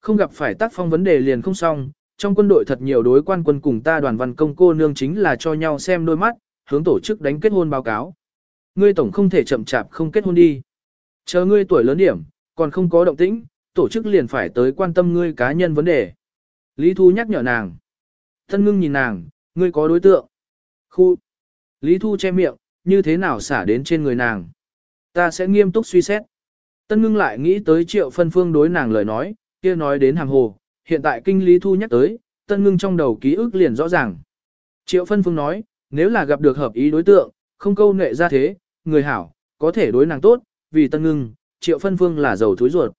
Không gặp phải tác phong vấn đề liền không xong, trong quân đội thật nhiều đối quan quân cùng ta đoàn văn công cô nương chính là cho nhau xem đôi mắt, hướng tổ chức đánh kết hôn báo cáo. Ngươi tổng không thể chậm chạp không kết hôn đi. Chờ ngươi tuổi lớn điểm, còn không có động tĩnh, tổ chức liền phải tới quan tâm ngươi cá nhân vấn đề. Lý Thu nhắc nhở nàng. Thân ngưng nhìn nàng, ngươi có đối tượng. Khu. Lý Thu che miệng, như thế nào xả đến trên người nàng. Ta sẽ nghiêm túc suy xét. Tân ngưng lại nghĩ tới triệu phân phương đối nàng lời nói, kia nói đến hàng hồ, hiện tại kinh Lý Thu nhắc tới, tân ngưng trong đầu ký ức liền rõ ràng. Triệu phân phương nói, nếu là gặp được hợp ý đối tượng, không câu nệ ra thế, người hảo, có thể đối nàng tốt, vì tân ngưng, triệu phân phương là giàu thúi ruột.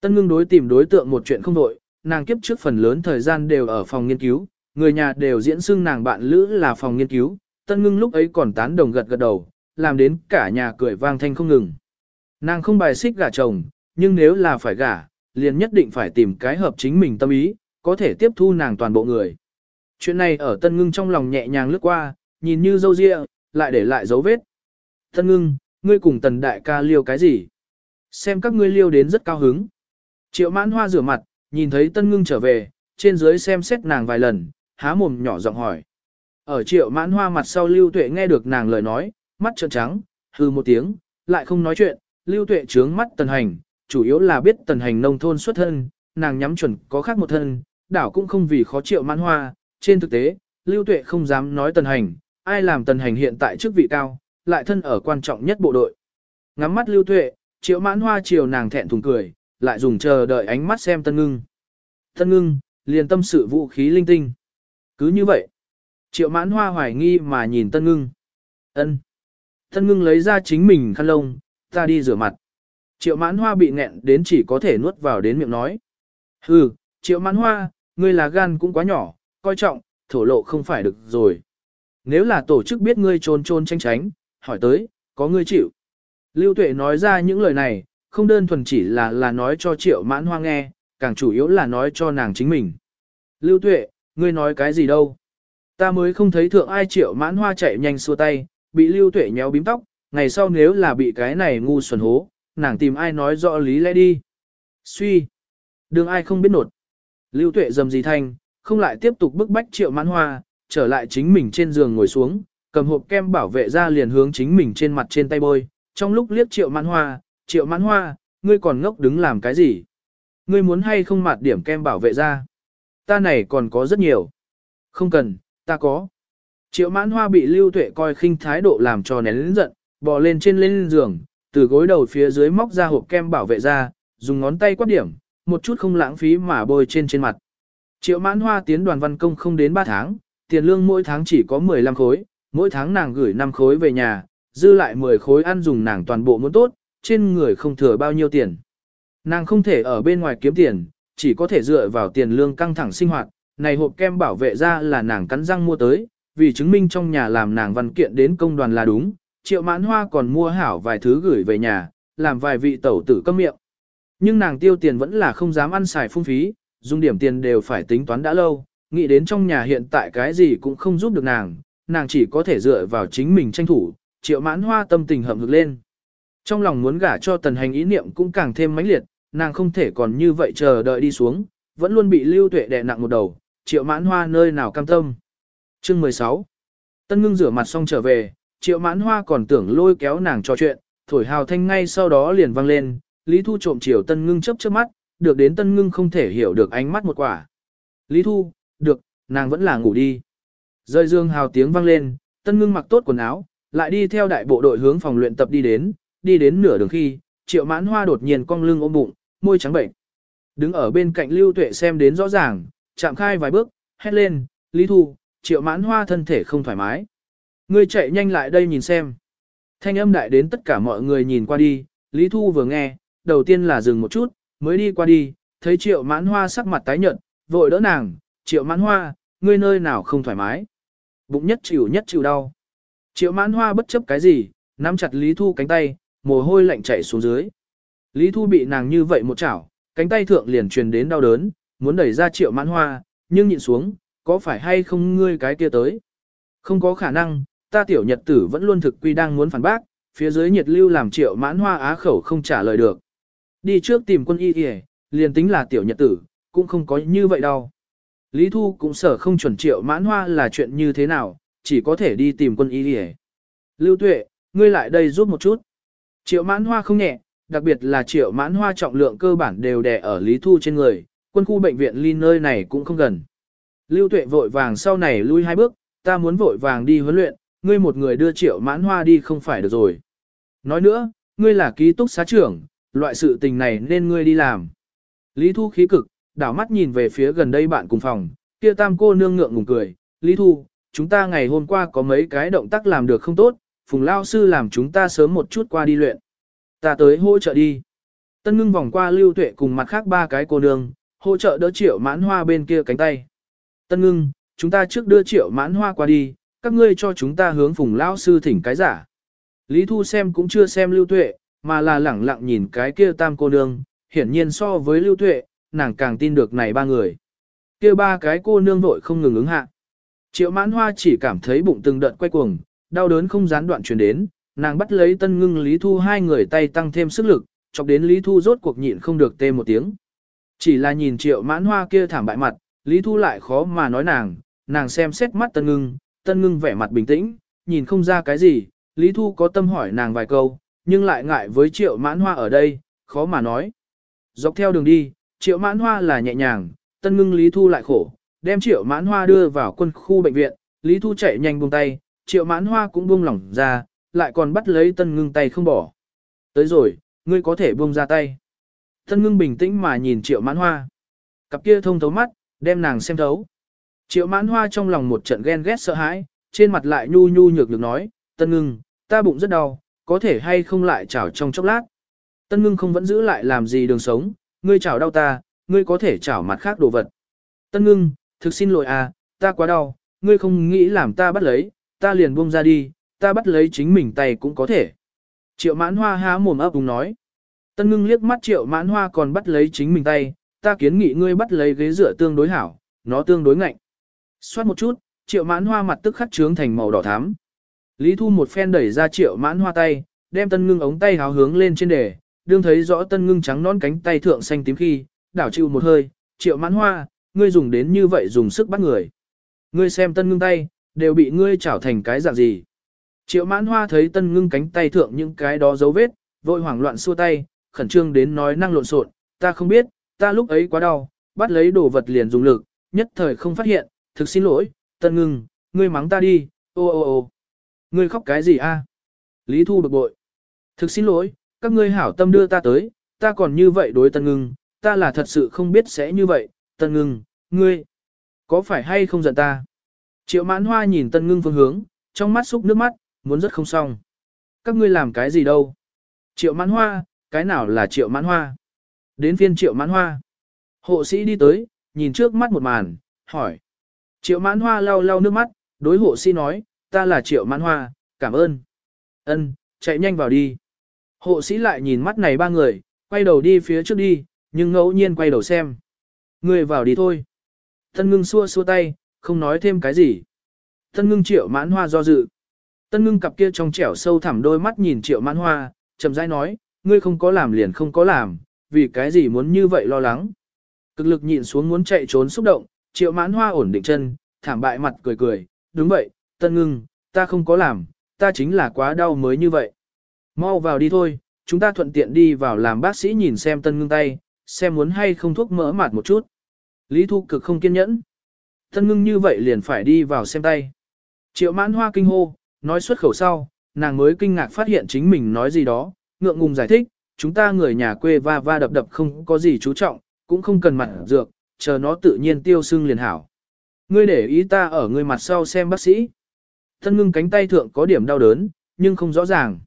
Tân ngưng đối tìm đối tượng một chuyện không đội, nàng kiếp trước phần lớn thời gian đều ở phòng nghiên cứu, người nhà đều diễn xưng nàng bạn lữ là phòng nghiên cứu, tân ngưng lúc ấy còn tán đồng gật gật đầu, làm đến cả nhà cười vang thanh không ngừng. Nàng không bài xích gả chồng, nhưng nếu là phải gả, liền nhất định phải tìm cái hợp chính mình tâm ý, có thể tiếp thu nàng toàn bộ người. Chuyện này ở tân ngưng trong lòng nhẹ nhàng lướt qua, nhìn như dâu ria, lại để lại dấu vết. Tân ngưng, ngươi cùng tần đại ca liêu cái gì? Xem các ngươi liêu đến rất cao hứng. Triệu mãn hoa rửa mặt, nhìn thấy tân ngưng trở về, trên dưới xem xét nàng vài lần, há mồm nhỏ giọng hỏi. Ở triệu mãn hoa mặt sau lưu tuệ nghe được nàng lời nói, mắt trợn trắng, hư một tiếng, lại không nói chuyện, lưu tuệ trướng mắt tần hành, chủ yếu là biết tần hành nông thôn xuất thân, nàng nhắm chuẩn có khác một thân, đảo cũng không vì khó chịu mãn hoa, trên thực tế, lưu tuệ không dám nói tần hành, ai làm tần hành hiện tại chức vị cao, lại thân ở quan trọng nhất bộ đội. Ngắm mắt lưu tuệ, triệu mãn hoa chiều nàng thẹn thùng cười, lại dùng chờ đợi ánh mắt xem tân ngưng. Tân ngưng, liền tâm sự vũ khí linh tinh. Cứ như vậy, triệu mãn hoa hoài nghi mà nhìn tân ngưng. ân Tân ngưng lấy ra chính mình khăn lông, ta đi rửa mặt. Triệu mãn hoa bị nghẹn đến chỉ có thể nuốt vào đến miệng nói. Hừ, triệu mãn hoa, ngươi là gan cũng quá nhỏ, coi trọng, thổ lộ không phải được rồi. Nếu là tổ chức biết ngươi trôn trôn tranh tránh, hỏi tới, có ngươi chịu. Lưu Tuệ nói ra những lời này, không đơn thuần chỉ là là nói cho triệu mãn hoa nghe, càng chủ yếu là nói cho nàng chính mình. Lưu Tuệ, ngươi nói cái gì đâu? Ta mới không thấy thượng ai triệu mãn hoa chạy nhanh xua tay, bị Lưu Tuệ nhéo bím tóc, ngày sau nếu là bị cái này ngu xuẩn hố, nàng tìm ai nói rõ lý lẽ đi. Suy. Đường ai không biết nột. Lưu Tuệ dầm gì thanh, không lại tiếp tục bức bách triệu mãn hoa, trở lại chính mình trên giường ngồi xuống, cầm hộp kem bảo vệ ra liền hướng chính mình trên mặt trên tay bôi, trong lúc liếc triệu mãn hoa, triệu mãn hoa, ngươi còn ngốc đứng làm cái gì? Ngươi muốn hay không mặt điểm kem bảo vệ ra? Ta này còn có rất nhiều. Không cần, ta có. Triệu mãn hoa bị lưu tuệ coi khinh thái độ làm cho nén lĩnh giận, bò lên trên lên giường, từ gối đầu phía dưới móc ra hộp kem bảo vệ ra, dùng ngón tay quát điểm, một chút không lãng phí mà bôi trên trên mặt. Triệu mãn hoa tiến đoàn văn công không đến 3 tháng, tiền lương mỗi tháng chỉ có 15 khối, mỗi tháng nàng gửi 5 khối về nhà, dư lại 10 khối ăn dùng nàng toàn bộ muốn tốt, trên người không thừa bao nhiêu tiền. Nàng không thể ở bên ngoài kiếm tiền, chỉ có thể dựa vào tiền lương căng thẳng sinh hoạt, này hộp kem bảo vệ ra là nàng cắn răng mua tới, vì chứng minh trong nhà làm nàng văn kiện đến công đoàn là đúng, triệu mãn hoa còn mua hảo vài thứ gửi về nhà, làm vài vị tẩu tử câm miệng. Nhưng nàng tiêu tiền vẫn là không dám ăn xài phung phí, dùng điểm tiền đều phải tính toán đã lâu, nghĩ đến trong nhà hiện tại cái gì cũng không giúp được nàng, nàng chỉ có thể dựa vào chính mình tranh thủ, triệu mãn hoa tâm tình hậm hực lên. Trong lòng muốn gả cho tần hành ý niệm cũng càng thêm mãnh liệt, nàng không thể còn như vậy chờ đợi đi xuống, vẫn luôn bị lưu tuệ đè nặng một đầu, triệu mãn hoa nơi nào cam tâm. Chương 16 Tân ngưng rửa mặt xong trở về, triệu mãn hoa còn tưởng lôi kéo nàng trò chuyện, thổi hào thanh ngay sau đó liền vang lên, Lý Thu trộm chiều tân ngưng chớp chớp mắt, được đến tân ngưng không thể hiểu được ánh mắt một quả. Lý Thu, được, nàng vẫn là ngủ đi. Rơi dương hào tiếng vang lên, tân ngưng mặc tốt quần áo, lại đi theo đại bộ đội hướng phòng luyện tập đi đến, đi đến nửa đường khi, triệu mãn hoa đột nhiên cong lưng ôm bụng, môi trắng bệnh. Đứng ở bên cạnh lưu tuệ xem đến rõ ràng, chạm khai vài bước, hét lên, Lý Thu, triệu mãn hoa thân thể không thoải mái. Ngươi chạy nhanh lại đây nhìn xem. Thanh âm đại đến tất cả mọi người nhìn qua đi, Lý Thu vừa nghe, đầu tiên là dừng một chút, mới đi qua đi, thấy triệu mãn hoa sắc mặt tái nhợt, vội đỡ nàng, triệu mãn hoa, ngươi nơi nào không thoải mái. Bụng nhất chịu nhất chịu đau. Triệu mãn hoa bất chấp cái gì, nắm chặt Lý Thu cánh tay, mồ hôi lạnh chảy xuống dưới. Lý Thu bị nàng như vậy một chảo, cánh tay thượng liền truyền đến đau đớn, muốn đẩy ra triệu mãn hoa, nhưng nhịn xuống, có phải hay không ngươi cái kia tới? Không có khả năng, ta tiểu nhật tử vẫn luôn thực quy đang muốn phản bác, phía dưới nhiệt lưu làm triệu mãn hoa á khẩu không trả lời được. Đi trước tìm quân y kìa, liền tính là tiểu nhật tử, cũng không có như vậy đâu. Lý Thu cũng sở không chuẩn triệu mãn hoa là chuyện như thế nào, chỉ có thể đi tìm quân y kìa. Lưu Tuệ, ngươi lại đây giúp một chút. Triệu mãn hoa không nhẹ, đặc biệt là triệu mãn hoa trọng lượng cơ bản đều đè ở Lý Thu trên người, quân khu bệnh viện ly nơi này cũng không gần. Lưu Tuệ vội vàng sau này lui hai bước, ta muốn vội vàng đi huấn luyện, ngươi một người đưa triệu mãn hoa đi không phải được rồi. Nói nữa, ngươi là ký túc xá trưởng, loại sự tình này nên ngươi đi làm. Lý Thu khí cực, đảo mắt nhìn về phía gần đây bạn cùng phòng, kia tam cô nương ngượng ngùng cười, Lý Thu, chúng ta ngày hôm qua có mấy cái động tác làm được không tốt, Phùng Lao Sư làm chúng ta sớm một chút qua đi luyện. Ta tới hỗ trợ đi. Tân ngưng vòng qua lưu tuệ cùng mặt khác ba cái cô nương, hỗ trợ đỡ triệu mãn hoa bên kia cánh tay. Tân ngưng, chúng ta trước đưa triệu mãn hoa qua đi, các ngươi cho chúng ta hướng Phùng lão Sư thỉnh cái giả. Lý Thu xem cũng chưa xem lưu tuệ, mà là lẳng lặng nhìn cái kia tam cô nương, hiển nhiên so với lưu tuệ, nàng càng tin được này ba người. kia ba cái cô nương vội không ngừng ứng hạ. Triệu mãn hoa chỉ cảm thấy bụng từng đợt quay cuồng, đau đớn không gián đoạn truyền đến, nàng bắt lấy tân ngưng Lý Thu hai người tay tăng thêm sức lực, chọc đến Lý Thu rốt cuộc nhịn không được tê một tiếng. Chỉ là nhìn triệu mãn hoa kia thảm bại mặt, Lý Thu lại khó mà nói nàng, nàng xem xét mắt tân ngưng, tân ngưng vẻ mặt bình tĩnh, nhìn không ra cái gì, Lý Thu có tâm hỏi nàng vài câu, nhưng lại ngại với triệu mãn hoa ở đây, khó mà nói. Dọc theo đường đi, triệu mãn hoa là nhẹ nhàng, tân ngưng Lý Thu lại khổ, đem triệu mãn hoa đưa vào quân khu bệnh viện, Lý Thu chạy nhanh buông tay, triệu mãn hoa cũng buông lỏng ra, lại còn bắt lấy tân ngưng tay không bỏ. Tới rồi, ngươi có thể buông ra tay. Tân ngưng bình tĩnh mà nhìn triệu mãn hoa. Cặp kia thông thấu mắt, đem nàng xem thấu. Triệu mãn hoa trong lòng một trận ghen ghét sợ hãi, trên mặt lại nhu nhu nhược được nói, tân ngưng, ta bụng rất đau, có thể hay không lại chảo trong chốc lát. Tân ngưng không vẫn giữ lại làm gì đường sống, ngươi chảo đau ta, ngươi có thể chảo mặt khác đồ vật. Tân ngưng, thực xin lỗi à, ta quá đau, ngươi không nghĩ làm ta bắt lấy, ta liền buông ra đi, ta bắt lấy chính mình tay cũng có thể. Triệu mãn hoa há mồm ấp đúng nói. Tân ngưng liếc mắt triệu mãn hoa còn bắt lấy chính mình tay, ta kiến nghị ngươi bắt lấy ghế dựa tương đối hảo, nó tương đối ngạnh. Xoát một chút, triệu mãn hoa mặt tức khắc trướng thành màu đỏ thắm. Lý Thu một phen đẩy ra triệu mãn hoa tay, đem tân ngưng ống tay háo hướng lên trên đề, đương thấy rõ tân ngưng trắng non cánh tay thượng xanh tím khi, đảo chịu một hơi, triệu mãn hoa, ngươi dùng đến như vậy dùng sức bắt người. Ngươi xem tân ngưng tay, đều bị ngươi chảo thành cái dạng gì. Triệu mãn hoa thấy tân ngưng cánh tay thượng những cái đó dấu vết, vội hoảng loạn xua tay, khẩn trương đến nói năng lộn xộn, ta không biết, ta lúc ấy quá đau, bắt lấy đồ vật liền dùng lực, nhất thời không phát hiện, thực xin lỗi, tân ngưng, ngươi mắng ta đi, ô ô ô. Ngươi khóc cái gì a? Lý Thu bực bội. Thực xin lỗi, các ngươi hảo tâm đưa ta tới, ta còn như vậy đối tân ngưng, ta là thật sự không biết sẽ như vậy, tân ngưng, ngươi, có phải hay không giận ta? Triệu mãn hoa nhìn tân ngưng phương hướng, trong mắt xúc nước mắt, muốn rất không xong. Các ngươi làm cái gì đâu? Triệu mãn hoa, cái nào là triệu mãn hoa? Đến phiên triệu mãn hoa. Hộ sĩ đi tới, nhìn trước mắt một màn, hỏi. Triệu mãn hoa lau lau nước mắt, đối hộ sĩ nói, ta là triệu mãn hoa, cảm ơn. Ân, chạy nhanh vào đi. Hộ sĩ lại nhìn mắt này ba người, quay đầu đi phía trước đi, nhưng ngẫu nhiên quay đầu xem. Người vào đi thôi. Tân ngưng xua xua tay, không nói thêm cái gì. Tân ngưng triệu mãn hoa do dự. Tân ngưng cặp kia trong trẻo sâu thẳm đôi mắt nhìn triệu mãn hoa, chậm rãi nói, ngươi không có làm liền không có làm, vì cái gì muốn như vậy lo lắng. Cực lực nhịn xuống muốn chạy trốn xúc động, triệu mãn hoa ổn định chân, thảm bại mặt cười cười, đúng vậy, tân ngưng, ta không có làm, ta chính là quá đau mới như vậy. Mau vào đi thôi, chúng ta thuận tiện đi vào làm bác sĩ nhìn xem tân ngưng tay, xem muốn hay không thuốc mỡ mạt một chút. Lý Thu cực không kiên nhẫn. Tân ngưng như vậy liền phải đi vào xem tay. Triệu mãn hoa kinh hô, nói xuất khẩu sau, nàng mới kinh ngạc phát hiện chính mình nói gì đó, ngượng ngùng giải thích, chúng ta người nhà quê va va đập đập không có gì chú trọng, cũng không cần mặt dược, chờ nó tự nhiên tiêu sưng liền hảo. Ngươi để ý ta ở người mặt sau xem bác sĩ. Tân ngưng cánh tay thượng có điểm đau đớn, nhưng không rõ ràng.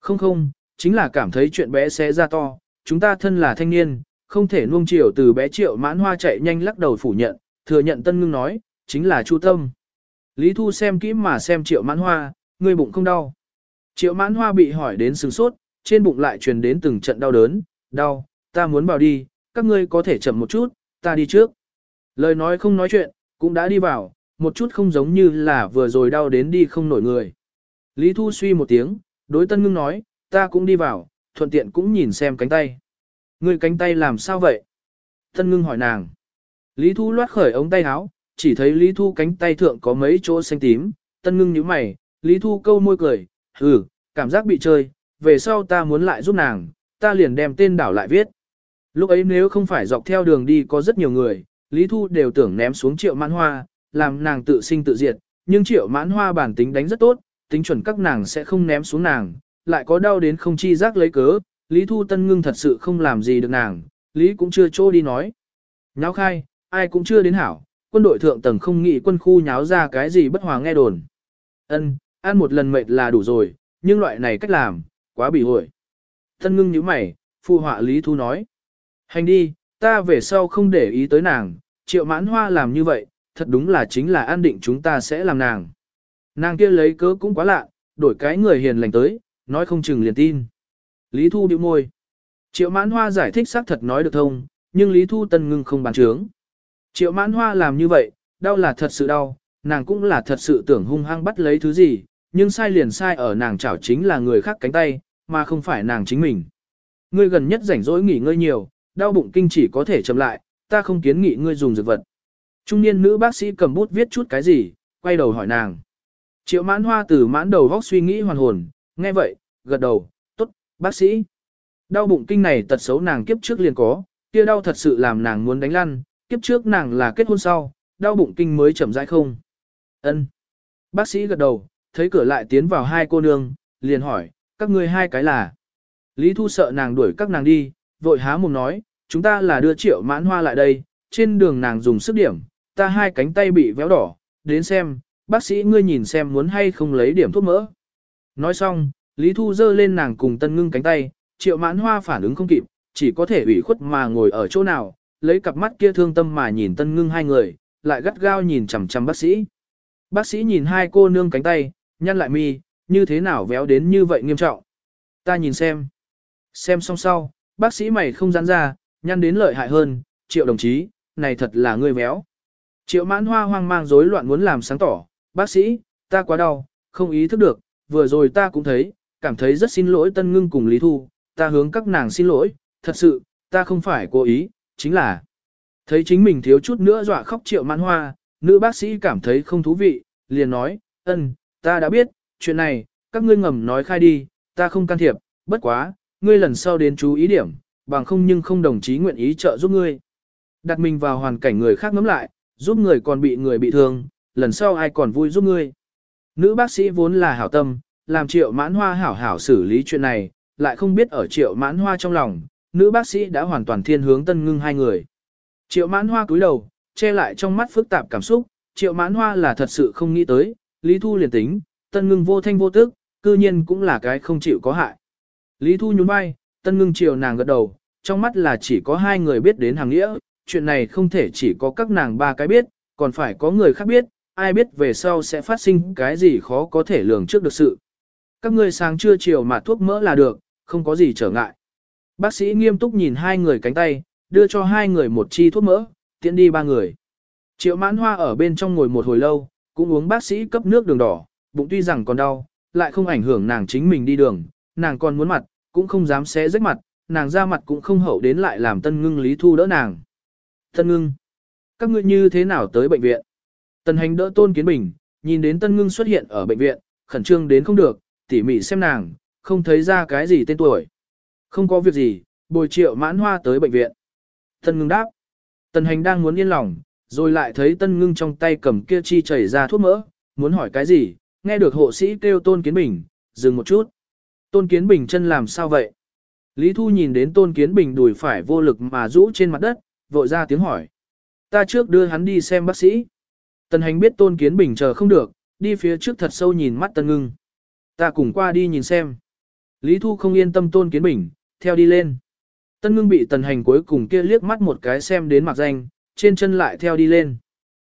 Không không, chính là cảm thấy chuyện bé sẽ ra to, chúng ta thân là thanh niên, không thể nuông chiều từ bé triệu mãn hoa chạy nhanh lắc đầu phủ nhận, thừa nhận tân ngưng nói, chính là chu tâm. Lý Thu xem kỹ mà xem triệu mãn hoa, người bụng không đau. Triệu mãn hoa bị hỏi đến sừng sốt, trên bụng lại truyền đến từng trận đau đớn, đau, ta muốn vào đi, các ngươi có thể chậm một chút, ta đi trước. Lời nói không nói chuyện, cũng đã đi vào, một chút không giống như là vừa rồi đau đến đi không nổi người. Lý Thu suy một tiếng, đối tân ngưng nói, ta cũng đi vào, thuận tiện cũng nhìn xem cánh tay. Người cánh tay làm sao vậy? Tân ngưng hỏi nàng. Lý Thu loát khởi ống tay áo, chỉ thấy Lý Thu cánh tay thượng có mấy chỗ xanh tím, tân ngưng nhíu mày, Lý Thu câu môi cười, ừ, cảm giác bị chơi, về sau ta muốn lại giúp nàng, ta liền đem tên đảo lại viết. Lúc ấy nếu không phải dọc theo đường đi có rất nhiều người, Lý Thu đều tưởng ném xuống triệu mãn hoa, làm nàng tự sinh tự diệt, nhưng triệu mãn hoa bản tính đánh rất tốt, tính chuẩn các nàng sẽ không ném xuống nàng, lại có đau đến không chi giác lấy cớ, Lý Thu Tân Ngưng thật sự không làm gì được nàng, Lý cũng chưa chỗ đi nói. Nháo khai, ai cũng chưa đến hảo, quân đội thượng tầng không nghĩ quân khu nháo ra cái gì bất hòa nghe đồn. Ân, ăn một lần mệt là đủ rồi, nhưng loại này cách làm, quá bị hội. Tân ngưng như mày, phụ họa Lý Thu nói. Hành đi, ta về sau không để ý tới nàng, triệu mãn hoa làm như vậy, thật đúng là chính là an định chúng ta sẽ làm nàng. Nàng kia lấy cớ cũng quá lạ, đổi cái người hiền lành tới, nói không chừng liền tin. Lý Thu điệu môi. Triệu mãn hoa giải thích xác thật nói được thông, nhưng Lý Thu tân ngưng không bàn trướng. Triệu mãn hoa làm như vậy, đau là thật sự đau, nàng cũng là thật sự tưởng hung hăng bắt lấy thứ gì, nhưng sai liền sai ở nàng chảo chính là người khác cánh tay, mà không phải nàng chính mình. Ngươi gần nhất rảnh rỗi nghỉ ngơi nhiều, đau bụng kinh chỉ có thể chậm lại, ta không kiến nghị ngươi dùng dược vật. Trung niên nữ bác sĩ cầm bút viết chút cái gì, quay đầu hỏi nàng. Triệu mãn hoa từ mãn đầu góc suy nghĩ hoàn hồn, nghe vậy, gật đầu, tốt, bác sĩ. Đau bụng kinh này tật xấu nàng kiếp trước liền có, kia đau thật sự làm nàng muốn đánh lăn, kiếp trước nàng là kết hôn sau, đau bụng kinh mới chậm rãi không. Ân. Bác sĩ gật đầu, thấy cửa lại tiến vào hai cô nương, liền hỏi, các ngươi hai cái là. Lý Thu sợ nàng đuổi các nàng đi, vội há mồm nói, chúng ta là đưa triệu mãn hoa lại đây, trên đường nàng dùng sức điểm, ta hai cánh tay bị véo đỏ, đến xem, bác sĩ ngươi nhìn xem muốn hay không lấy điểm thuốc mỡ. Nói xong, Lý Thu dơ lên nàng cùng tân ngưng cánh tay, triệu mãn hoa phản ứng không kịp, chỉ có thể ủy khuất mà ngồi ở chỗ nào, lấy cặp mắt kia thương tâm mà nhìn tân ngưng hai người, lại gắt gao nhìn chằm chằm bác sĩ. Bác sĩ nhìn hai cô nương cánh tay, nhăn lại mi, như thế nào véo đến như vậy nghiêm trọng. Ta nhìn xem. Xem xong sau, bác sĩ mày không dán ra, nhăn đến lợi hại hơn, triệu đồng chí, này thật là ngươi méo. Triệu mãn hoa hoang mang rối loạn muốn làm sáng tỏ, bác sĩ, ta quá đau, không ý thức được, vừa rồi ta cũng thấy, cảm thấy rất xin lỗi tân ngưng cùng Lý Thu, ta hướng các nàng xin lỗi, thật sự, ta không phải cố ý, chính là thấy chính mình thiếu chút nữa dọa khóc triệu mãn hoa, nữ bác sĩ cảm thấy không thú vị, liền nói, ân, ta đã biết, chuyện này, các ngươi ngầm nói khai đi, ta không can thiệp, bất quá, ngươi lần sau đến chú ý điểm, bằng không nhưng không đồng chí nguyện ý trợ giúp ngươi. Đặt mình vào hoàn cảnh người khác ngắm lại, giúp người còn bị người bị thương, lần sau ai còn vui giúp ngươi. Nữ bác sĩ vốn là hảo tâm, làm triệu mãn hoa hảo hảo xử lý chuyện này, lại không biết ở triệu mãn hoa trong lòng, nữ bác sĩ đã hoàn toàn thiên hướng tân ngưng hai người. Triệu mãn hoa cúi đầu, che lại trong mắt phức tạp cảm xúc, triệu mãn hoa là thật sự không nghĩ tới, Lý Thu liền tính, tân ngưng vô thanh vô tức, cư nhiên cũng là cái không chịu có hại. Lý Thu nhún vai, tân ngưng chiều nàng gật đầu, trong mắt là chỉ có hai người biết đến hàng nghĩa, chuyện này không thể chỉ có các nàng ba cái biết, còn phải có người khác biết, ai biết về sau sẽ phát sinh cái gì khó có thể lường trước được sự. Các ngươi sáng trưa chiều mà thuốc mỡ là được, không có gì trở ngại. Bác sĩ nghiêm túc nhìn hai người cánh tay, đưa cho hai người một chi thuốc mỡ, tiện đi ba người. Triệu mãn hoa ở bên trong ngồi một hồi lâu, cũng uống bác sĩ cấp nước đường đỏ, bụng tuy rằng còn đau, lại không ảnh hưởng nàng chính mình đi đường, nàng còn muốn mặt, cũng không dám xé rách mặt, nàng ra mặt cũng không hậu đến lại làm tân ngưng lý thu đỡ nàng. Tân ngưng, các ngươi như thế nào tới bệnh viện? Tân hành đỡ tôn kiến bình, nhìn đến tân ngưng xuất hiện ở bệnh viện, khẩn trương đến không được, tỉ mỉ xem nàng, không thấy ra cái gì tên tuổi. Không có việc gì, bồi triệu mãn hoa tới bệnh viện. Tân ngưng đáp. Tân hành đang muốn yên lòng, rồi lại thấy tân ngưng trong tay cầm kia chi chảy ra thuốc mỡ, muốn hỏi cái gì, nghe được hộ sĩ kêu tôn kiến bình, dừng một chút. Tôn kiến bình chân làm sao vậy? Lý Thu nhìn đến tôn kiến bình đùi phải vô lực mà rũ trên mặt đất, vội ra tiếng hỏi. Ta trước đưa hắn đi xem bác sĩ. Tần hành biết tôn kiến bình chờ không được, đi phía trước thật sâu nhìn mắt tân ngưng. Ta cùng qua đi nhìn xem. Lý Thu không yên tâm tôn kiến bình, theo đi lên. Tân ngưng bị tần hành cuối cùng kia liếc mắt một cái xem đến mặt danh, trên chân lại theo đi lên.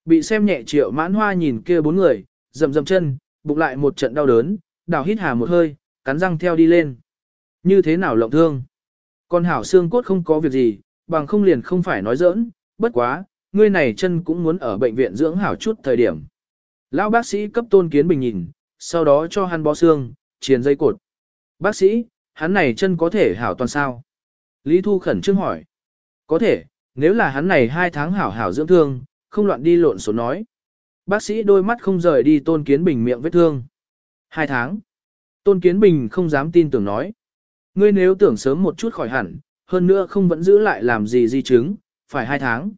Bị xem nhẹ triệu mãn hoa nhìn kia bốn người, dầm dầm chân, bụng lại một trận đau đớn, đào hít hà một hơi, cắn răng theo đi lên. Như thế nào lộng thương? Con hảo xương cốt không có việc gì, bằng không liền không phải nói giỡn, bất quá, ngươi này chân cũng muốn ở bệnh viện dưỡng hảo chút thời điểm. Lão bác sĩ cấp tôn kiến bình nhìn, sau đó cho hắn bó xương, chiến dây cột. Bác sĩ, hắn này chân có thể hảo toàn sao? Lý Thu khẩn trương hỏi. Có thể, nếu là hắn này hai tháng hảo hảo dưỡng thương, không loạn đi lộn số nói. Bác sĩ đôi mắt không rời đi Tôn Kiến Bình miệng vết thương. Hai tháng. Tôn Kiến Bình không dám tin tưởng nói. Ngươi nếu tưởng sớm một chút khỏi hẳn, hơn nữa không vẫn giữ lại làm gì di chứng, phải hai tháng.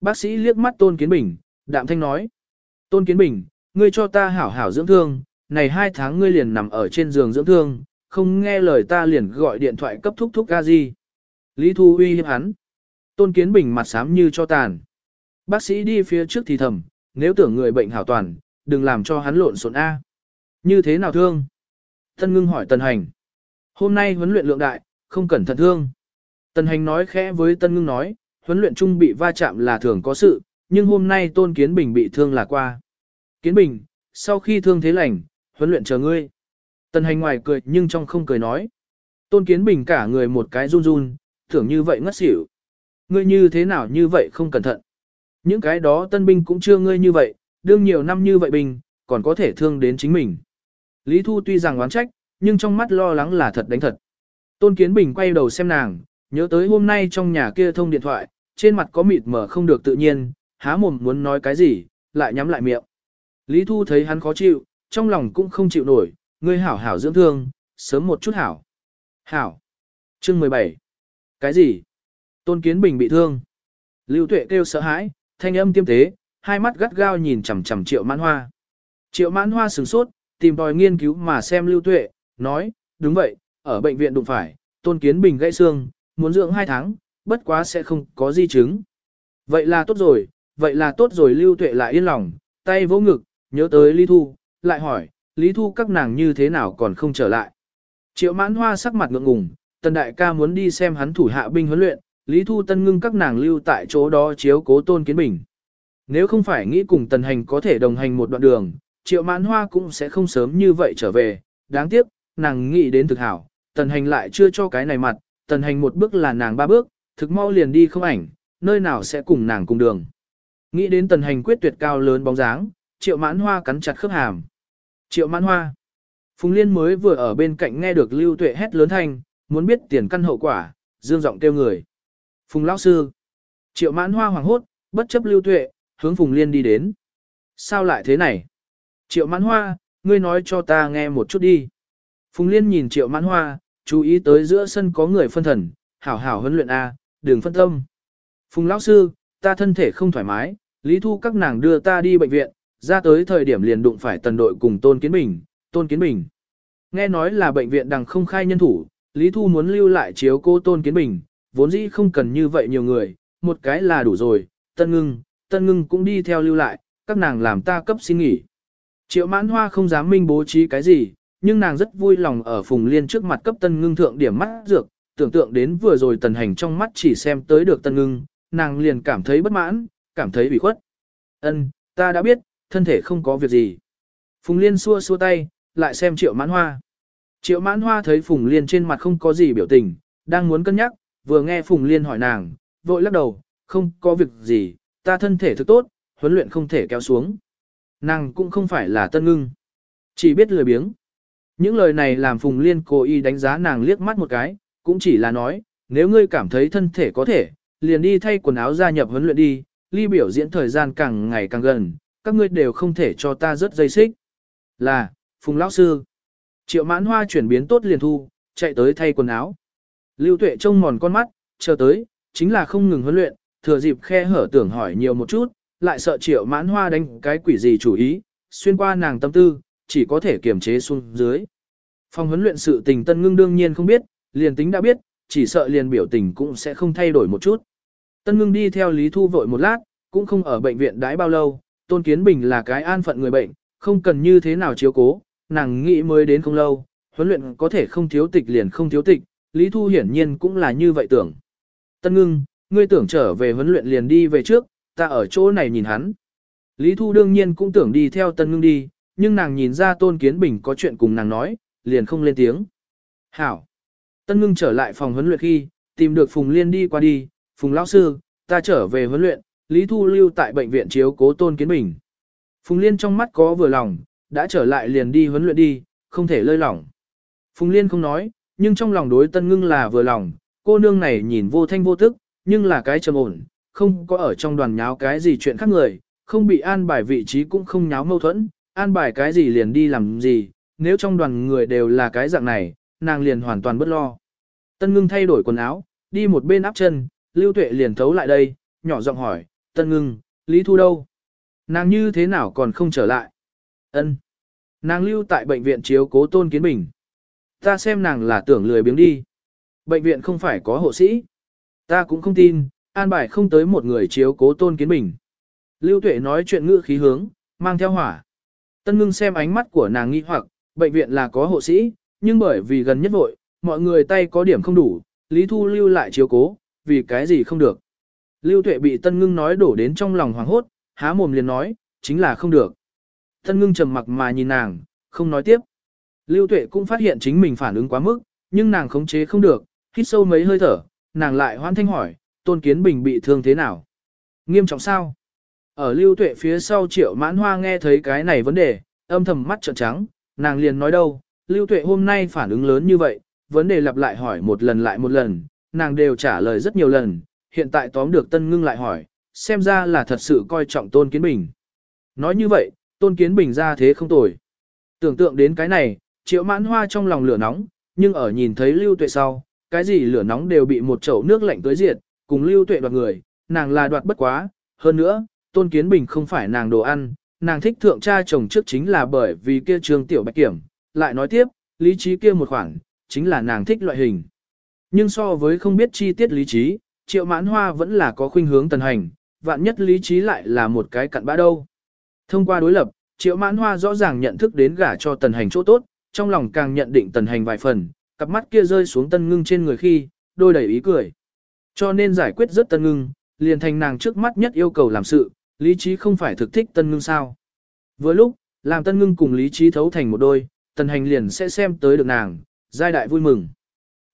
Bác sĩ liếc mắt Tôn Kiến Bình, đạm thanh nói. Tôn Kiến Bình, ngươi cho ta hảo hảo dưỡng thương, này hai tháng ngươi liền nằm ở trên giường dưỡng thương, không nghe lời ta liền gọi điện thoại cấp thúc thúc ca gì. Lý Thu uy hiếp hắn. Tôn Kiến Bình mặt xám như cho tàn. Bác sĩ đi phía trước thì thầm, nếu tưởng người bệnh hảo toàn, đừng làm cho hắn lộn xộn A. Như thế nào thương? Tân ngưng hỏi Tần Hành. Hôm nay huấn luyện lượng đại, không cẩn thận thương. Tần Hành nói khẽ với Tân ngưng nói, huấn luyện chung bị va chạm là thường có sự, nhưng hôm nay Tôn Kiến Bình bị thương là qua. Kiến Bình, sau khi thương thế lành, huấn luyện chờ ngươi. Tần Hành ngoài cười nhưng trong không cười nói. Tôn Kiến Bình cả người một cái run run, tưởng như vậy ngất xỉu. Ngươi như thế nào như vậy không cẩn thận. Những cái đó tân binh cũng chưa ngươi như vậy, đương nhiều năm như vậy bình, còn có thể thương đến chính mình. Lý Thu tuy rằng oán trách, nhưng trong mắt lo lắng là thật đánh thật. Tôn Kiến Bình quay đầu xem nàng, nhớ tới hôm nay trong nhà kia thông điện thoại, trên mặt có mịt mờ không được tự nhiên, há mồm muốn nói cái gì, lại nhắm lại miệng. Lý Thu thấy hắn khó chịu, trong lòng cũng không chịu nổi, ngươi hảo hảo dưỡng thương, sớm một chút hảo. Hảo. Chương 17. Cái gì? Tôn Kiến Bình bị thương. Lưu Tuệ kêu sợ hãi, thanh âm tiêm tế, hai mắt gắt gao nhìn chằm chằm Triệu Mãn Hoa. Triệu Mãn Hoa sửng sốt, tìm tòi nghiên cứu mà xem Lưu Tuệ, nói, đúng vậy, ở bệnh viện đụng phải, Tôn Kiến Bình gãy xương, muốn dưỡng hai tháng, bất quá sẽ không có di chứng. Vậy là tốt rồi, vậy là tốt rồi Lưu Tuệ lại yên lòng, tay vỗ ngực, nhớ tới Lý Thu, lại hỏi, Lý Thu các nàng như thế nào còn không trở lại. Triệu Mãn Hoa sắc mặt ngượng ngùng, Tần Đại ca muốn đi xem hắn thủ hạ binh huấn luyện, Lý Thu Tân ngưng các nàng lưu tại chỗ đó chiếu cố Tôn Kiến Bình. Nếu không phải nghĩ cùng Tần Hành có thể đồng hành một đoạn đường, Triệu Mãn Hoa cũng sẽ không sớm như vậy trở về, đáng tiếc, nàng nghĩ đến thực hảo, Tần Hành lại chưa cho cái này mặt, Tần Hành một bước là nàng ba bước, thực mau liền đi không ảnh, nơi nào sẽ cùng nàng cùng đường. Nghĩ đến Tần Hành quyết tuyệt cao lớn bóng dáng, Triệu Mãn Hoa cắn chặt khớp hàm. Triệu Mãn Hoa. Phùng Liên mới vừa ở bên cạnh nghe được Lưu Tuệ hét lớn thanh, muốn biết tiền căn hậu quả, dương giọng kêu người. Phùng lão sư. Triệu mãn hoa hoàng hốt, bất chấp lưu tuệ, hướng Phùng Liên đi đến. Sao lại thế này? Triệu mãn hoa, ngươi nói cho ta nghe một chút đi. Phùng Liên nhìn triệu mãn hoa, chú ý tới giữa sân có người phân thần, hảo hảo huấn luyện A, đừng phân tâm. Phùng lão sư, ta thân thể không thoải mái, Lý Thu các nàng đưa ta đi bệnh viện, ra tới thời điểm liền đụng phải tần đội cùng Tôn Kiến Bình, Tôn Kiến Bình. Nghe nói là bệnh viện đằng không khai nhân thủ, Lý Thu muốn lưu lại chiếu cô Tôn Kiến Bình, vốn dĩ không cần như vậy nhiều người, một cái là đủ rồi, Tân Ngưng, Tân Ngưng cũng đi theo lưu lại, các nàng làm ta cấp xin nghỉ. Triệu mãn hoa không dám minh bố trí cái gì, nhưng nàng rất vui lòng ở Phùng Liên trước mặt cấp Tân Ngưng thượng điểm mắt dược, tưởng tượng đến vừa rồi tần hành trong mắt chỉ xem tới được Tân Ngưng, nàng liền cảm thấy bất mãn, cảm thấy bị khuất. Ân, ta đã biết, thân thể không có việc gì. Phùng Liên xua xua tay, lại xem triệu mãn hoa. Triệu mãn hoa thấy Phùng Liên trên mặt không có gì biểu tình, đang muốn cân nhắc, vừa nghe Phùng Liên hỏi nàng, vội lắc đầu, không có việc gì, ta thân thể thực tốt, huấn luyện không thể kéo xuống. Nàng cũng không phải là tân ngưng, chỉ biết lười biếng. Những lời này làm Phùng Liên cố ý đánh giá nàng liếc mắt một cái, cũng chỉ là nói, nếu ngươi cảm thấy thân thể có thể, liền đi thay quần áo gia nhập huấn luyện đi, ly biểu diễn thời gian càng ngày càng gần, các ngươi đều không thể cho ta rớt dây xích. Là, Phùng Lão Sư. Triệu mãn hoa chuyển biến tốt liền thu, chạy tới thay quần áo. Lưu tuệ trông mòn con mắt, chờ tới, chính là không ngừng huấn luyện, thừa dịp khe hở tưởng hỏi nhiều một chút, lại sợ triệu mãn hoa đánh cái quỷ gì chủ ý, xuyên qua nàng tâm tư, chỉ có thể kiềm chế xuống dưới. Phòng huấn luyện sự tình tân ngưng đương nhiên không biết, liền tính đã biết, chỉ sợ liền biểu tình cũng sẽ không thay đổi một chút. Tân ngưng đi theo Lý Thu vội một lát, cũng không ở bệnh viện đãi bao lâu, Tôn Kiến Bình là cái an phận người bệnh, không cần như thế nào chiếu cố, nàng nghĩ mới đến không lâu, huấn luyện có thể không thiếu tịch liền không thiếu tịch, Lý Thu hiển nhiên cũng là như vậy tưởng. Tân ngưng, ngươi tưởng trở về huấn luyện liền đi về trước, ta ở chỗ này nhìn hắn. Lý Thu đương nhiên cũng tưởng đi theo Tân ngưng đi, nhưng nàng nhìn ra Tôn Kiến Bình có chuyện cùng nàng nói, liền không lên tiếng. Hảo. Tân ngưng trở lại phòng huấn luyện khi, tìm được Phùng Liên đi qua đi, Phùng Lão Sư, ta trở về huấn luyện, Lý Thu lưu tại bệnh viện chiếu cố Tôn Kiến Bình. Phùng Liên trong mắt có vừa lòng, đã trở lại liền đi huấn luyện đi, không thể lơi lỏng. Phùng Liên không nói, nhưng trong lòng đối tân ngưng là vừa lòng, cô nương này nhìn vô thanh vô tức, Nhưng là cái trầm ổn, không có ở trong đoàn nháo cái gì chuyện khác người, không bị an bài vị trí cũng không nháo mâu thuẫn, an bài cái gì liền đi làm gì, nếu trong đoàn người đều là cái dạng này, nàng liền hoàn toàn bất lo. Tân ngưng thay đổi quần áo, đi một bên áp chân, lưu tuệ liền thấu lại đây, nhỏ giọng hỏi, tân ngưng, Lý Thu đâu? Nàng như thế nào còn không trở lại? ân Nàng lưu tại bệnh viện chiếu cố tôn kiến bình. Ta xem nàng là tưởng lười biếng đi. Bệnh viện không phải có hộ sĩ. Ta cũng không tin, an bài không tới một người chiếu cố tôn kiến bình. Lưu tuệ nói chuyện ngữ khí hướng, mang theo hỏa. Tân ngưng xem ánh mắt của nàng nghi hoặc, bệnh viện là có hộ sĩ, nhưng bởi vì gần nhất vội, mọi người tay có điểm không đủ, Lý Thu lưu lại chiếu cố, vì cái gì không được. Lưu tuệ bị tân ngưng nói đổ đến trong lòng hoảng hốt, há mồm liền nói, chính là không được. Tân ngưng trầm mặc mà nhìn nàng, không nói tiếp. Lưu tuệ cũng phát hiện chính mình phản ứng quá mức, nhưng nàng khống chế không được, hít sâu mấy hơi thở, nàng lại hoan thanh hỏi, tôn kiến bình bị thương thế nào? Nghiêm trọng sao? Ở lưu tuệ phía sau triệu mãn hoa nghe thấy cái này vấn đề, âm thầm mắt trợn trắng, nàng liền nói đâu, lưu tuệ hôm nay phản ứng lớn như vậy, vấn đề lặp lại hỏi một lần lại một lần, nàng đều trả lời rất nhiều lần, hiện tại tóm được tân ngưng lại hỏi, xem ra là thật sự coi trọng tôn kiến bình. Nói như vậy, tôn kiến bình ra thế không tồi. Tưởng tượng đến cái này, triệu mãn hoa trong lòng lửa nóng, nhưng ở nhìn thấy lưu tuệ sau, cái gì lửa nóng đều bị một chậu nước lạnh tới diệt, cùng lưu tuệ đoạt người, nàng là đoạt bất quá, hơn nữa, tôn kiến bình không phải nàng đồ ăn, nàng thích thượng cha chồng trước chính là bởi vì kia trường tiểu bạch kiểm, lại nói tiếp, lý trí kia một khoảng, chính là nàng thích loại hình. Nhưng so với không biết chi tiết lý trí, triệu mãn hoa vẫn là có khuynh hướng tần hành, vạn nhất lý trí lại là một cái cặn bã đâu. Thông qua đối lập, triệu mãn hoa rõ ràng nhận thức đến gả cho tần hành chỗ tốt, trong lòng càng nhận định tần hành vài phần, cặp mắt kia rơi xuống tân ngưng trên người khi, đôi đầy ý cười. Cho nên giải quyết rất tân ngưng, liền thành nàng trước mắt nhất yêu cầu làm sự, lý trí không phải thực thích tân ngưng sao. Với lúc, làm tân ngưng cùng lý trí thấu thành một đôi, tần hành liền sẽ xem tới được nàng, giai đại vui mừng.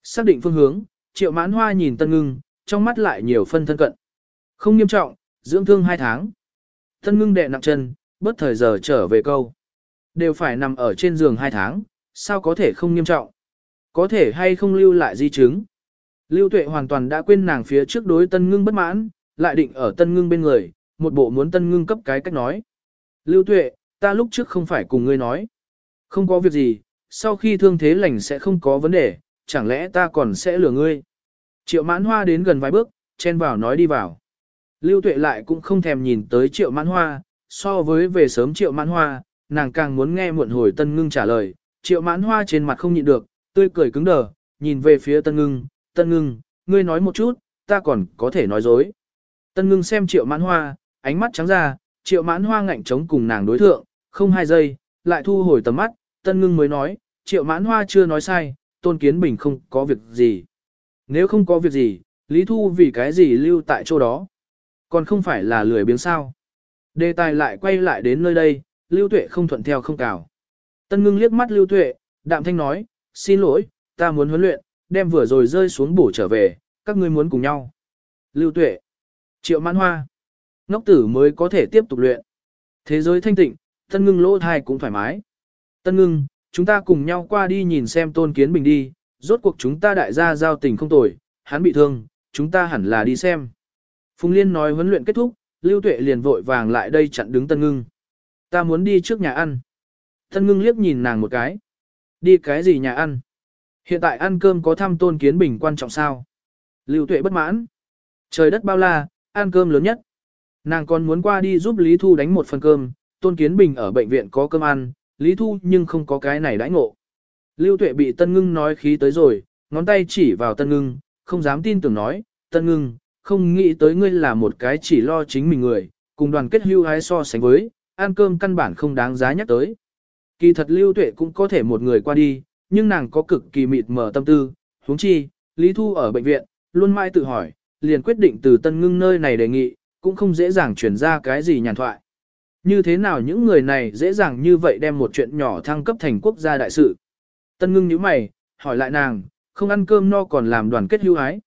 Xác định phương hướng, triệu mãn hoa nhìn tân ngưng, trong mắt lại nhiều phân thân cận. Không nghiêm trọng, dưỡng thương hai tháng. Tân ngưng đệ nặng chân, bất thời giờ trở về câu. Đều phải nằm ở trên giường hai tháng, sao có thể không nghiêm trọng. Có thể hay không lưu lại di chứng. Lưu tuệ hoàn toàn đã quên nàng phía trước đối tân ngưng bất mãn, lại định ở tân ngưng bên người, một bộ muốn tân ngưng cấp cái cách nói. Lưu tuệ, ta lúc trước không phải cùng ngươi nói. Không có việc gì, sau khi thương thế lành sẽ không có vấn đề, chẳng lẽ ta còn sẽ lừa ngươi. Triệu mãn hoa đến gần vài bước, chen vào nói đi vào. Lưu tuệ lại cũng không thèm nhìn tới triệu mãn hoa, so với về sớm triệu mãn hoa, nàng càng muốn nghe muộn hồi tân ngưng trả lời. Triệu mãn hoa trên mặt không nhịn được, tươi cười cứng đờ, nhìn về phía tân ngưng, tân ngưng, ngươi nói một chút, ta còn có thể nói dối. Tân ngưng xem triệu mãn hoa, ánh mắt trắng ra, triệu mãn hoa ngạnh chống cùng nàng đối thượng, không hai giây, lại thu hồi tầm mắt, tân ngưng mới nói, triệu mãn hoa chưa nói sai, tôn kiến bình không có việc gì. Nếu không có việc gì, Lý Thu vì cái gì lưu tại chỗ đó? Còn không phải là lười biếng sao? Đề tài lại quay lại đến nơi đây, Lưu Tuệ không thuận theo không cào. Tân ngưng liếc mắt Lưu Tuệ, đạm thanh nói, xin lỗi, ta muốn huấn luyện, đem vừa rồi rơi xuống bổ trở về, các ngươi muốn cùng nhau. Lưu Tuệ, Triệu Mãn Hoa, ngốc tử mới có thể tiếp tục luyện. Thế giới thanh tịnh, tân ngưng lỗ thai cũng thoải mái. Tân ngưng, chúng ta cùng nhau qua đi nhìn xem tôn kiến bình đi, rốt cuộc chúng ta đại gia giao tình không tồi, hắn bị thương, chúng ta hẳn là đi xem. Phùng Liên nói huấn luyện kết thúc, Lưu Tuệ liền vội vàng lại đây chặn đứng Tân Ngưng. Ta muốn đi trước nhà ăn. Tân Ngưng liếc nhìn nàng một cái. Đi cái gì nhà ăn? Hiện tại ăn cơm có thăm tôn kiến bình quan trọng sao? Lưu Tuệ bất mãn. Trời đất bao la, ăn cơm lớn nhất. Nàng còn muốn qua đi giúp Lý Thu đánh một phần cơm, tôn kiến bình ở bệnh viện có cơm ăn, Lý Thu nhưng không có cái này đãi ngộ. Lưu Tuệ bị Tân Ngưng nói khí tới rồi, ngón tay chỉ vào Tân Ngưng, không dám tin tưởng nói, Tân Ngưng, không nghĩ tới ngươi là một cái chỉ lo chính mình người, cùng đoàn kết hưu hái so sánh với, ăn cơm căn bản không đáng giá nhắc tới. Kỳ thật Lưu Tuệ cũng có thể một người qua đi, nhưng nàng có cực kỳ mịt mờ tâm tư, huống chi, Lý Thu ở bệnh viện, luôn mãi tự hỏi, liền quyết định từ Tân Ngưng nơi này đề nghị, cũng không dễ dàng chuyển ra cái gì nhàn thoại. Như thế nào những người này dễ dàng như vậy đem một chuyện nhỏ thăng cấp thành quốc gia đại sự. Tân ngưng nhíu mày, hỏi lại nàng, không ăn cơm no còn làm đoàn kết hữu ái.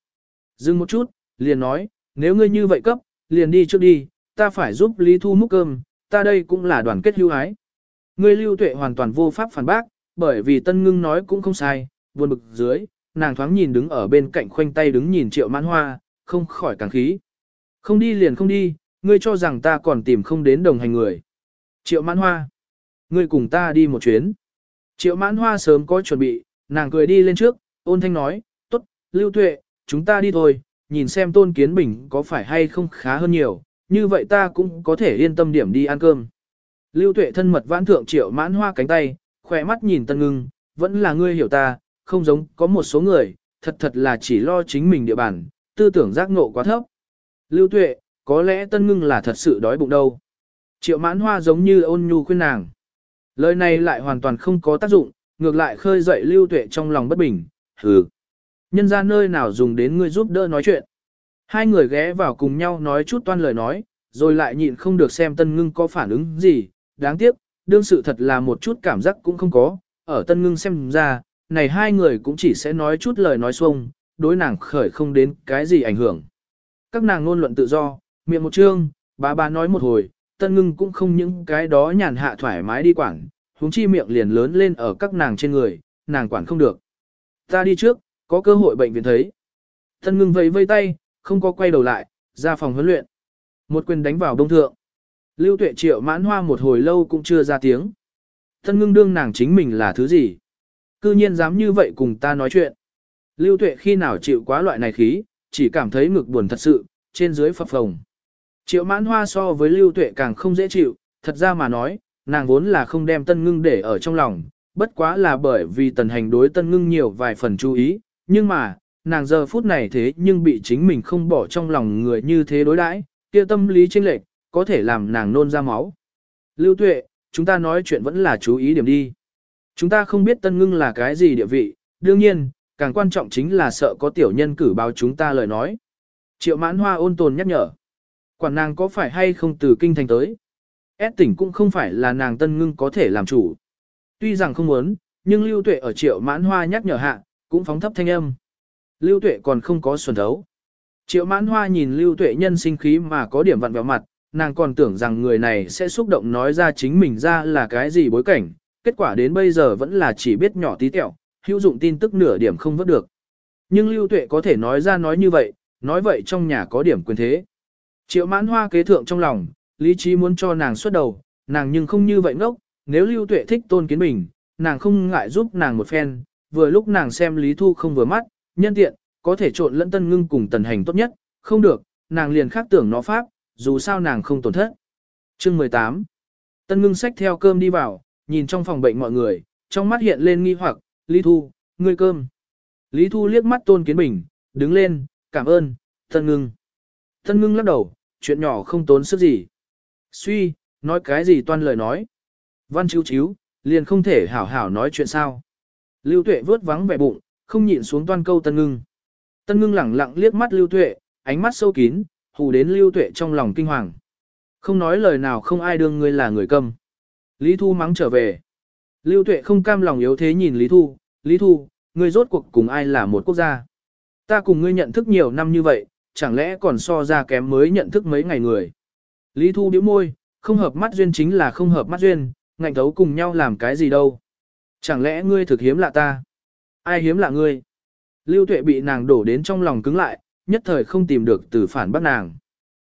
Dừng một chút, liền nói, nếu ngươi như vậy cấp, liền đi trước đi, ta phải giúp Lý Thu múc cơm, ta đây cũng là đoàn kết hữu ái. Ngươi lưu tuệ hoàn toàn vô pháp phản bác, bởi vì tân ngưng nói cũng không sai, buồn bực dưới, nàng thoáng nhìn đứng ở bên cạnh khoanh tay đứng nhìn triệu mãn hoa, không khỏi càng khí. Không đi liền không đi, ngươi cho rằng ta còn tìm không đến đồng hành người. Triệu mãn hoa. Ngươi cùng ta đi một chuyến. Triệu mãn hoa sớm có chuẩn bị, nàng cười đi lên trước, ôn thanh nói, tốt, lưu tuệ, chúng ta đi thôi, nhìn xem tôn kiến bình có phải hay không khá hơn nhiều, như vậy ta cũng có thể yên tâm điểm đi ăn cơm. Lưu tuệ thân mật vãn thượng triệu mãn hoa cánh tay, khỏe mắt nhìn tân ngưng, vẫn là ngươi hiểu ta, không giống có một số người, thật thật là chỉ lo chính mình địa bàn, tư tưởng giác ngộ quá thấp. Lưu tuệ, có lẽ tân ngưng là thật sự đói bụng đâu. Triệu mãn hoa giống như ôn nhu khuyên nàng. Lời này lại hoàn toàn không có tác dụng, ngược lại khơi dậy lưu tuệ trong lòng bất bình, hừ. Nhân ra nơi nào dùng đến ngươi giúp đỡ nói chuyện. Hai người ghé vào cùng nhau nói chút toan lời nói, rồi lại nhịn không được xem tân ngưng có phản ứng gì, đáng tiếc, đương sự thật là một chút cảm giác cũng không có, ở tân ngưng xem ra, này hai người cũng chỉ sẽ nói chút lời nói xuông, đối nàng khởi không đến cái gì ảnh hưởng. Các nàng ngôn luận tự do, miệng một chương, bà bà nói một hồi, tân ngưng cũng không những cái đó nhàn hạ thoải mái đi quản, huống chi miệng liền lớn lên ở các nàng trên người, nàng quản không được. Ta đi trước, có cơ hội bệnh viện thấy. Tân ngưng vẫy vây tay, không có quay đầu lại, ra phòng huấn luyện. Một quyền đánh vào đông thượng. Lưu tuệ triệu mãn hoa một hồi lâu cũng chưa ra tiếng. Tân ngưng đương nàng chính mình là thứ gì? Cư nhiên dám như vậy cùng ta nói chuyện. Lưu tuệ khi nào chịu quá loại này khí, chỉ cảm thấy ngực buồn thật sự, trên dưới phập phồng. Triệu mãn hoa so với lưu tuệ càng không dễ chịu, thật ra mà nói, nàng vốn là không đem tân ngưng để ở trong lòng, bất quá là bởi vì tần hành đối tân ngưng nhiều vài phần chú ý, nhưng mà, nàng giờ phút này thế nhưng bị chính mình không bỏ trong lòng người như thế đối đãi, kia tâm lý chênh lệch, có thể làm nàng nôn ra máu. Lưu tuệ, chúng ta nói chuyện vẫn là chú ý điểm đi. Chúng ta không biết tân ngưng là cái gì địa vị, đương nhiên, càng quan trọng chính là sợ có tiểu nhân cử báo chúng ta lời nói. Triệu mãn hoa ôn tồn nhắc nhở. Quản nàng có phải hay không từ kinh thành tới? Ed tỉnh cũng không phải là nàng tân ngưng có thể làm chủ. Tuy rằng không muốn, nhưng lưu tuệ ở triệu mãn hoa nhắc nhở hạ, cũng phóng thấp thanh âm. Lưu tuệ còn không có xuẩn thấu. Triệu mãn hoa nhìn lưu tuệ nhân sinh khí mà có điểm vặn vẹo mặt, nàng còn tưởng rằng người này sẽ xúc động nói ra chính mình ra là cái gì bối cảnh, kết quả đến bây giờ vẫn là chỉ biết nhỏ tí tẹo, hữu dụng tin tức nửa điểm không vớt được. Nhưng lưu tuệ có thể nói ra nói như vậy, nói vậy trong nhà có điểm quyền thế. Triệu mãn hoa kế thượng trong lòng, lý trí muốn cho nàng xuất đầu, nàng nhưng không như vậy ngốc, nếu lưu tuệ thích tôn kiến bình, nàng không ngại giúp nàng một phen, vừa lúc nàng xem lý thu không vừa mắt, nhân tiện, có thể trộn lẫn tân ngưng cùng tần hành tốt nhất, không được, nàng liền khác tưởng nó pháp, dù sao nàng không tổn thất. Chương 18 Tân ngưng xách theo cơm đi vào, nhìn trong phòng bệnh mọi người, trong mắt hiện lên nghi hoặc, Lý Thu, ngươi cơm. Lý Thu liếc mắt Tôn Kiến Bình, đứng lên, cảm ơn, Tân ngưng. Tân ngưng lắc đầu, chuyện nhỏ không tốn sức gì. Suy, nói cái gì toan lời nói. Văn chiếu chiếu, liền không thể hảo hảo nói chuyện sao. Lưu Tuệ vớt vắng vẻ bụng, không nhịn xuống toan câu Tân ngưng. Tân ngưng lẳng lặng liếc mắt Lưu Tuệ, ánh mắt sâu kín, hù đến Lưu Tuệ trong lòng kinh hoàng. Không nói lời nào không ai đương ngươi là người câm. Lý Thu mắng trở về. Lưu Tuệ không cam lòng yếu thế nhìn Lý Thu, Lý Thu, ngươi rốt cuộc cùng ai là một quốc gia. Ta cùng ngươi nhận thức nhiều năm như vậy, chẳng lẽ còn so ra kém mới nhận thức mấy ngày người. Lý Thu điếu môi, không hợp mắt duyên chính là không hợp mắt duyên, ngạnh thấu cùng nhau làm cái gì đâu. Chẳng lẽ ngươi thực hiếm lạ ta? Ai hiếm lạ ngươi? Lưu Tuệ bị nàng đổ đến trong lòng cứng lại, nhất thời không tìm được từ phản bắt nàng.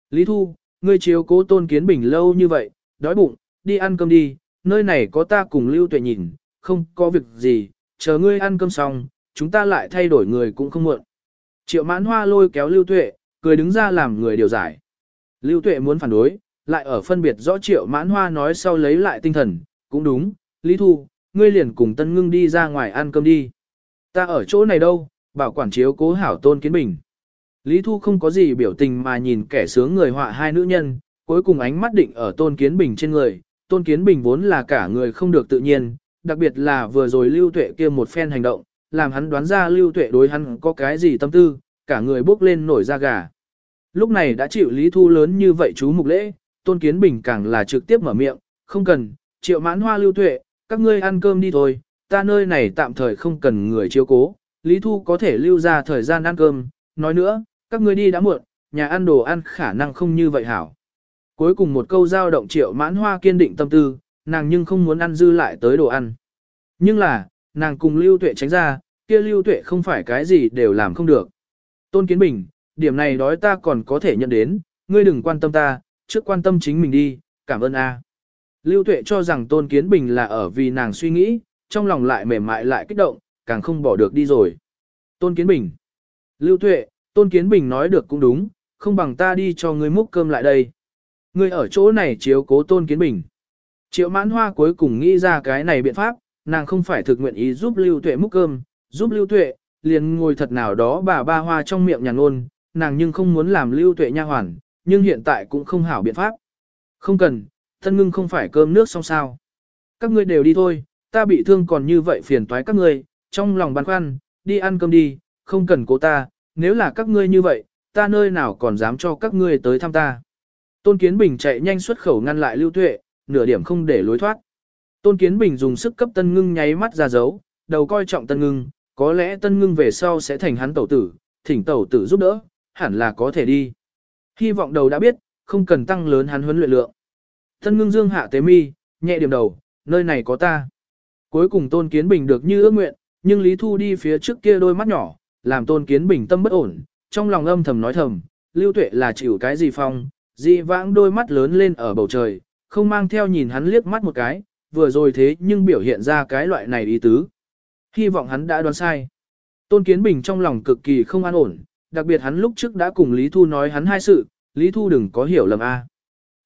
Lý Thu, ngươi chiếu cố tôn kiến bình lâu như vậy, đói bụng, đi ăn cơm đi, nơi này có ta cùng Lưu Tuệ nhìn, không có việc gì, chờ ngươi ăn cơm xong, chúng ta lại thay đổi người cũng không muộn. Triệu mãn hoa lôi kéo Lưu Tuệ, cười đứng ra làm người điều giải. Lưu Tuệ muốn phản đối, lại ở phân biệt rõ triệu mãn hoa nói sau lấy lại tinh thần, cũng đúng, Lý Thu, ngươi liền cùng Tân Ngưng đi ra ngoài ăn cơm đi. Ta ở chỗ này đâu, bảo quản chiếu cố hảo tôn kiến bình. Lý Thu không có gì biểu tình mà nhìn kẻ sướng người họa hai nữ nhân, cuối cùng ánh mắt định ở tôn kiến bình trên người. Tôn kiến bình vốn là cả người không được tự nhiên, đặc biệt là vừa rồi lưu tuệ kia một phen hành động, làm hắn đoán ra lưu tuệ đối hắn có cái gì tâm tư, cả người bốc lên nổi da gà. Lúc này đã chịu Lý Thu lớn như vậy chú mục lễ, tôn kiến bình càng là trực tiếp mở miệng, không cần, triệu mãn hoa lưu tuệ, các ngươi ăn cơm đi thôi, ta nơi này tạm thời không cần người chiếu cố, Lý Thu có thể lưu ra thời gian ăn cơm, nói nữa, các ngươi đi đã muộn, nhà ăn đồ ăn khả năng không như vậy hảo. Cuối cùng một câu giao động triệu mãn hoa kiên định tâm tư, nàng nhưng không muốn ăn dư lại tới đồ ăn. Nhưng là, nàng cùng lưu tuệ tránh ra, kia lưu tuệ không phải cái gì đều làm không được. Tôn Kiến Bình, điểm này đói ta còn có thể nhận đến, ngươi đừng quan tâm ta, trước quan tâm chính mình đi, cảm ơn a. Lưu Tuệ cho rằng Tôn Kiến Bình là ở vì nàng suy nghĩ, trong lòng lại mềm mại lại kích động, càng không bỏ được đi rồi. Tôn Kiến Bình. Lưu Tuệ, Tôn Kiến Bình nói được cũng đúng, không bằng ta đi cho ngươi múc cơm lại đây. Ngươi ở chỗ này chiếu cố Tôn Kiến Bình. Triệu mãn hoa cuối cùng nghĩ ra cái này biện pháp, nàng không phải thực nguyện ý giúp Lưu Tuệ múc cơm, giúp Lưu Tuệ, liền ngồi thật nào đó bà ba hoa trong miệng nhàn ngôn, nàng nhưng không muốn làm Lưu Tuệ nha hoàn, nhưng hiện tại cũng không hảo biện pháp. Không cần, thân ngưng không phải cơm nước xong sao. Các ngươi đều đi thôi, ta bị thương còn như vậy phiền toái các ngươi, trong lòng băn khoăn, đi ăn cơm đi, không cần cố ta, nếu là các ngươi như vậy, ta nơi nào còn dám cho các ngươi tới thăm ta. Tôn Kiến Bình chạy nhanh xuất khẩu ngăn lại Lưu Tuệ, nửa điểm không để lối thoát. Tôn Kiến Bình dùng sức cấp Tân Ngưng nháy mắt ra dấu, đầu coi trọng Tân Ngưng, có lẽ Tân Ngưng về sau sẽ thành hắn tẩu tử, thỉnh tẩu tử giúp đỡ, hẳn là có thể đi. Hy vọng đầu đã biết, không cần tăng lớn hắn huấn luyện lượng. Tân Ngưng dương hạ tế mi, nhẹ điểm đầu, nơi này có ta. Cuối cùng Tôn Kiến Bình được như ước nguyện, nhưng Lý Thu đi phía trước kia đôi mắt nhỏ, làm Tôn Kiến Bình tâm bất ổn, trong lòng âm thầm nói thầm, Lưu Tuệ là chịu cái gì phong, dị vãng đôi mắt lớn lên ở bầu trời, không mang theo nhìn hắn liếc mắt một cái, vừa rồi thế nhưng biểu hiện ra cái loại này ý tứ. Hy vọng hắn đã đoán sai. Tôn Kiến Bình trong lòng cực kỳ không an ổn, đặc biệt hắn lúc trước đã cùng Lý Thu nói hắn hai sự, Lý Thu đừng có hiểu lầm a.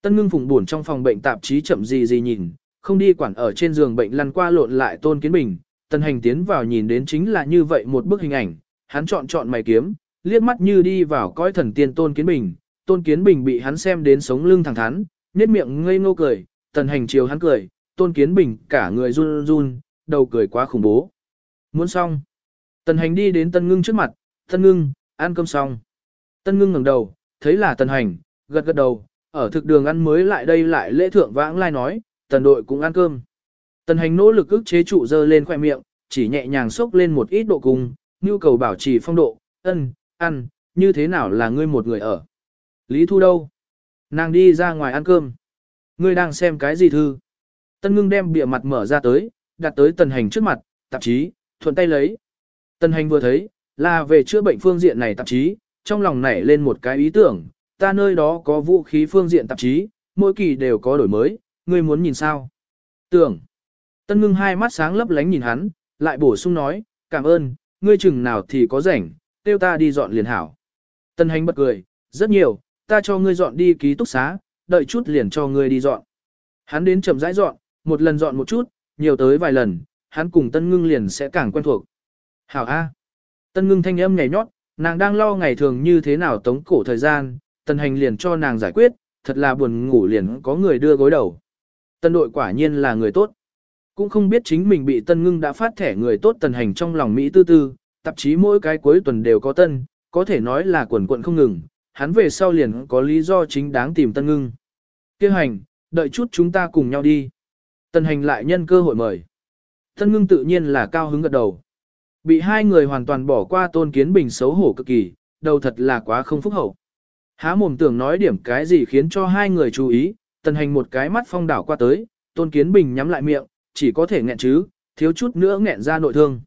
Tân ngưng phùng buồn trong phòng bệnh tạp chí chậm gì gì nhìn, không đi quản ở trên giường bệnh lăn qua lộn lại Tôn Kiến Bình, Tân hành tiến vào nhìn đến chính là như vậy một bức hình ảnh, hắn chọn chọn mày kiếm, liếc mắt như đi vào coi thần tiên Tôn Kiến Bình, Tôn Kiến Bình bị hắn xem đến sống lưng thẳng thắn, nét miệng ngây ngô cười, Tần hành chiều hắn cười, Tôn Kiến Bình cả người run run, đầu cười quá khủng bố. Muốn xong. Tần hành đi đến Tân Ngưng trước mặt, Tân Ngưng, ăn cơm xong. Tân Ngưng ngẩng đầu, thấy là Tần hành, gật gật đầu, ở thực đường ăn mới lại đây lại lễ thượng vãng lai nói, Tần đội cũng ăn cơm. Tần hành nỗ lực ức chế trụ dơ lên khoẻ miệng, chỉ nhẹ nhàng xốc lên một ít độ cung, nhu cầu bảo trì phong độ, ân, ăn, như thế nào là ngươi một người ở. Lý Thu đâu? Nàng đi ra ngoài ăn cơm. Ngươi đang xem cái gì thư? Tân ngưng đem bìa mặt mở ra tới, đặt tới tần hành trước mặt, tạp chí, thuận tay lấy. Tần hành vừa thấy, là về chữa bệnh phương diện này tạp chí, trong lòng nảy lên một cái ý tưởng, ta nơi đó có vũ khí phương diện tạp chí, mỗi kỳ đều có đổi mới, ngươi muốn nhìn sao? Tưởng. Tân ngưng hai mắt sáng lấp lánh nhìn hắn, lại bổ sung nói, cảm ơn, ngươi chừng nào thì có rảnh, tiêu ta đi dọn liền hảo. Tân hành bật cười, rất nhiều, ta cho ngươi dọn đi ký túc xá, đợi chút liền cho ngươi đi dọn. Hắn đến chậm rãi dọn, một lần dọn một chút, nhiều tới vài lần, hắn cùng Tân Ngưng liền sẽ càng quen thuộc. Hảo A. Tân Ngưng thanh âm nhảy nhót, nàng đang lo ngày thường như thế nào tống cổ thời gian, Tân Hành liền cho nàng giải quyết, thật là buồn ngủ liền có người đưa gối đầu. Tân đội quả nhiên là người tốt. Cũng không biết chính mình bị Tân Ngưng đã phát thẻ người tốt tần Hành trong lòng Mỹ tư tư, tạp chí mỗi cái cuối tuần đều có tân, có thể nói là quần quận không ngừng, hắn về sau liền có lý do chính đáng tìm Tân Ngưng. Kêu hành, đợi chút chúng ta cùng nhau đi. Tân hành lại nhân cơ hội mời. Tân Ngưng tự nhiên là cao hứng gật đầu. Bị hai người hoàn toàn bỏ qua tôn kiến bình xấu hổ cực kỳ, đầu thật là quá không phúc hậu. Há mồm tưởng nói điểm cái gì khiến cho hai người chú ý, tần hành một cái mắt phong đảo qua tới, tôn kiến bình nhắm lại miệng, chỉ có thể nghẹn chứ, thiếu chút nữa nghẹn ra nội thương.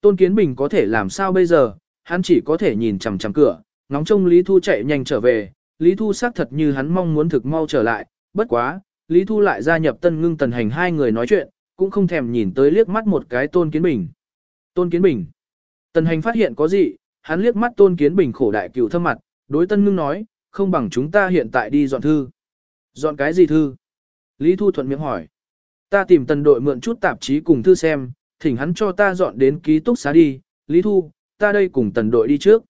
Tôn kiến bình có thể làm sao bây giờ, hắn chỉ có thể nhìn chằm chằm cửa, ngóng trông Lý Thu chạy nhanh trở về, Lý Thu xác thật như hắn mong muốn thực mau trở lại, bất quá, Lý Thu lại gia nhập tân ngưng tần hành hai người nói chuyện, cũng không thèm nhìn tới liếc mắt một cái Tôn Kiến Bình. Tôn Kiến Bình. Tần hành phát hiện có gì, hắn liếc mắt Tôn Kiến Bình khổ đại cựu thâm mặt, đối tân ngưng nói, không bằng chúng ta hiện tại đi dọn thư. Dọn cái gì thư? Lý Thu thuận miệng hỏi. Ta tìm tần đội mượn chút tạp chí cùng thư xem, thỉnh hắn cho ta dọn đến ký túc xá đi. Lý Thu, ta đây cùng tần đội đi trước.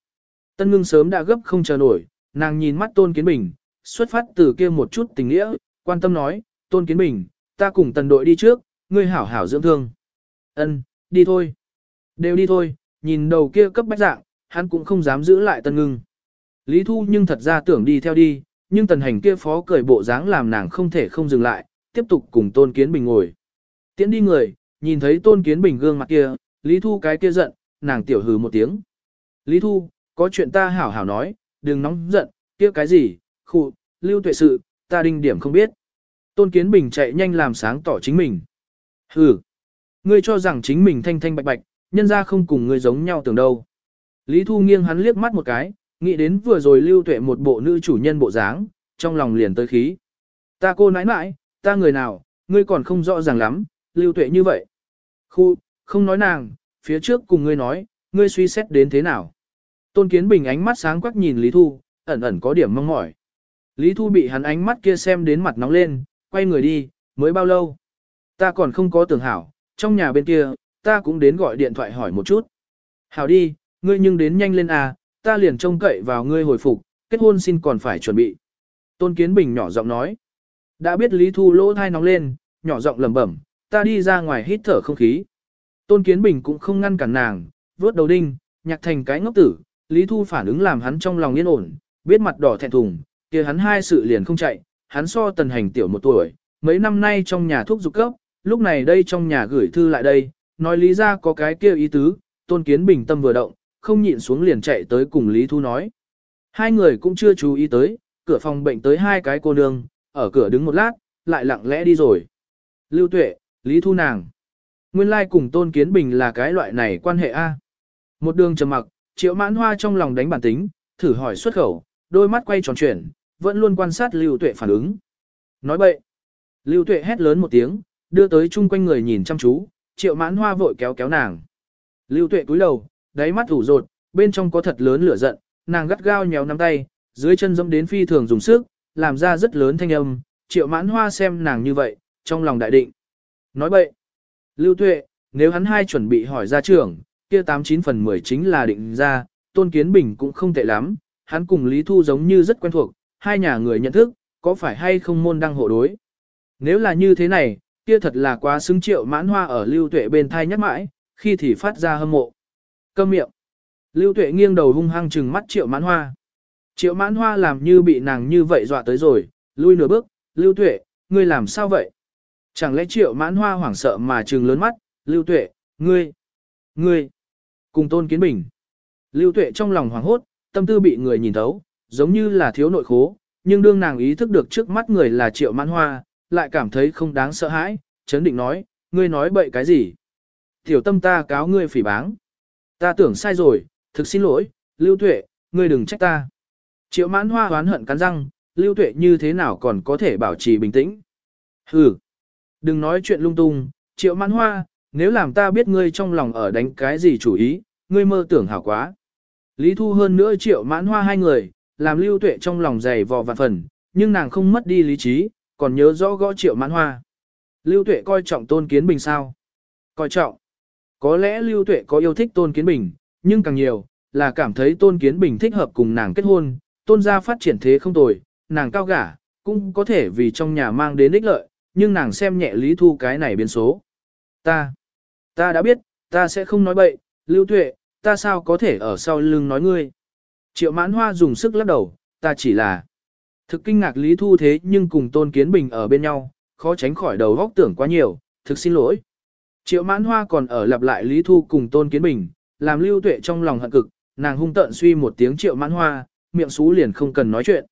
Tân ngưng sớm đã gấp không chờ nổi, nàng nhìn mắt Tôn Kiến Bình, xuất phát từ kia một chút tình nghĩa, quan tâm nói, Tôn Kiến Bình, ta cùng tần đội đi trước, ngươi hảo hảo dưỡng thương. Ân, đi thôi. Đều đi thôi, nhìn đầu kia cấp bách dạng, hắn cũng không dám giữ lại tân ngưng. Lý Thu nhưng thật ra tưởng đi theo đi, nhưng tần hành kia phó cười bộ dáng làm nàng không thể không dừng lại, tiếp tục cùng Tôn Kiến Bình ngồi. Tiến đi người, nhìn thấy Tôn Kiến Bình gương mặt kia, Lý Thu cái kia giận, nàng tiểu hừ một tiếng. Lý Thu, có chuyện ta hảo hảo nói, đừng nóng giận, kia cái gì, khụ, lưu tuệ sự, ta đinh điểm không biết. Tôn Kiến Bình chạy nhanh làm sáng tỏ chính mình. Hừ, ngươi cho rằng chính mình thanh thanh bạch bạch, nhân ra không cùng ngươi giống nhau tưởng đâu. Lý Thu nghiêng hắn liếc mắt một cái, nghĩ đến vừa rồi lưu tuệ một bộ nữ chủ nhân bộ dáng, trong lòng liền tới khí. Ta cô nãi nãi, ta người nào, ngươi còn không rõ ràng lắm, lưu tuệ như vậy. Khu, không nói nàng, phía trước cùng ngươi nói, ngươi suy xét đến thế nào. Tôn Kiến Bình ánh mắt sáng quắc nhìn Lý Thu, ẩn ẩn có điểm mong mỏi. Lý Thu bị hắn ánh mắt kia xem đến mặt nóng lên, quay người đi, mới bao lâu. Ta còn không có tưởng hảo, trong nhà bên kia, ta cũng đến gọi điện thoại hỏi một chút. Hảo đi, ngươi nhưng đến nhanh lên à, ta liền trông cậy vào ngươi hồi phục, kết hôn xin còn phải chuẩn bị. Tôn Kiến Bình nhỏ giọng nói. Đã biết Lý Thu lỗ thai nóng lên, nhỏ giọng lẩm bẩm, ta đi ra ngoài hít thở không khí. Tôn Kiến Bình cũng không ngăn cản nàng, vớt đầu đinh, nhạc thành cái ngốc tử, Lý Thu phản ứng làm hắn trong lòng yên ổn, biết mặt đỏ thẹn thùng, kia hắn hai sự liền không chạy, hắn so tần hành tiểu một tuổi, mấy năm nay trong nhà thuốc dục cấp, lúc này đây trong nhà gửi thư lại đây, nói lý ra có cái kia ý tứ, Tôn Kiến Bình tâm vừa động, không nhịn xuống liền chạy tới cùng Lý Thu nói. Hai người cũng chưa chú ý tới, cửa phòng bệnh tới hai cái cô nương, ở cửa đứng một lát, lại lặng lẽ đi rồi. Lưu Tuệ, Lý Thu nàng. Nguyên lai like cùng Tôn Kiến Bình là cái loại này quan hệ A. Một đường trầm mặc, triệu mãn hoa trong lòng đánh bản tính, thử hỏi xuất khẩu, đôi mắt quay tròn chuyển, vẫn luôn quan sát Lưu Tuệ phản ứng. Nói bậy. Lưu Tuệ hét lớn một tiếng, đưa tới chung quanh người nhìn chăm chú, triệu mãn hoa vội kéo kéo nàng. Lưu Tuệ cúi đầu, đáy mắt ủ rột, bên trong có thật lớn lửa giận, nàng gắt gao nhéo nắm tay, dưới chân dẫm đến phi thường dùng sức, làm ra rất lớn thanh âm, triệu mãn hoa xem nàng như vậy, trong lòng đại định. Nói bậy. Lưu Tuệ, nếu hắn hai chuẩn bị hỏi ra trưởng, kia 89 phần 10 chính là định ra, Tôn Kiến Bình cũng không tệ lắm, hắn cùng Lý Thu giống như rất quen thuộc, hai nhà người nhận thức, có phải hay không môn đăng hộ đối. Nếu là như thế này, kia thật là quá xứng triệu mãn hoa ở Lưu Tuệ bên thai nhắc mãi, khi thì phát ra hâm mộ. Câm miệng. Lưu Tuệ nghiêng đầu hung hăng trừng mắt triệu mãn hoa. Triệu mãn hoa làm như bị nàng như vậy dọa tới rồi, lui nửa bước, Lưu Tuệ, ngươi làm sao vậy? Chẳng lẽ triệu mãn hoa hoảng sợ mà trừng lớn mắt, Lưu Tuệ, ngươi, ngươi, cùng tôn kiến bình. Lưu Tuệ trong lòng hoảng hốt, tâm tư bị người nhìn thấu, giống như là thiếu nội khố, nhưng đương nàng ý thức được trước mắt người là triệu mãn hoa, lại cảm thấy không đáng sợ hãi, chấn định nói, ngươi nói bậy cái gì? Tiểu tâm ta cáo ngươi phỉ báng. Ta tưởng sai rồi, thực xin lỗi, Lưu Tuệ, ngươi đừng trách ta. Triệu mãn hoa hoán hận cắn răng, Lưu Tuệ như thế nào còn có thể bảo trì bình tĩnh? Hừ, đừng nói chuyện lung tung, triệu mãn hoa, nếu làm ta biết ngươi trong lòng ở đánh cái gì chủ ý, ngươi mơ tưởng hảo quá. Lý Thu hơn nữa triệu mãn hoa hai người, làm Lưu Tuệ trong lòng dày vò vạn phần, nhưng nàng không mất đi lý trí, còn nhớ rõ gõ triệu mãn hoa. Lưu Tuệ coi trọng tôn kiến bình sao? Coi trọng. Có lẽ Lưu Tuệ có yêu thích tôn kiến bình, nhưng càng nhiều, là cảm thấy tôn kiến bình thích hợp cùng nàng kết hôn, tôn gia phát triển thế không tồi, nàng cao gả, cũng có thể vì trong nhà mang đến ích lợi, nhưng nàng xem nhẹ Lý Thu cái này biến số. Ta, ta đã biết, ta sẽ không nói bậy, Lưu Tuệ, ta sao có thể ở sau lưng nói ngươi. Triệu mãn hoa dùng sức lắc đầu, ta chỉ là thực kinh ngạc Lý Thu thế nhưng cùng Tôn Kiến Bình ở bên nhau, khó tránh khỏi đầu góc tưởng quá nhiều, thực xin lỗi. Triệu mãn hoa còn ở lặp lại Lý Thu cùng Tôn Kiến Bình, làm lưu tuệ trong lòng hận cực, nàng hung tận suy một tiếng triệu mãn hoa, miệng xú liền không cần nói chuyện.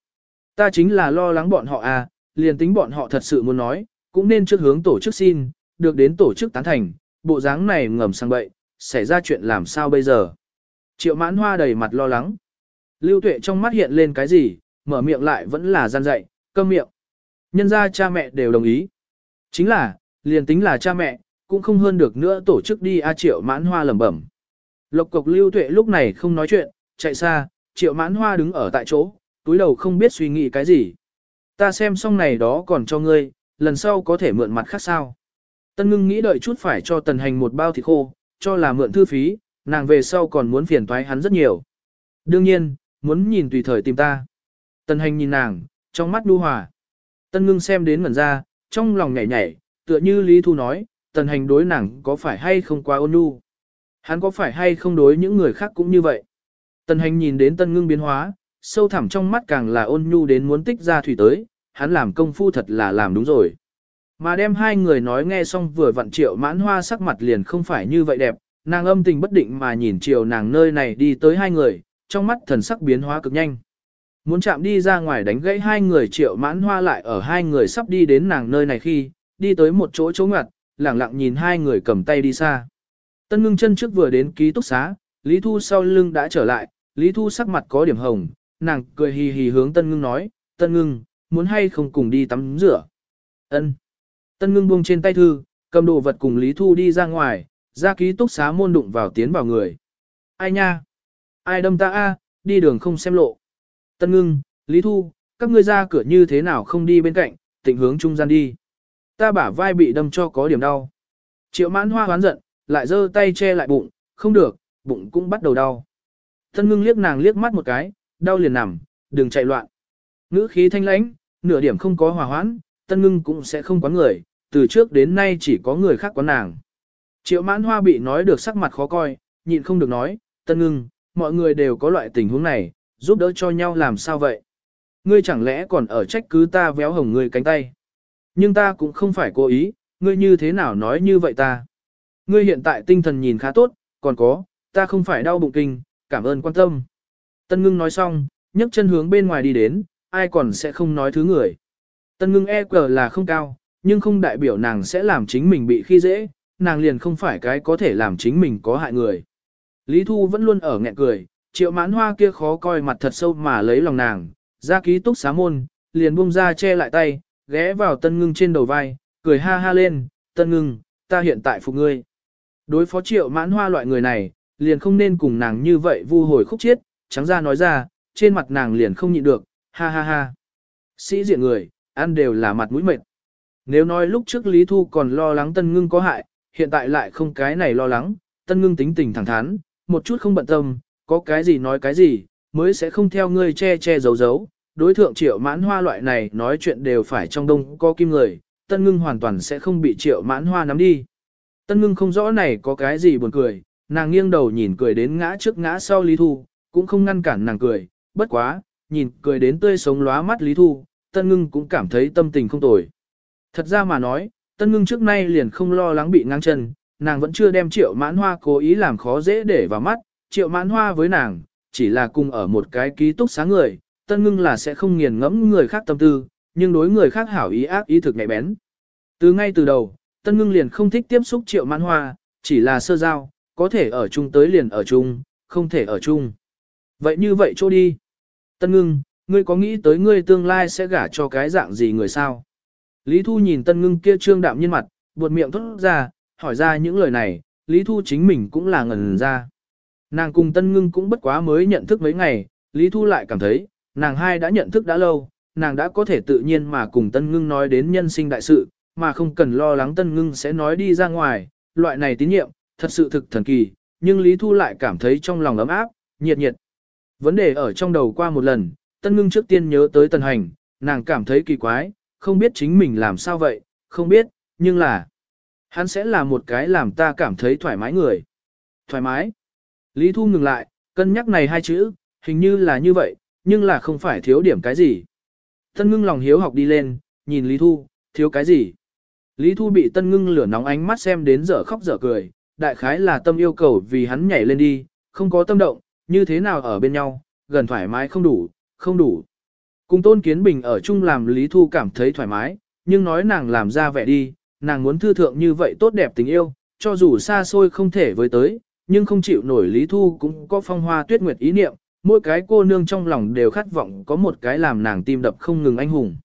Ta chính là lo lắng bọn họ à, liền tính bọn họ thật sự muốn nói, cũng nên trước hướng tổ chức xin, được đến tổ chức tán thành, bộ dáng này ngầm sang bậy, xảy ra chuyện làm sao bây giờ. Triệu mãn hoa đầy mặt lo lắng. Lưu tuệ trong mắt hiện lên cái gì, mở miệng lại vẫn là gian dạy, câm miệng. Nhân ra cha mẹ đều đồng ý. Chính là, liền tính là cha mẹ, cũng không hơn được nữa tổ chức đi A Triệu mãn hoa lẩm bẩm. Lộc cục lưu tuệ lúc này không nói chuyện, chạy xa, Triệu mãn hoa đứng ở tại chỗ, túi đầu không biết suy nghĩ cái gì. Ta xem xong này đó còn cho ngươi, lần sau có thể mượn mặt khác sao. Tân ngưng nghĩ đợi chút phải cho tần hành một bao thịt khô, cho là mượn thư phí, nàng về sau còn muốn phiền toái hắn rất nhiều. Đương nhiên, muốn nhìn tùy thời tìm ta. Tần hành nhìn nàng, trong mắt đu hòa. Tân ngưng xem đến ngẩn ra, trong lòng nhảy nhảy, tựa như Lý Thu nói, tần hành đối nàng có phải hay không quá ôn nhu. Hắn có phải hay không đối những người khác cũng như vậy. Tần hành nhìn đến tân ngưng biến hóa, sâu thẳm trong mắt càng là ôn nhu đến muốn tích ra thủy tới, hắn làm công phu thật là làm đúng rồi. Mà đem hai người nói nghe xong vừa vặn triệu mãn hoa sắc mặt liền không phải như vậy đẹp, nàng âm tình bất định mà nhìn chiều nàng nơi này đi tới hai người, trong mắt thần sắc biến hóa cực nhanh. Muốn chạm đi ra ngoài đánh gãy hai người triệu mãn hoa lại ở hai người sắp đi đến nàng nơi này khi, đi tới một chỗ chỗ ngoặt, lẳng lặng nhìn hai người cầm tay đi xa. Tân ngưng chân trước vừa đến ký túc xá, Lý Thu sau lưng đã trở lại, Lý Thu sắc mặt có điểm hồng, nàng cười hì hì hướng Tân Ngưng nói, Tân Ngưng, muốn hay không cùng đi tắm rửa. Ân. Tân Ngưng buông trên tay thư, cầm đồ vật cùng Lý Thu đi ra ngoài, ra ký túc xá môn đụng vào tiến vào người. Ai nha? Ai đâm ta a? đi đường không xem lộ. Tân Ngưng, Lý Thu, các ngươi ra cửa như thế nào không đi bên cạnh, tịnh hướng trung gian đi. Ta bả vai bị đâm cho có điểm đau. Triệu mãn hoa hoán giận, lại giơ tay che lại bụng, không được, bụng cũng bắt đầu đau. Tân ngưng liếc nàng liếc mắt một cái, đau liền nằm, đừng chạy loạn. Ngữ khí thanh lãnh, nửa điểm không có hòa hoãn, tân ngưng cũng sẽ không quán người, từ trước đến nay chỉ có người khác quán nàng. Triệu mãn hoa bị nói được sắc mặt khó coi, nhịn không được nói, tân ngưng, mọi người đều có loại tình huống này, giúp đỡ cho nhau làm sao vậy? Ngươi chẳng lẽ còn ở trách cứ ta véo hồng ngươi cánh tay? Nhưng ta cũng không phải cố ý, ngươi như thế nào nói như vậy ta? Ngươi hiện tại tinh thần nhìn khá tốt, còn có, ta không phải đau bụng kinh, cảm ơn quan tâm. Tân ngưng nói xong, nhấc chân hướng bên ngoài đi đến, ai còn sẽ không nói thứ người. Tân ngưng e cờ là không cao, nhưng không đại biểu nàng sẽ làm chính mình bị khi dễ, nàng liền không phải cái có thể làm chính mình có hại người. Lý Thu vẫn luôn ở nghẹn cười, triệu mãn hoa kia khó coi mặt thật sâu mà lấy lòng nàng, ra ký túc xá môn, liền buông ra che lại tay, ghé vào tân ngưng trên đầu vai, cười ha ha lên, tân ngưng, ta hiện tại phục ngươi. Đối phó triệu mãn hoa loại người này, liền không nên cùng nàng như vậy vu hồi khúc chiết, trắng ra nói ra, trên mặt nàng liền không nhịn được, ha ha ha. Sĩ diện người, ăn đều là mặt mũi mệt. Nếu nói lúc trước Lý Thu còn lo lắng Tân Ngưng có hại, hiện tại lại không cái này lo lắng, Tân Ngưng tính tình thẳng thắn, một chút không bận tâm, có cái gì nói cái gì, mới sẽ không theo ngươi che che giấu giấu. Đối thượng triệu mãn hoa loại này nói chuyện đều phải trong đông có kim người, Tân Ngưng hoàn toàn sẽ không bị triệu mãn hoa nắm đi. Tân Ngưng không rõ này có cái gì buồn cười, nàng nghiêng đầu nhìn cười đến ngã trước ngã sau Lý Thu, cũng không ngăn cản nàng cười, bất quá, nhìn cười đến tươi sống lóa mắt Lý Thu, Tân Ngưng cũng cảm thấy tâm tình không tồi. Thật ra mà nói, Tân Ngưng trước nay liền không lo lắng bị ngang chân, nàng vẫn chưa đem triệu mãn hoa cố ý làm khó dễ để vào mắt, triệu mãn hoa với nàng, chỉ là cùng ở một cái ký túc sáng người, Tân Ngưng là sẽ không nghiền ngẫm người khác tâm tư, nhưng đối người khác hảo ý ác ý thực nhạy bén. Từ ngay từ đầu, Tân Ngưng liền không thích tiếp xúc triệu mãn hoa, chỉ là sơ giao, có thể ở chung tới liền ở chung, không thể ở chung. Vậy như vậy chỗ đi. Tân ngưng, ngươi có nghĩ tới ngươi tương lai sẽ gả cho cái dạng gì người sao? Lý Thu nhìn Tân ngưng kia trương đạm nhiên mặt, buột miệng thốt ra, hỏi ra những lời này, Lý Thu chính mình cũng là ngần ra. Nàng cùng Tân ngưng cũng bất quá mới nhận thức mấy ngày, Lý Thu lại cảm thấy, nàng hai đã nhận thức đã lâu, nàng đã có thể tự nhiên mà cùng Tân ngưng nói đến nhân sinh đại sự, mà không cần lo lắng Tân ngưng sẽ nói đi ra ngoài, loại này tín nhiệm, thật sự thực thần kỳ, nhưng Lý Thu lại cảm thấy trong lòng ấm áp, nhiệt nhiệt. Vấn đề ở trong đầu qua một lần, Tân Ngưng trước tiên nhớ tới Tần Hành, nàng cảm thấy kỳ quái, không biết chính mình làm sao vậy, không biết, nhưng là hắn sẽ là một cái làm ta cảm thấy thoải mái người. Thoải mái. Lý Thu ngừng lại, cân nhắc này hai chữ, hình như là như vậy, nhưng là không phải thiếu điểm cái gì. Tân Ngưng lòng hiếu học đi lên, nhìn Lý Thu, thiếu cái gì. Lý Thu bị Tân Ngưng lửa nóng ánh mắt xem đến dở khóc dở cười, đại khái là tâm yêu cầu vì hắn nhảy lên đi, không có tâm động, như thế nào ở bên nhau, gần thoải mái không đủ, không đủ. Cùng Tôn Kiến Bình ở chung làm Lý Thu cảm thấy thoải mái, nhưng nói nàng làm ra vẻ đi, nàng muốn thư thượng như vậy tốt đẹp tình yêu, cho dù xa xôi không thể với tới, nhưng không chịu nổi Lý Thu cũng có phong hoa tuyết nguyệt ý niệm, mỗi cái cô nương trong lòng đều khát vọng có một cái làm nàng tim đập không ngừng anh hùng.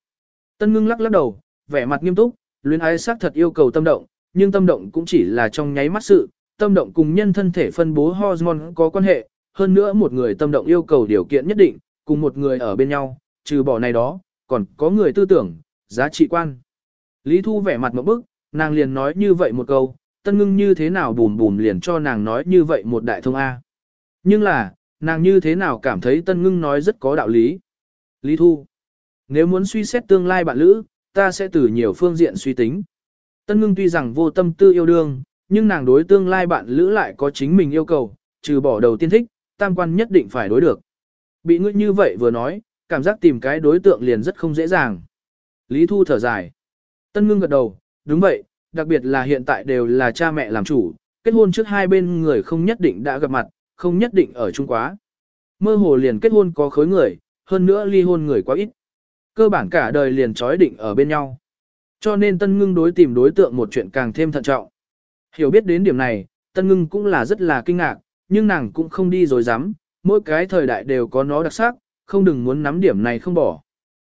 Tân ngưng lắc lắc đầu, vẻ mặt nghiêm túc, luyến ái xác thật yêu cầu tâm động, nhưng tâm động cũng chỉ là trong nháy mắt sự, tâm động cùng nhân thân thể phân bố hormone có quan hệ, hơn nữa một người tâm động yêu cầu điều kiện nhất định, cùng một người ở bên nhau, trừ bỏ này đó, còn có người tư tưởng, giá trị quan. Lý Thu vẻ mặt một bức, nàng liền nói như vậy một câu, tân ngưng như thế nào bùm bùm liền cho nàng nói như vậy một đại thông A. Nhưng là, nàng như thế nào cảm thấy tân ngưng nói rất có đạo lý. Lý Thu, nếu muốn suy xét tương lai bạn lữ, ta sẽ từ nhiều phương diện suy tính. Tân ngưng tuy rằng vô tâm tư yêu đương, nhưng nàng đối tương lai bạn lữ lại có chính mình yêu cầu, trừ bỏ đầu tiên thích, tam quan nhất định phải đối được. Bị ngươi như vậy vừa nói, cảm giác tìm cái đối tượng liền rất không dễ dàng. Lý Thu thở dài. Tân ngưng gật đầu, đúng vậy, đặc biệt là hiện tại đều là cha mẹ làm chủ, kết hôn trước hai bên người không nhất định đã gặp mặt, không nhất định ở chung quá. Mơ hồ liền kết hôn có khối người, hơn nữa ly hôn người quá ít. Cơ bản cả đời liền trói định ở bên nhau. Cho nên Tân Ngưng đối tìm đối tượng một chuyện càng thêm thận trọng. Hiểu biết đến điểm này, Tân Ngưng cũng là rất là kinh ngạc, nhưng nàng cũng không đi rồi dám, mỗi cái thời đại đều có nó đặc sắc, không đừng muốn nắm điểm này không bỏ.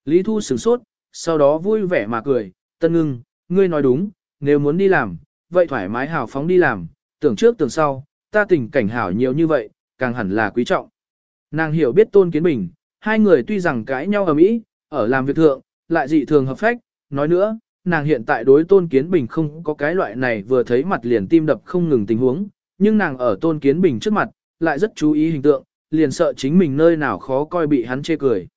Lý Thu sửng sốt, sau đó vui vẻ mà cười, Tân Ngưng, ngươi nói đúng, nếu muốn đi làm, vậy thoải mái hào phóng đi làm, tưởng trước tưởng sau, ta tình cảnh hảo nhiều như vậy, càng hẳn là quý trọng. Nàng hiểu biết Tôn Kiến Bình, hai người tuy rằng cãi nhau ở Mỹ, ở làm việc thượng, lại dị thường hợp phách, nói nữa, nàng hiện tại đối Tôn Kiến Bình không có cái loại này vừa thấy mặt liền tim đập không ngừng tình huống, nhưng nàng ở Tôn Kiến Bình trước mặt, lại rất chú ý hình tượng, liền sợ chính mình nơi nào khó coi bị hắn chê cười.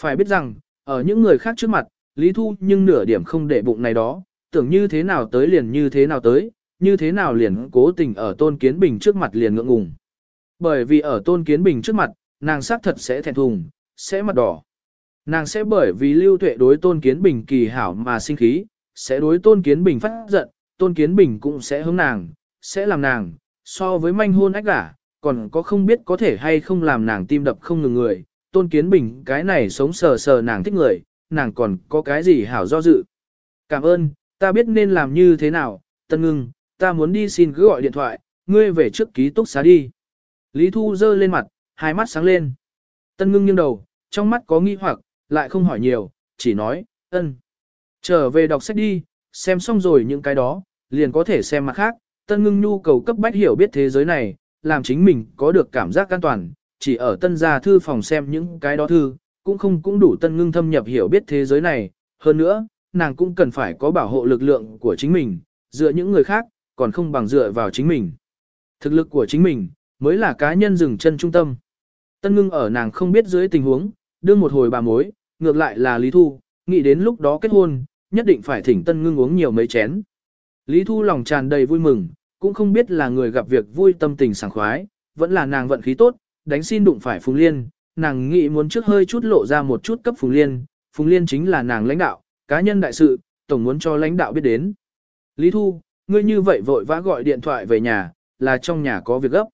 Phải biết rằng, ở những người khác trước mặt, Lý Thu nhưng nửa điểm không để bụng này đó, tưởng như thế nào tới liền như thế nào tới, như thế nào liền cố tình ở Tôn Kiến Bình trước mặt liền ngượng ngùng. Bởi vì ở Tôn Kiến Bình trước mặt, nàng xác thật sẽ thẹn thùng, sẽ mặt đỏ. Nàng sẽ bởi vì lưu tuệ đối Tôn Kiến Bình kỳ hảo mà sinh khí, sẽ đối Tôn Kiến Bình phát giận, Tôn Kiến Bình cũng sẽ hướng nàng, sẽ làm nàng, so với manh hôn ách gả, còn có không biết có thể hay không làm nàng tim đập không ngừng người, Tôn Kiến Bình cái này sống sờ sờ nàng thích người, nàng còn có cái gì hảo do dự. Cảm ơn, ta biết nên làm như thế nào, Tân Ngưng, ta muốn đi xin cứ gọi điện thoại, ngươi về trước ký túc xá đi. Lý Thu dơ lên mặt, hai mắt sáng lên. Tân Ngưng nghiêng đầu, trong mắt có nghi hoặc, lại không hỏi nhiều, chỉ nói, ân. Trở về đọc sách đi, xem xong rồi những cái đó, liền có thể xem mặt khác. Tân Ngưng nhu cầu cấp bách hiểu biết thế giới này, làm chính mình có được cảm giác an toàn, chỉ ở tân gia thư phòng xem những cái đó thư, cũng không cũng đủ tân ngưng thâm nhập hiểu biết thế giới này, hơn nữa, nàng cũng cần phải có bảo hộ lực lượng của chính mình, dựa những người khác, còn không bằng dựa vào chính mình. Thực lực của chính mình, mới là cá nhân dừng chân trung tâm. Tân ngưng ở nàng không biết dưới tình huống, đương một hồi bà mối, ngược lại là Lý Thu, nghĩ đến lúc đó kết hôn, nhất định phải thỉnh tân ngưng uống nhiều mấy chén. Lý Thu lòng tràn đầy vui mừng, cũng không biết là người gặp việc vui tâm tình sảng khoái, vẫn là nàng vận khí tốt, đánh xin đụng phải Phùng Liên, nàng nghĩ muốn trước hơi chút lộ ra một chút cấp Phùng Liên, Phùng Liên chính là nàng lãnh đạo, cá nhân đại sự, tổng muốn cho lãnh đạo biết đến. Lý Thu, ngươi như vậy vội vã gọi điện thoại về nhà, là trong nhà có việc gấp.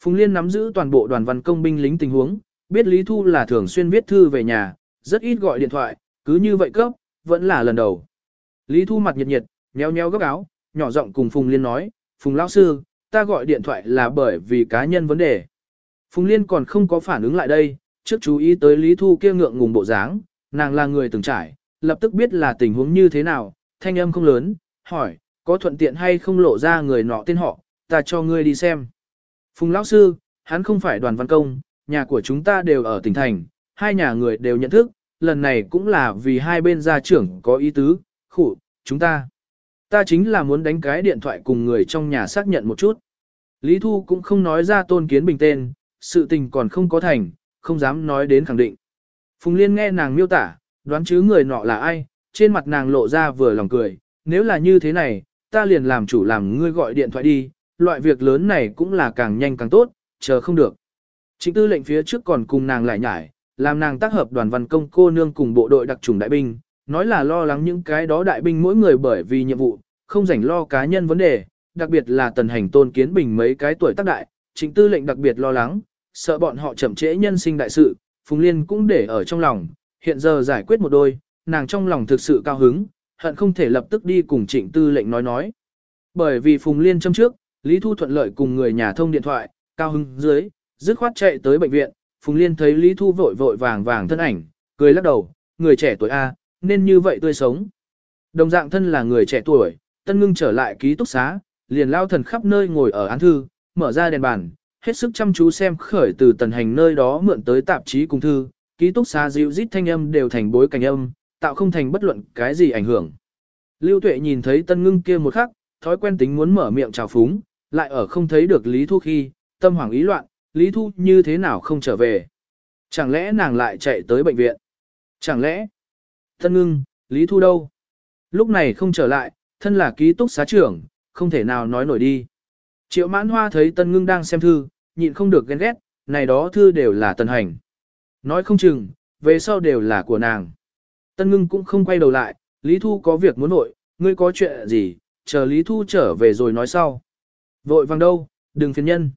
Phùng Liên nắm giữ toàn bộ đoàn văn công binh lính tình huống, biết Lý Thu là thường xuyên viết thư về nhà, rất ít gọi điện thoại, cứ như vậy cấp, vẫn là lần đầu. Lý Thu mặt nhiệt nhiệt, nheo nheo gấp áo, nhỏ giọng cùng Phùng Liên nói, Phùng Lão Sư, ta gọi điện thoại là bởi vì cá nhân vấn đề. Phùng Liên còn không có phản ứng lại đây, trước chú ý tới Lý Thu kia ngượng ngùng bộ dáng, nàng là người từng trải, lập tức biết là tình huống như thế nào, thanh âm không lớn, hỏi, có thuận tiện hay không lộ ra người nọ tên họ, ta cho ngươi đi xem. Phùng Lão Sư, hắn không phải đoàn văn công, nhà của chúng ta đều ở tỉnh thành, hai nhà người đều nhận thức, lần này cũng là vì hai bên gia trưởng có ý tứ, khủ, chúng ta. Ta chính là muốn đánh cái điện thoại cùng người trong nhà xác nhận một chút. Lý Thu cũng không nói ra tôn kiến bình tên, sự tình còn không có thành, không dám nói đến khẳng định. Phùng Liên nghe nàng miêu tả, đoán chứ người nọ là ai, trên mặt nàng lộ ra vừa lòng cười, nếu là như thế này, ta liền làm chủ làm ngươi gọi điện thoại đi, loại việc lớn này cũng là càng nhanh càng tốt, chờ không được. Trịnh tư lệnh phía trước còn cùng nàng lại nhải, làm nàng tác hợp đoàn văn công cô nương cùng bộ đội đặc trùng đại binh, nói là lo lắng những cái đó đại binh mỗi người bởi vì nhiệm vụ, không rảnh lo cá nhân vấn đề, đặc biệt là tần hành tôn kiến bình mấy cái tuổi tác đại, trịnh tư lệnh đặc biệt lo lắng, sợ bọn họ chậm trễ nhân sinh đại sự, Phùng Liên cũng để ở trong lòng, hiện giờ giải quyết một đôi, nàng trong lòng thực sự cao hứng, hận không thể lập tức đi cùng trịnh tư lệnh nói nói. Bởi vì Phùng Liên châm trước, Lý Thu thuận lợi cùng người nhà thông điện thoại, cao hứng dưới, dứt khoát chạy tới bệnh viện, Phùng Liên thấy Lý Thu vội vội vàng vàng thân ảnh, cười lắc đầu, người trẻ tuổi A, nên như vậy tươi sống. Đồng dạng thân là người trẻ tuổi, tân ngưng trở lại ký túc xá, liền lao thần khắp nơi ngồi ở án thư, mở ra đèn bàn, hết sức chăm chú xem khởi từ tần hành nơi đó mượn tới tạp chí cùng thư, ký túc xá dịu rít thanh âm đều thành bối cảnh âm, tạo không thành bất luận cái gì ảnh hưởng. Lưu Tuệ nhìn thấy tân ngưng kia một khắc, thói quen tính muốn mở miệng chào phúng, lại ở không thấy được Lý Thu khi, tâm hoảng ý loạn, Lý Thu như thế nào không trở về. Chẳng lẽ nàng lại chạy tới bệnh viện? Chẳng lẽ? Tân ngưng, Lý Thu đâu? Lúc này không trở lại, thân là ký túc xá trưởng, không thể nào nói nổi đi. Triệu mãn hoa thấy tân ngưng đang xem thư, nhịn không được ghen ghét, này đó thư đều là tần hành. Nói không chừng, về sau đều là của nàng. Tân ngưng cũng không quay đầu lại, Lý Thu có việc muốn nội, ngươi có chuyện gì, chờ Lý Thu trở về rồi nói sau. Vội vàng đâu, đừng phiền nhân.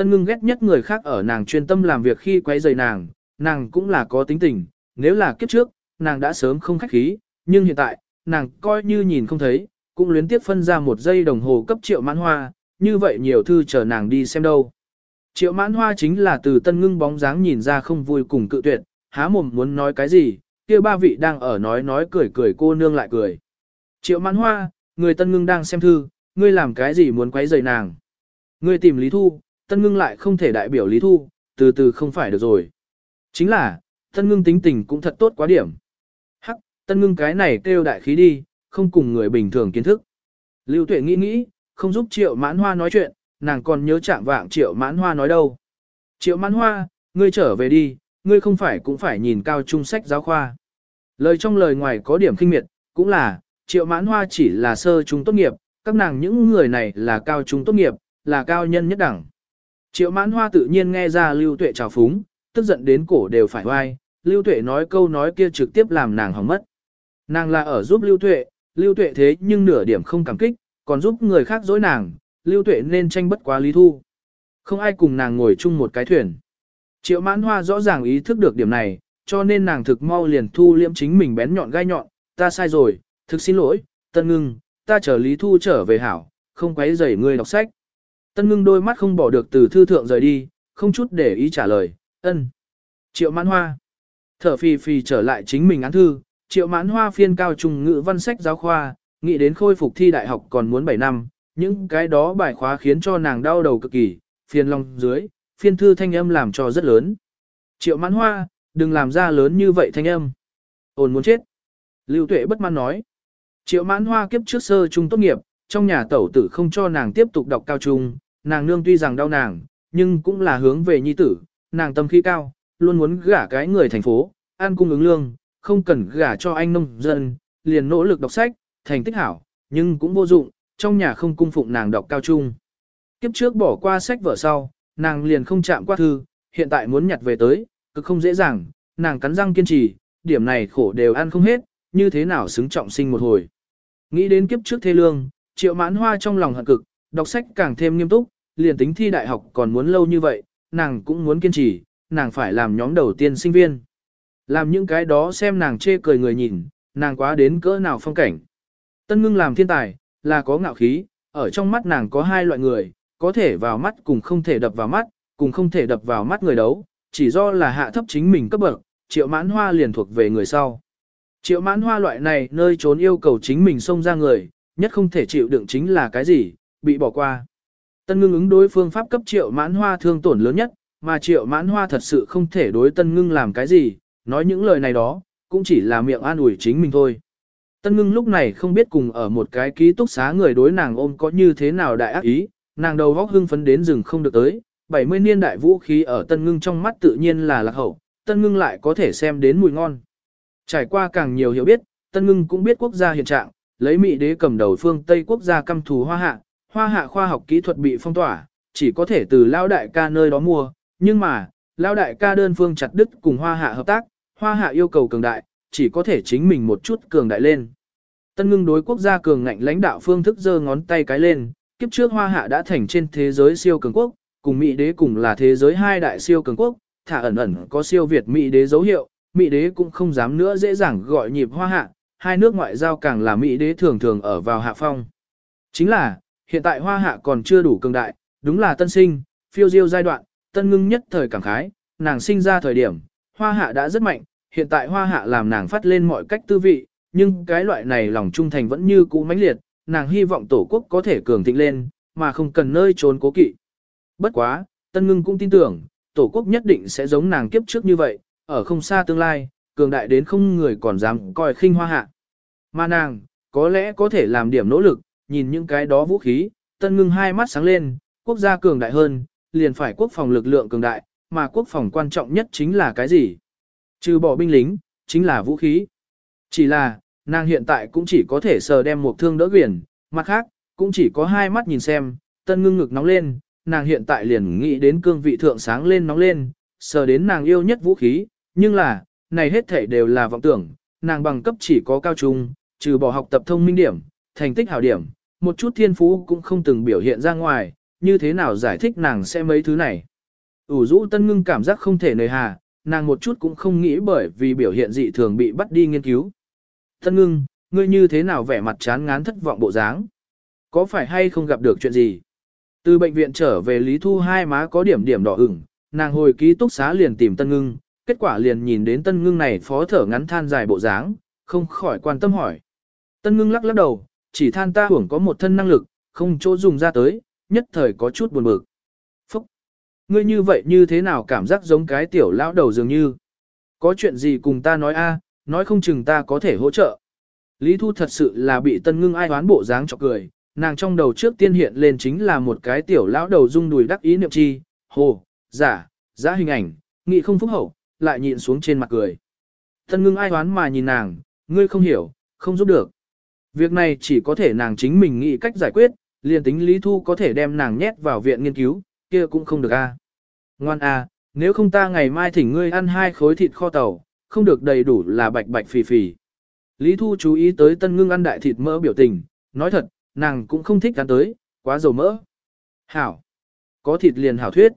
Tân ngưng ghét nhất người khác ở nàng chuyên tâm làm việc khi quay rời nàng, nàng cũng là có tính tình, nếu là kiếp trước, nàng đã sớm không khách khí, nhưng hiện tại, nàng coi như nhìn không thấy, cũng luyến tiếp phân ra một giây đồng hồ cấp triệu mãn hoa, như vậy nhiều thư chờ nàng đi xem đâu. Triệu mãn hoa chính là từ tân ngưng bóng dáng nhìn ra không vui cùng cự tuyệt, há mồm muốn nói cái gì, kia ba vị đang ở nói nói cười cười cô nương lại cười. Triệu mãn hoa, người tân ngưng đang xem thư, ngươi làm cái gì muốn quấy rầy nàng. Ngươi tìm Lý Thu, tân ngưng lại không thể đại biểu Lý Thu, từ từ không phải được rồi. Chính là, tân ngưng tính tình cũng thật tốt quá điểm. Hắc, tân ngưng cái này kêu đại khí đi, không cùng người bình thường kiến thức. Lưu tuệ nghĩ nghĩ, không giúp triệu mãn hoa nói chuyện, nàng còn nhớ chạm vạng triệu mãn hoa nói đâu. Triệu mãn hoa, ngươi trở về đi, ngươi không phải cũng phải nhìn cao trung sách giáo khoa. Lời trong lời ngoài có điểm kinh miệt, cũng là, triệu mãn hoa chỉ là sơ trung tốt nghiệp, các nàng những người này là cao trung tốt nghiệp, là cao nhân nhất đẳng. Triệu mãn hoa tự nhiên nghe ra lưu tuệ trào phúng, tức giận đến cổ đều phải oai, lưu tuệ nói câu nói kia trực tiếp làm nàng hỏng mất. Nàng là ở giúp lưu tuệ, lưu tuệ thế nhưng nửa điểm không cảm kích, còn giúp người khác dối nàng, lưu tuệ nên tranh bất quá lý thu. Không ai cùng nàng ngồi chung một cái thuyền. Triệu mãn hoa rõ ràng ý thức được điểm này, cho nên nàng thực mau liền thu liễm chính mình bén nhọn gai nhọn, ta sai rồi, thực xin lỗi, tân ngưng, ta chờ lý thu trở về hảo, không quấy rầy ngươi đọc sách. Tân ngưng đôi mắt không bỏ được từ thư thượng rời đi, không chút để ý trả lời, ân. Triệu mãn hoa. Thở phì phì trở lại chính mình án thư, triệu mãn hoa phiên cao trung ngữ văn sách giáo khoa, nghĩ đến khôi phục thi đại học còn muốn 7 năm, những cái đó bài khóa khiến cho nàng đau đầu cực kỳ, phiền lòng dưới, phiên thư thanh âm làm cho rất lớn. Triệu mãn hoa, đừng làm ra lớn như vậy thanh âm. Ôn muốn chết. Lưu tuệ bất mãn nói. Triệu mãn hoa kiếp trước sơ trung tốt nghiệp, trong nhà tẩu tử không cho nàng tiếp tục đọc cao trung, nàng nương tuy rằng đau nàng, nhưng cũng là hướng về nhi tử, nàng tâm khí cao, luôn muốn gả cái người thành phố, an cung ứng lương, không cần gả cho anh nông dân, liền nỗ lực đọc sách, thành tích hảo, nhưng cũng vô dụng, trong nhà không cung phụng nàng đọc cao trung. Kiếp trước bỏ qua sách vở sau, nàng liền không chạm qua thư, hiện tại muốn nhặt về tới, cực không dễ dàng, nàng cắn răng kiên trì, điểm này khổ đều ăn không hết, như thế nào xứng trọng sinh một hồi. Nghĩ đến kiếp trước thê lương, triệu mãn hoa trong lòng hận cực, đọc sách càng thêm nghiêm túc, liền tính thi đại học còn muốn lâu như vậy, nàng cũng muốn kiên trì, nàng phải làm nhóm đầu tiên sinh viên. Làm những cái đó xem nàng chê cười người nhìn, nàng quá đến cỡ nào phong cảnh. Tân ngưng làm thiên tài, là có ngạo khí, ở trong mắt nàng có hai loại người, có thể vào mắt cùng không thể đập vào mắt, cùng không thể đập vào mắt người đấu, chỉ do là hạ thấp chính mình cấp bậc, triệu mãn hoa liền thuộc về người sau. Triệu mãn hoa loại này nơi trốn yêu cầu chính mình xông ra người, nhất không thể chịu đựng chính là cái gì, bị bỏ qua. Tân ngưng ứng đối phương pháp cấp triệu mãn hoa thương tổn lớn nhất, mà triệu mãn hoa thật sự không thể đối tân ngưng làm cái gì, nói những lời này đó, cũng chỉ là miệng an ủi chính mình thôi. Tân ngưng lúc này không biết cùng ở một cái ký túc xá người đối nàng ôm có như thế nào đại ác ý, nàng đầu vóc hưng phấn đến rừng không được tới, 70 niên đại vũ khí ở tân ngưng trong mắt tự nhiên là lạc hậu, tân ngưng lại có thể xem đến mùi ngon. Trải qua càng nhiều hiểu biết, tân ngưng cũng biết quốc gia hiện trạng, lấy Mỹ đế cầm đầu phương Tây quốc gia căm thù hoa hạ, hoa hạ khoa học kỹ thuật bị phong tỏa, chỉ có thể từ lao đại ca nơi đó mua, nhưng mà, lao đại ca đơn phương chặt đứt cùng hoa hạ hợp tác, hoa hạ yêu cầu cường đại, chỉ có thể chính mình một chút cường đại lên. Tân ngưng đối quốc gia cường ngạnh lãnh đạo phương thức giơ ngón tay cái lên, kiếp trước hoa hạ đã thành trên thế giới siêu cường quốc, cùng Mỹ đế cùng là thế giới hai đại siêu cường quốc, thả ẩn ẩn có siêu Việt Mỹ đế dấu hiệu, Mỹ đế cũng không dám nữa dễ dàng gọi nhịp hoa hạ, hai nước ngoại giao càng là Mỹ đế thường thường ở vào hạ phong. Chính là, hiện tại hoa hạ còn chưa đủ cường đại, đúng là tân sinh, phiêu diêu giai đoạn, tân ngưng nhất thời cảm khái, nàng sinh ra thời điểm, hoa hạ đã rất mạnh, hiện tại hoa hạ làm nàng phát lên mọi cách tư vị, nhưng cái loại này lòng trung thành vẫn như cũ mãnh liệt, nàng hy vọng tổ quốc có thể cường thịnh lên, mà không cần nơi trốn cố kỵ. Bất quá, tân ngưng cũng tin tưởng, tổ quốc nhất định sẽ giống nàng kiếp trước như vậy, ở không xa tương lai, cường đại đến không người còn dám coi khinh hoa hạ. Mà nàng, có lẽ có thể làm điểm nỗ lực, nhìn những cái đó vũ khí, tân ngưng hai mắt sáng lên, quốc gia cường đại hơn, liền phải quốc phòng lực lượng cường đại, mà quốc phòng quan trọng nhất chính là cái gì? Trừ bỏ binh lính, chính là vũ khí. Chỉ là, nàng hiện tại cũng chỉ có thể sờ đem một thương đỡ quyển, mặt khác, cũng chỉ có hai mắt nhìn xem, tân ngưng ngực nóng lên, nàng hiện tại liền nghĩ đến cương vị thượng sáng lên nóng lên, sờ đến nàng yêu nhất vũ khí, nhưng là, này hết thể đều là vọng tưởng, nàng bằng cấp chỉ có cao trung, trừ bỏ học tập thông minh điểm, thành tích hảo điểm, một chút thiên phú cũng không từng biểu hiện ra ngoài, như thế nào giải thích nàng sẽ mấy thứ này. ủ rũ tân ngưng cảm giác không thể nời hà, nàng một chút cũng không nghĩ bởi vì biểu hiện dị thường bị bắt đi nghiên cứu. Tân ngưng, ngươi như thế nào vẻ mặt chán ngán thất vọng bộ dáng? Có phải hay không gặp được chuyện gì? Từ bệnh viện trở về Lý Thu hai má có điểm điểm đỏ ửng, nàng hồi ký túc xá liền tìm Tân Ngưng, kết quả liền nhìn đến Tân Ngưng này phó thở ngắn than dài bộ dáng, không khỏi quan tâm hỏi. Tân Ngưng lắc lắc đầu, chỉ than ta hưởng có một thân năng lực, không chỗ dùng ra tới, nhất thời có chút buồn bực. Phúc! Ngươi như vậy như thế nào cảm giác giống cái tiểu lão đầu dường như? Có chuyện gì cùng ta nói a, nói không chừng ta có thể hỗ trợ. Lý Thu thật sự là bị Tân Ngưng ai oán bộ dáng chọc cười, nàng trong đầu trước tiên hiện lên chính là một cái tiểu lão đầu rung đùi đắc ý niệm chi, hồ, giả, giả hình ảnh, nghị không phúc hậu, lại nhịn xuống trên mặt cười. Tân Ngưng ai đoán mà nhìn nàng, ngươi không hiểu, không giúp được. Việc này chỉ có thể nàng chính mình nghĩ cách giải quyết, liền tính Lý Thu có thể đem nàng nhét vào viện nghiên cứu, kia cũng không được a. Ngoan a, nếu không ta ngày mai thỉnh ngươi ăn hai khối thịt kho tàu, không được đầy đủ là bạch bạch phì phì. Lý Thu chú ý tới tân ngưng ăn đại thịt mỡ biểu tình, nói thật, nàng cũng không thích ăn tới, quá dầu mỡ. Hảo. Có thịt liền hảo thuyết.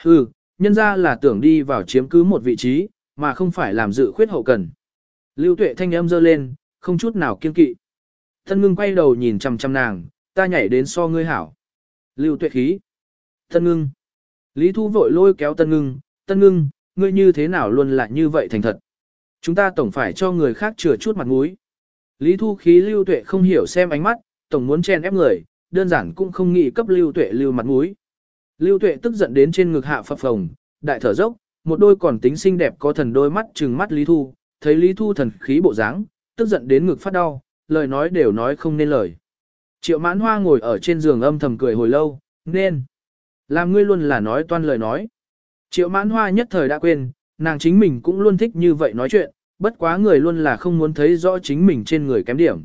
Hừ, nhân ra là tưởng đi vào chiếm cứ một vị trí, mà không phải làm dự khuyết hậu cần. Lưu tuệ thanh âm dơ lên, không chút nào kiên kỵ. Tân ngưng quay đầu nhìn chằm chằm nàng, ta nhảy đến so ngươi hảo. Lưu tuệ khí. Tân ngưng. Lý Thu vội lôi kéo Tân ngưng, Tân ngưng, ngươi như thế nào luôn lại như vậy thành thật. Chúng ta tổng phải cho người khác chừa chút mặt mũi. Lý Thu khí lưu tuệ không hiểu xem ánh mắt, tổng muốn chen ép người, đơn giản cũng không nghĩ cấp lưu tuệ lưu mặt mũi. Lưu tuệ tức giận đến trên ngực hạ phập phồng, đại thở dốc, một đôi còn tính xinh đẹp có thần đôi mắt trừng mắt Lý Thu, thấy Lý Thu thần khí bộ dáng, tức giận đến ngực phát đau, lời nói đều nói không nên lời. Triệu mãn hoa ngồi ở trên giường âm thầm cười hồi lâu, nên. Làm ngươi luôn là nói toan lời nói. Triệu mãn hoa nhất thời đã quên, nàng chính mình cũng luôn thích như vậy nói chuyện, bất quá người luôn là không muốn thấy rõ chính mình trên người kém điểm.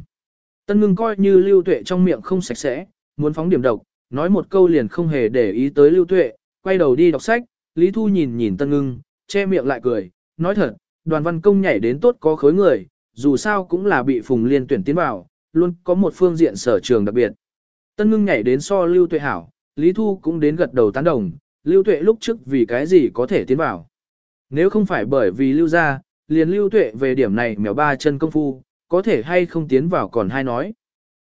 Tân ngưng coi như lưu tuệ trong miệng không sạch sẽ, muốn phóng điểm độc, nói một câu liền không hề để ý tới lưu tuệ, quay đầu đi đọc sách, Lý Thu nhìn nhìn tân ngưng, che miệng lại cười, nói thật, đoàn văn công nhảy đến tốt có khối người, dù sao cũng là bị phùng liên tuyển tiến vào, luôn có một phương diện sở trường đặc biệt. Tân ngưng nhảy đến so lưu tuệ hảo, Lý Thu cũng đến gật đầu tán đồng, lưu tuệ lúc trước vì cái gì có thể tiến vào. Nếu không phải bởi vì lưu ra, liền lưu tuệ về điểm này mèo ba chân công phu, có thể hay không tiến vào còn hai nói.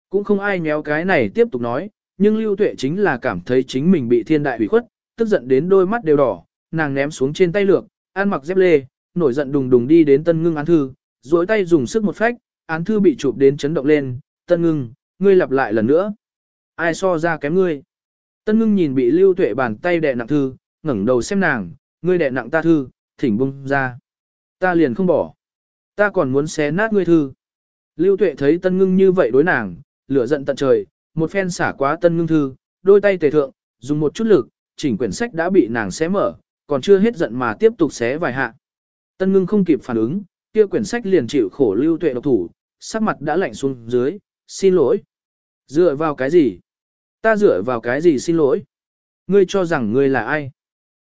Cũng không ai nhéo cái này tiếp tục nói, nhưng lưu tuệ chính là cảm thấy chính mình bị thiên đại hủy khuất, tức giận đến đôi mắt đều đỏ, nàng ném xuống trên tay lược, ăn mặc dép lê, nổi giận đùng đùng đi đến tân ngưng án thư, duỗi tay dùng sức một phách, án thư bị chụp đến chấn động lên, tân ngưng, ngươi lặp lại lần nữa. Ai so ra kém ngươi? Tân ngưng nhìn bị lưu tuệ bàn tay đè nặng thư, ngẩng đầu xem nàng, ngươi đè nặng ta thư, thỉnh bung ra. Ta liền không bỏ. Ta còn muốn xé nát ngươi thư. Lưu tuệ thấy tân ngưng như vậy đối nàng, lửa giận tận trời, một phen xả quá tân ngưng thư, đôi tay tề thượng, dùng một chút lực, chỉnh quyển sách đã bị nàng xé mở, còn chưa hết giận mà tiếp tục xé vài hạ. Tân ngưng không kịp phản ứng, kia quyển sách liền chịu khổ lưu tuệ độc thủ, sắc mặt đã lạnh xuống dưới, xin lỗi. Dựa vào cái gì? Ta dựa vào cái gì xin lỗi? Ngươi cho rằng ngươi là ai?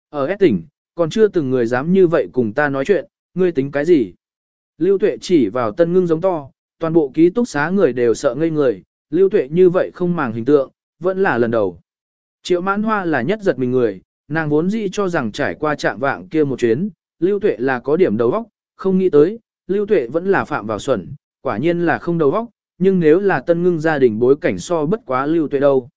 Ở S tỉnh, còn chưa từng người dám như vậy cùng ta nói chuyện, ngươi tính cái gì? Lưu tuệ chỉ vào tân ngưng giống to, toàn bộ ký túc xá người đều sợ ngây người, lưu tuệ như vậy không màng hình tượng, vẫn là lần đầu. Triệu mãn hoa là nhất giật mình người, nàng vốn dĩ cho rằng trải qua trạng vạng kia một chuyến, lưu tuệ là có điểm đầu óc, không nghĩ tới, lưu tuệ vẫn là phạm vào xuẩn, quả nhiên là không đầu óc, nhưng nếu là tân ngưng gia đình bối cảnh so bất quá lưu tuệ đâu.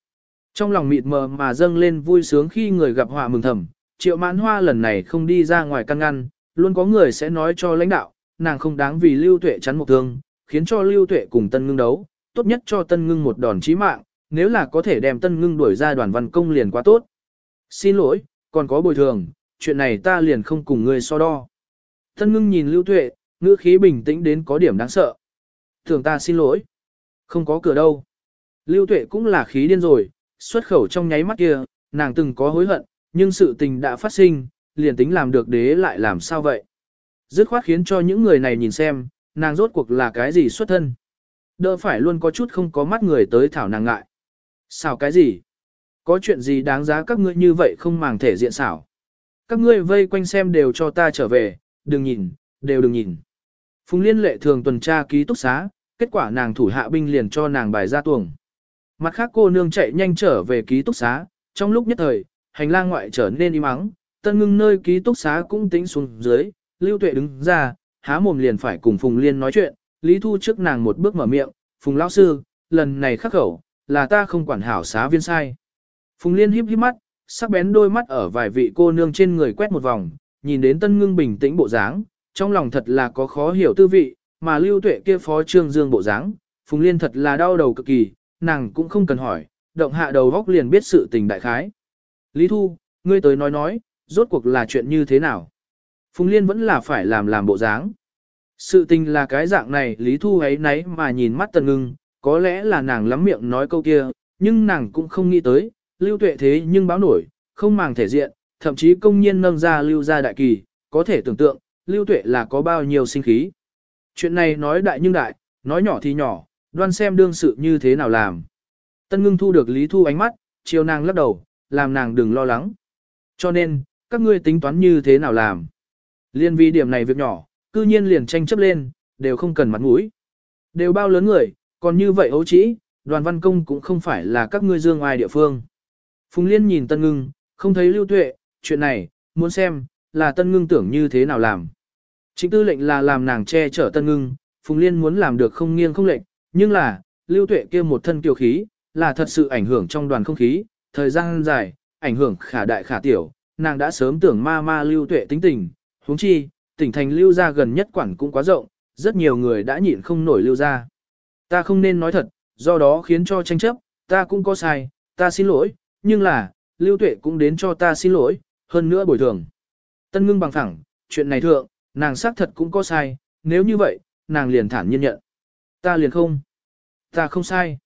Trong lòng mịt mờ mà dâng lên vui sướng khi người gặp họa mừng thầm, triệu mãn hoa lần này không đi ra ngoài căn ngăn, luôn có người sẽ nói cho lãnh đạo, nàng không đáng vì lưu tuệ chắn một thương, khiến cho lưu tuệ cùng tân ngưng đấu, tốt nhất cho tân ngưng một đòn chí mạng, nếu là có thể đem tân ngưng đuổi ra đoàn văn công liền quá tốt. Xin lỗi, còn có bồi thường, chuyện này ta liền không cùng ngươi so đo. Tân ngưng nhìn lưu tuệ, ngữ khí bình tĩnh đến có điểm đáng sợ. Thường ta xin lỗi. Không có cửa đâu. Lưu tuệ cũng là khí điên rồi, xuất khẩu trong nháy mắt kia, nàng từng có hối hận, nhưng sự tình đã phát sinh, liền tính làm được đế lại làm sao vậy. Dứt khoát khiến cho những người này nhìn xem, nàng rốt cuộc là cái gì xuất thân. Đỡ phải luôn có chút không có mắt người tới thảo nàng ngại. Xảo cái gì? Có chuyện gì đáng giá các ngươi như vậy không màng thể diện xảo. Các ngươi vây quanh xem đều cho ta trở về, đừng nhìn, đều đừng nhìn. Phùng Liên lệ thường tuần tra ký túc xá, kết quả nàng thủ hạ binh liền cho nàng bài ra tuồng. Mặt khác cô nương chạy nhanh trở về ký túc xá, trong lúc nhất thời, hành lang ngoại trở nên im ắng, tân ngưng nơi ký túc xá cũng tính xuống dưới, lưu tuệ đứng ra, há mồm liền phải cùng Phùng Liên nói chuyện, Lý Thu trước nàng một bước mở miệng, Phùng lão sư, lần này khắc khẩu, là ta không quản hảo xá viên sai. Phùng Liên híp híp mắt, sắc bén đôi mắt ở vài vị cô nương trên người quét một vòng, nhìn đến Tân Ngưng bình tĩnh bộ dáng, trong lòng thật là có khó hiểu tư vị, mà Lưu Tuệ kia phó trương dương bộ dáng, Phùng Liên thật là đau đầu cực kỳ, nàng cũng không cần hỏi, động hạ đầu góc liền biết sự tình đại khái. Lý Thu, ngươi tới nói nói, rốt cuộc là chuyện như thế nào? Phùng Liên vẫn là phải làm làm bộ dáng. Sự tình là cái dạng này Lý Thu ấy nấy mà nhìn mắt Tân Ngưng, có lẽ là nàng lắm miệng nói câu kia, nhưng nàng cũng không nghĩ tới, lưu tuệ thế nhưng báo nổi, không màng thể diện, thậm chí công nhiên nâng ra lưu ra đại kỳ, có thể tưởng tượng, lưu tuệ là có bao nhiêu sinh khí. Chuyện này nói đại nhưng đại, nói nhỏ thì nhỏ, đoan xem đương sự như thế nào làm. Tân ngưng thu được Lý Thu ánh mắt, chiều nàng lắc đầu, làm nàng đừng lo lắng. Cho nên, các ngươi tính toán như thế nào làm. Liên vi điểm này việc nhỏ, cư nhiên liền tranh chấp lên, đều không cần mặt mũi. Đều bao lớn người, còn như vậy ấu trĩ, đoàn văn công cũng không phải là các ngươi dương ai địa phương. Phùng Liên nhìn Tân Ngưng, không thấy lưu tuệ, chuyện này, muốn xem, là Tân Ngưng tưởng như thế nào làm. Chính tư lệnh là làm nàng che chở Tân Ngưng, Phùng Liên muốn làm được không nghiêng không lệnh, nhưng là, lưu tuệ kia một thân kiều khí, là thật sự ảnh hưởng trong đoàn không khí, thời gian dài, ảnh hưởng khả đại khả tiểu, nàng đã sớm tưởng ma ma lưu tuệ tính tình, huống chi, tỉnh thành lưu ra gần nhất quản cũng quá rộng, rất nhiều người đã nhịn không nổi lưu ra. Ta không nên nói thật, do đó khiến cho tranh chấp, ta cũng có sai, ta xin lỗi, nhưng là, lưu tuệ cũng đến cho ta xin lỗi, hơn nữa bồi thường. Tân ngưng bằng thẳng, chuyện này thượng, nàng xác thật cũng có sai, nếu như vậy, nàng liền thản nhiên nhận. Ta liền không. Ta không sai.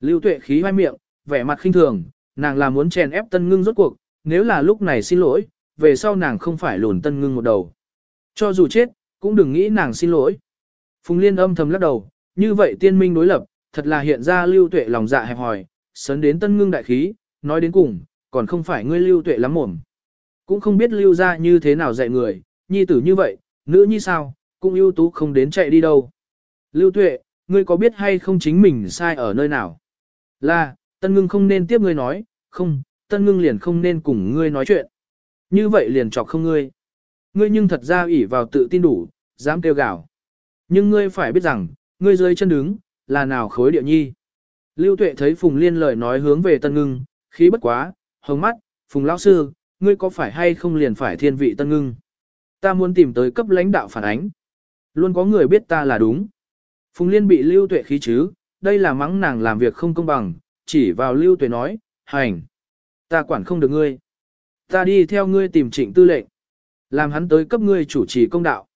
Lưu tuệ khí hoai miệng, vẻ mặt khinh thường, nàng là muốn chèn ép tân ngưng rốt cuộc, nếu là lúc này xin lỗi, về sau nàng không phải lùn tân ngưng một đầu. Cho dù chết, cũng đừng nghĩ nàng xin lỗi. Phùng Liên âm thầm lắc đầu, như vậy tiên minh đối lập, thật là hiện ra lưu tuệ lòng dạ hẹp hòi, sấn đến tân ngưng đại khí, nói đến cùng, còn không phải ngươi lưu tuệ lắm mồm. Cũng không biết lưu ra như thế nào dạy người, nhi tử như vậy, nữ như sao, cũng ưu tú không đến chạy đi đâu. Lưu tuệ, ngươi có biết hay không chính mình sai ở nơi nào? Là, tân ngưng không nên tiếp ngươi nói, không, tân ngưng liền không nên cùng ngươi nói chuyện. Như vậy liền chọc không ngươi. Ngươi nhưng thật ra ủy vào tự tin đủ, dám kêu gào. Nhưng ngươi phải biết rằng, ngươi dưới chân đứng, là nào khối địa nhi. Lưu tuệ thấy Phùng Liên lời nói hướng về tân ngưng, khí bất quá, hồng mắt, Phùng Lão Sư, ngươi có phải hay không liền phải thiên vị tân ngưng. Ta muốn tìm tới cấp lãnh đạo phản ánh. Luôn có người biết ta là đúng. Phùng Liên bị Lưu Tuệ khí chứ, đây là mắng nàng làm việc không công bằng, chỉ vào Lưu Tuệ nói, hành. Ta quản không được ngươi. Ta đi theo ngươi tìm trịnh tư lệnh. Làm hắn tới cấp ngươi chủ trì công đạo.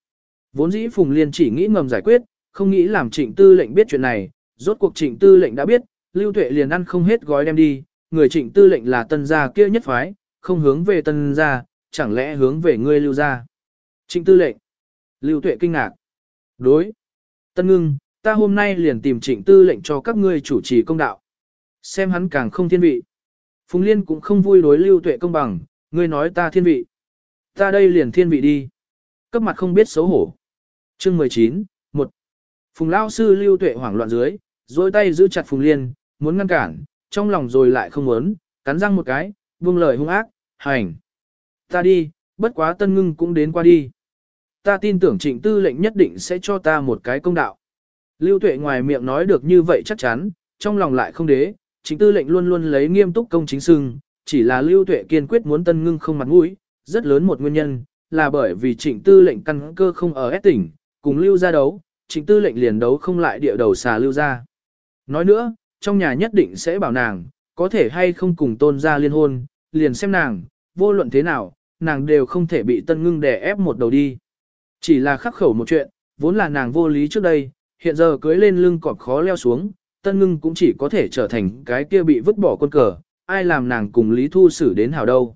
Vốn dĩ Phùng Liên chỉ nghĩ ngầm giải quyết, không nghĩ làm trịnh tư lệnh biết chuyện này, rốt cuộc trịnh tư lệnh đã biết, Lưu Tuệ liền ăn không hết gói đem đi, người trịnh tư lệnh là tân gia kia nhất phái, không hướng về tân gia, chẳng lẽ hướng về ngươi lưu gia. Trịnh tư lệnh. Lưu Tuệ kinh ngạc. Đối. Tân ngưng, ta hôm nay liền tìm trịnh tư lệnh cho các ngươi chủ trì công đạo. Xem hắn càng không thiên vị. Phùng Liên cũng không vui đối Lưu Tuệ công bằng, ngươi nói ta thiên vị. Ta đây liền thiên vị đi. Cấp mặt không biết xấu hổ. Chương 19, 1. Phùng Lao sư Lưu Tuệ hoảng loạn dưới, dôi tay giữ chặt Phùng Liên, muốn ngăn cản, trong lòng rồi lại không muốn, cắn răng một cái, buông lời hung ác, hành. Ta đi, bất quá tân ngưng cũng đến qua đi. Ta tin tưởng trịnh tư lệnh nhất định sẽ cho ta một cái công đạo. Lưu tuệ ngoài miệng nói được như vậy chắc chắn, trong lòng lại không đế, trịnh tư lệnh luôn luôn lấy nghiêm túc công chính sưng, chỉ là lưu tuệ kiên quyết muốn tân ngưng không mặt mũi, rất lớn một nguyên nhân, là bởi vì trịnh tư lệnh căn cơ không ở S tỉnh, cùng lưu ra đấu, trịnh tư lệnh liền đấu không lại địa đầu xà lưu ra. Nói nữa, trong nhà nhất định sẽ bảo nàng, có thể hay không cùng tôn gia liên hôn, liền xem nàng, vô luận thế nào, nàng đều không thể bị tân ngưng đè ép một đầu đi. Chỉ là khắc khẩu một chuyện, vốn là nàng vô lý trước đây, hiện giờ cưới lên lưng cọp khó leo xuống, tân ngưng cũng chỉ có thể trở thành cái kia bị vứt bỏ quân cờ, ai làm nàng cùng Lý Thu xử đến hảo đâu.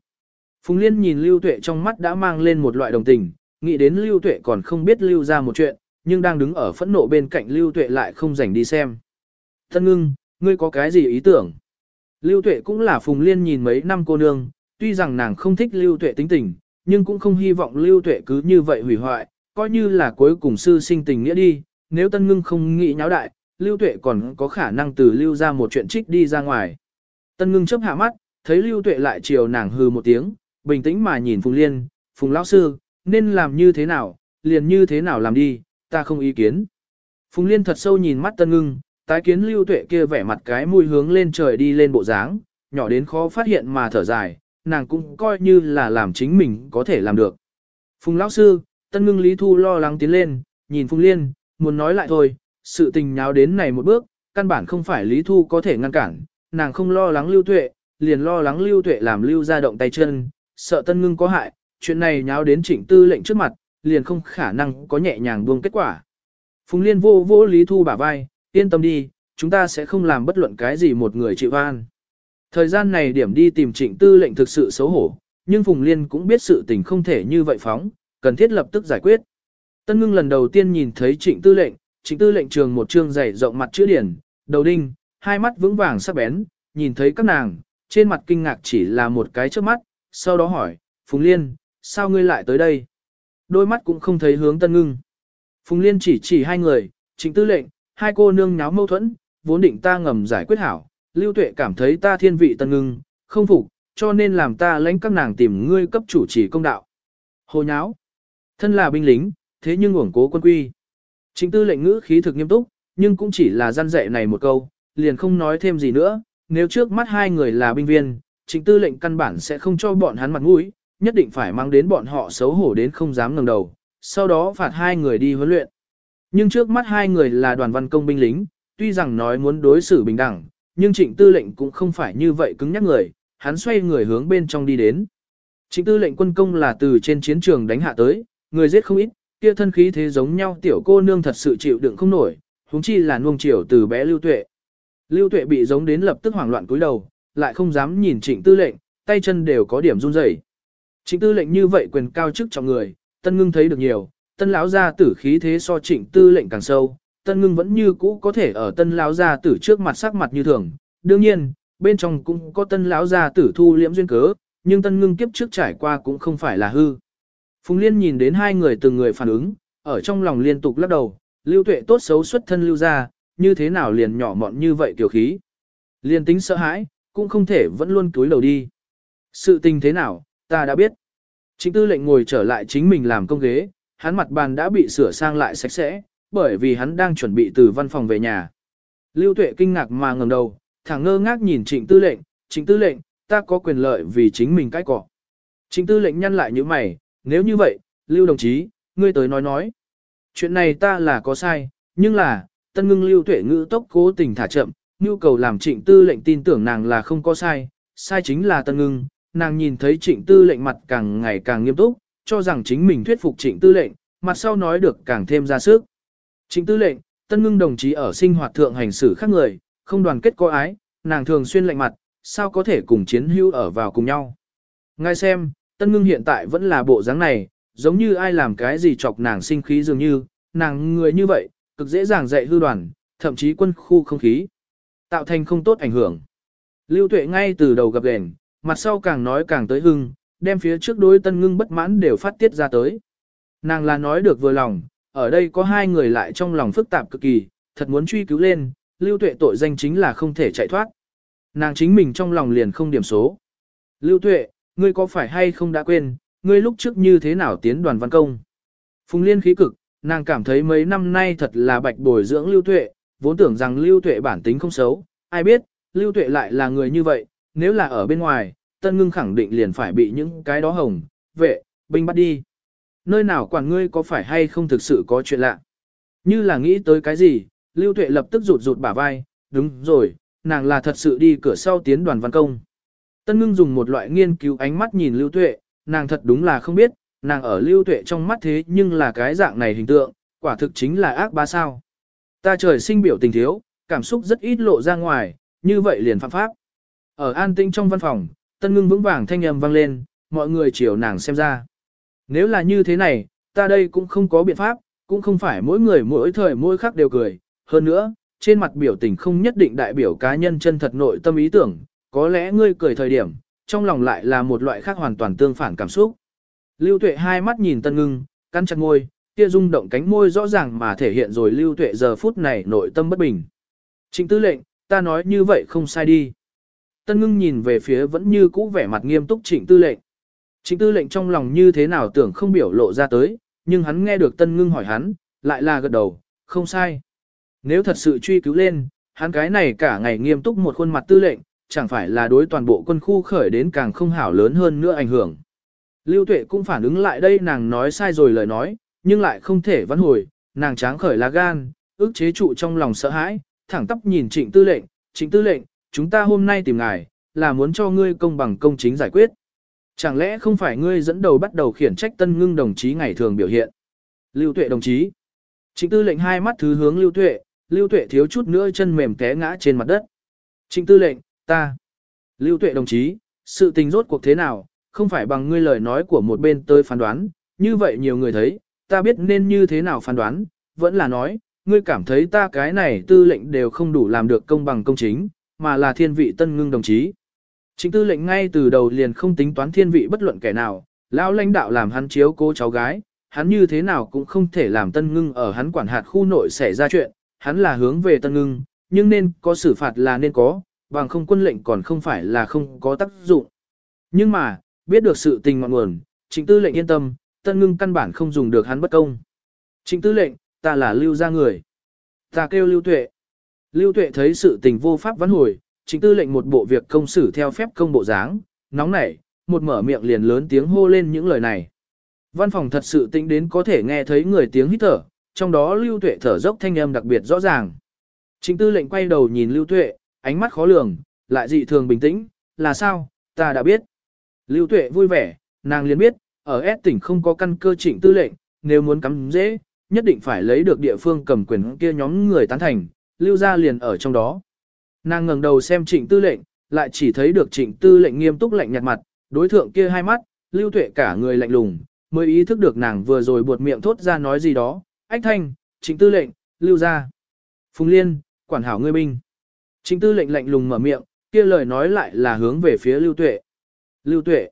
Phùng Liên nhìn Lưu Tuệ trong mắt đã mang lên một loại đồng tình, nghĩ đến Lưu Tuệ còn không biết Lưu ra một chuyện, nhưng đang đứng ở phẫn nộ bên cạnh Lưu Tuệ lại không rảnh đi xem. Tân ngưng, ngươi có cái gì ý tưởng? Lưu Tuệ cũng là Phùng Liên nhìn mấy năm cô nương, tuy rằng nàng không thích Lưu Tuệ tính tình, nhưng cũng không hy vọng Lưu Tuệ cứ như vậy hủy hoại, coi như là cuối cùng sư sinh tình nghĩa đi, nếu Tân Ngưng không nghĩ nháo đại, Lưu Tuệ còn có khả năng từ Lưu ra một chuyện trích đi ra ngoài. Tân Ngưng chớp hạ mắt, thấy Lưu Tuệ lại chiều nàng hừ một tiếng, bình tĩnh mà nhìn Phùng Liên, Phùng Lão Sư, nên làm như thế nào, liền như thế nào làm đi, ta không ý kiến. Phùng Liên thật sâu nhìn mắt Tân Ngưng, tái kiến lưu tuệ kia vẻ mặt cái mùi hướng lên trời đi lên bộ dáng, nhỏ đến khó phát hiện mà thở dài, nàng cũng coi như là làm chính mình có thể làm được. Phùng lão sư, tân ngưng Lý Thu lo lắng tiến lên, nhìn Phùng Liên, muốn nói lại thôi, sự tình nháo đến này một bước, căn bản không phải Lý Thu có thể ngăn cản, nàng không lo lắng lưu tuệ, liền lo lắng lưu tuệ làm lưu ra động tay chân, sợ tân ngưng có hại, chuyện này nháo đến trịnh tư lệnh trước mặt, liền không khả năng có nhẹ nhàng buông kết quả. Phùng Liên vô vô Lý Thu bả vai, yên tâm đi, chúng ta sẽ không làm bất luận cái gì một người chịu an. Thời gian này điểm đi tìm trịnh tư lệnh thực sự xấu hổ, nhưng Phùng Liên cũng biết sự tình không thể như vậy phóng, cần thiết lập tức giải quyết. Tân ngưng lần đầu tiên nhìn thấy trịnh tư lệnh, trịnh tư lệnh trường một trương dày rộng mặt chữ điển, đầu đinh, hai mắt vững vàng sắc bén, nhìn thấy các nàng, trên mặt kinh ngạc chỉ là một cái trước mắt, sau đó hỏi, Phùng Liên, sao ngươi lại tới đây? Đôi mắt cũng không thấy hướng tân ngưng. Phùng Liên chỉ chỉ hai người, chính tư lệnh, hai cô nương nháo mâu thuẫn, vốn định ta ngầm giải quyết hảo, lưu tuệ cảm thấy ta thiên vị tân ngưng, không phục, cho nên làm ta lãnh các nàng tìm ngươi cấp chủ chỉ công đạo. Hồ nháo, thân là binh lính, thế nhưng uổng cố quân quy. Chính tư lệnh ngữ khí thực nghiêm túc, nhưng cũng chỉ là gian dạy này một câu, liền không nói thêm gì nữa, nếu trước mắt hai người là binh viên, trịnh tư lệnh căn bản sẽ không cho bọn hắn mặt mũi, nhất định phải mang đến bọn họ xấu hổ đến không dám ngẩng đầu, sau đó phạt hai người đi huấn luyện. Nhưng trước mắt hai người là đoàn văn công binh lính, tuy rằng nói muốn đối xử bình đẳng, nhưng trịnh tư lệnh cũng không phải như vậy cứng nhắc người, hắn xoay người hướng bên trong đi đến. Trịnh tư lệnh quân công là từ trên chiến trường đánh hạ tới, người giết không ít, kia thân khí thế giống nhau tiểu cô nương thật sự chịu đựng không nổi, huống chi là nuông chiều từ bé lưu tuệ. Lưu tuệ bị giống đến lập tức hoảng loạn cúi đầu, lại không dám nhìn trịnh tư lệnh, tay chân đều có điểm run rẩy. Trịnh tư lệnh như vậy quyền cao chức trọng người, tân ngưng thấy được nhiều, tân lão gia tử khí thế so trịnh tư lệnh càng sâu, tân ngưng vẫn như cũ có thể ở tân lão gia tử trước mặt sắc mặt như thường. Đương nhiên, bên trong cũng có tân lão gia tử thu liễm duyên cớ, nhưng tân ngưng kiếp trước trải qua cũng không phải là hư. Phùng Liên nhìn đến hai người từng người phản ứng, ở trong lòng liên tục lắc đầu, lưu tuệ tốt xấu xuất thân lưu ra, như thế nào liền nhỏ mọn như vậy tiểu khí. Liên tính sợ hãi, cũng không thể vẫn luôn túi đầu đi. Sự tình thế nào, ta đã biết. Chính tư lệnh ngồi trở lại chính mình làm công ghế, hắn mặt bàn đã bị sửa sang lại sạch sẽ, bởi vì hắn đang chuẩn bị từ văn phòng về nhà. Lưu tuệ kinh ngạc mà ngẩng đầu, thẳng ngơ ngác nhìn trịnh tư lệnh, trịnh tư lệnh, ta có quyền lợi vì chính mình cái cỏ. Trịnh tư lệnh nhăn lại như mày, nếu như vậy, Lưu đồng chí, ngươi tới nói nói. Chuyện này ta là có sai, nhưng là, tân ngưng lưu tuệ ngữ tốc cố tình thả chậm, nhu cầu làm trịnh tư lệnh tin tưởng nàng là không có sai, sai chính là tân ngưng, nàng nhìn thấy trịnh tư lệnh mặt càng ngày càng nghiêm túc, cho rằng chính mình thuyết phục trịnh tư lệnh, mặt sau nói được càng thêm ra sức. Trịnh tư lệnh, tân ngưng đồng chí ở sinh hoạt thượng hành xử khác người, không đoàn kết có ái, nàng thường xuyên lạnh mặt, sao có thể cùng chiến hữu ở vào cùng nhau. Ngay xem, tân ngưng hiện tại vẫn là bộ dáng này, giống như ai làm cái gì chọc nàng sinh khí dường như, nàng người như vậy, cực dễ dàng dạy hư đoàn, thậm chí quân khu không khí, tạo thành không tốt ảnh hưởng. Lưu tuệ ngay từ đầu gặp gền, mặt sau càng nói càng tới hưng, đem phía trước đối tân ngưng bất mãn đều phát tiết ra tới. Nàng là nói được vừa lòng, ở đây có hai người lại trong lòng phức tạp cực kỳ, thật muốn truy cứu lên, lưu tuệ tội danh chính là không thể chạy thoát. Nàng chính mình trong lòng liền không điểm số. Lưu tuệ, ngươi có phải hay không đã quên, ngươi lúc trước như thế nào tiến đoàn văn công? Phùng liên khí cực, nàng cảm thấy mấy năm nay thật là bạch bồi dưỡng lưu tuệ, vốn tưởng rằng lưu tuệ bản tính không xấu, ai biết, lưu tuệ lại là người như vậy, nếu là ở bên ngoài, tân ngưng khẳng định liền phải bị những cái đó hồng, vệ, binh bắt đi. Nơi nào quản ngươi có phải hay không thực sự có chuyện lạ. Như là nghĩ tới cái gì, lưu tuệ lập tức rụt rụt bả vai, đúng rồi, nàng là thật sự đi cửa sau tiến đoàn văn công. Tân ngưng dùng một loại nghiên cứu ánh mắt nhìn lưu tuệ, nàng thật đúng là không biết, nàng ở lưu tuệ trong mắt thế nhưng là cái dạng này hình tượng, quả thực chính là ác ba sao. Ta trời sinh biểu tình thiếu, cảm xúc rất ít lộ ra ngoài, như vậy liền phạm pháp. Ở an tĩnh trong văn phòng, tân ngưng vững vàng thanh âm vang lên, mọi người chiều nàng xem ra. Nếu là như thế này, ta đây cũng không có biện pháp, cũng không phải mỗi người mỗi thời mỗi khắc đều cười. Hơn nữa, trên mặt biểu tình không nhất định đại biểu cá nhân chân thật nội tâm ý tưởng, có lẽ ngươi cười thời điểm, trong lòng lại là một loại khác hoàn toàn tương phản cảm xúc. Lưu tuệ hai mắt nhìn tân ngưng, cắn chặt môi, kia rung động cánh môi rõ ràng mà thể hiện rồi lưu tuệ giờ phút này nội tâm bất bình. Trịnh tư lệnh, ta nói như vậy không sai đi. Tân ngưng nhìn về phía vẫn như cũ vẻ mặt nghiêm túc trịnh tư lệnh. Trịnh tư lệnh trong lòng như thế nào tưởng không biểu lộ ra tới, nhưng hắn nghe được tân ngưng hỏi hắn, lại là gật đầu, không sai. Nếu thật sự truy cứu lên, hắn cái này cả ngày nghiêm túc một khuôn mặt tư lệnh, chẳng phải là đối toàn bộ quân khu khởi đến càng không hảo lớn hơn nữa ảnh hưởng. Lưu Tuệ cũng phản ứng lại đây nàng nói sai rồi lời nói, nhưng lại không thể vãn hồi, nàng tráng khởi lá gan, ức chế trụ trong lòng sợ hãi, thẳng tắp nhìn trịnh tư lệnh, trịnh tư lệnh, chúng ta hôm nay tìm ngài, là muốn cho ngươi công bằng công chính giải quyết. Chẳng lẽ không phải ngươi dẫn đầu bắt đầu khiển trách tân ngưng đồng chí ngày thường biểu hiện? Lưu Tuệ đồng chí. Trịnh tư lệnh hai mắt thứ hướng Lưu Tuệ, Lưu Tuệ thiếu chút nữa chân mềm té ngã trên mặt đất. Trịnh tư lệnh, ta. Lưu Tuệ đồng chí, sự tình rốt cuộc thế nào, không phải bằng ngươi lời nói của một bên tôi phán đoán, như vậy nhiều người thấy, ta biết nên như thế nào phán đoán, vẫn là nói, ngươi cảm thấy ta cái này tư lệnh đều không đủ làm được công bằng công chính, mà là thiên vị tân ngưng đồng chí. Chính tư lệnh ngay từ đầu liền không tính toán thiên vị bất luận kẻ nào, lão lãnh đạo làm hắn chiếu cố cháu gái, hắn như thế nào cũng không thể làm tân ngưng ở hắn quản hạt khu nội xảy ra chuyện, hắn là hướng về tân ngưng, nhưng nên có xử phạt là nên có, bằng không quân lệnh còn không phải là không có tác dụng. Nhưng mà, biết được sự tình ngọn nguồn, chính tư lệnh yên tâm, tân ngưng căn bản không dùng được hắn bất công. Trịnh tư lệnh, ta là lưu gia người. Ta kêu lưu tuệ. Lưu tuệ thấy sự tình vô pháp vãn hồi, trịnh tư lệnh một bộ việc công xử theo phép công bộ dáng, nóng nảy, một mở miệng liền lớn tiếng hô lên những lời này. Văn phòng thật sự tĩnh đến có thể nghe thấy người tiếng hít thở, trong đó lưu tuệ thở dốc thanh âm đặc biệt rõ ràng. Trịnh tư lệnh quay đầu nhìn lưu tuệ, ánh mắt khó lường, lại dị thường bình tĩnh, là sao, ta đã biết. Lưu tuệ vui vẻ, nàng liền biết, ở S tỉnh không có căn cơ trịnh tư lệnh, nếu muốn cắm dễ, nhất định phải lấy được địa phương cầm quyền kia nhóm người tán thành, lưu ra liền ở trong đó. Nàng ngẩng đầu xem trịnh tư lệnh, lại chỉ thấy được trịnh tư lệnh nghiêm túc lạnh nhạt mặt, đối thượng kia hai mắt, lưu tuệ cả người lạnh lùng, mới ý thức được nàng vừa rồi buột miệng thốt ra nói gì đó, ách thanh, trịnh tư lệnh, lưu ra. Phùng Liên, quản hảo ngươi binh. Trịnh tư lệnh lạnh lùng mở miệng, kia lời nói lại là hướng về phía lưu tuệ. Lưu tuệ.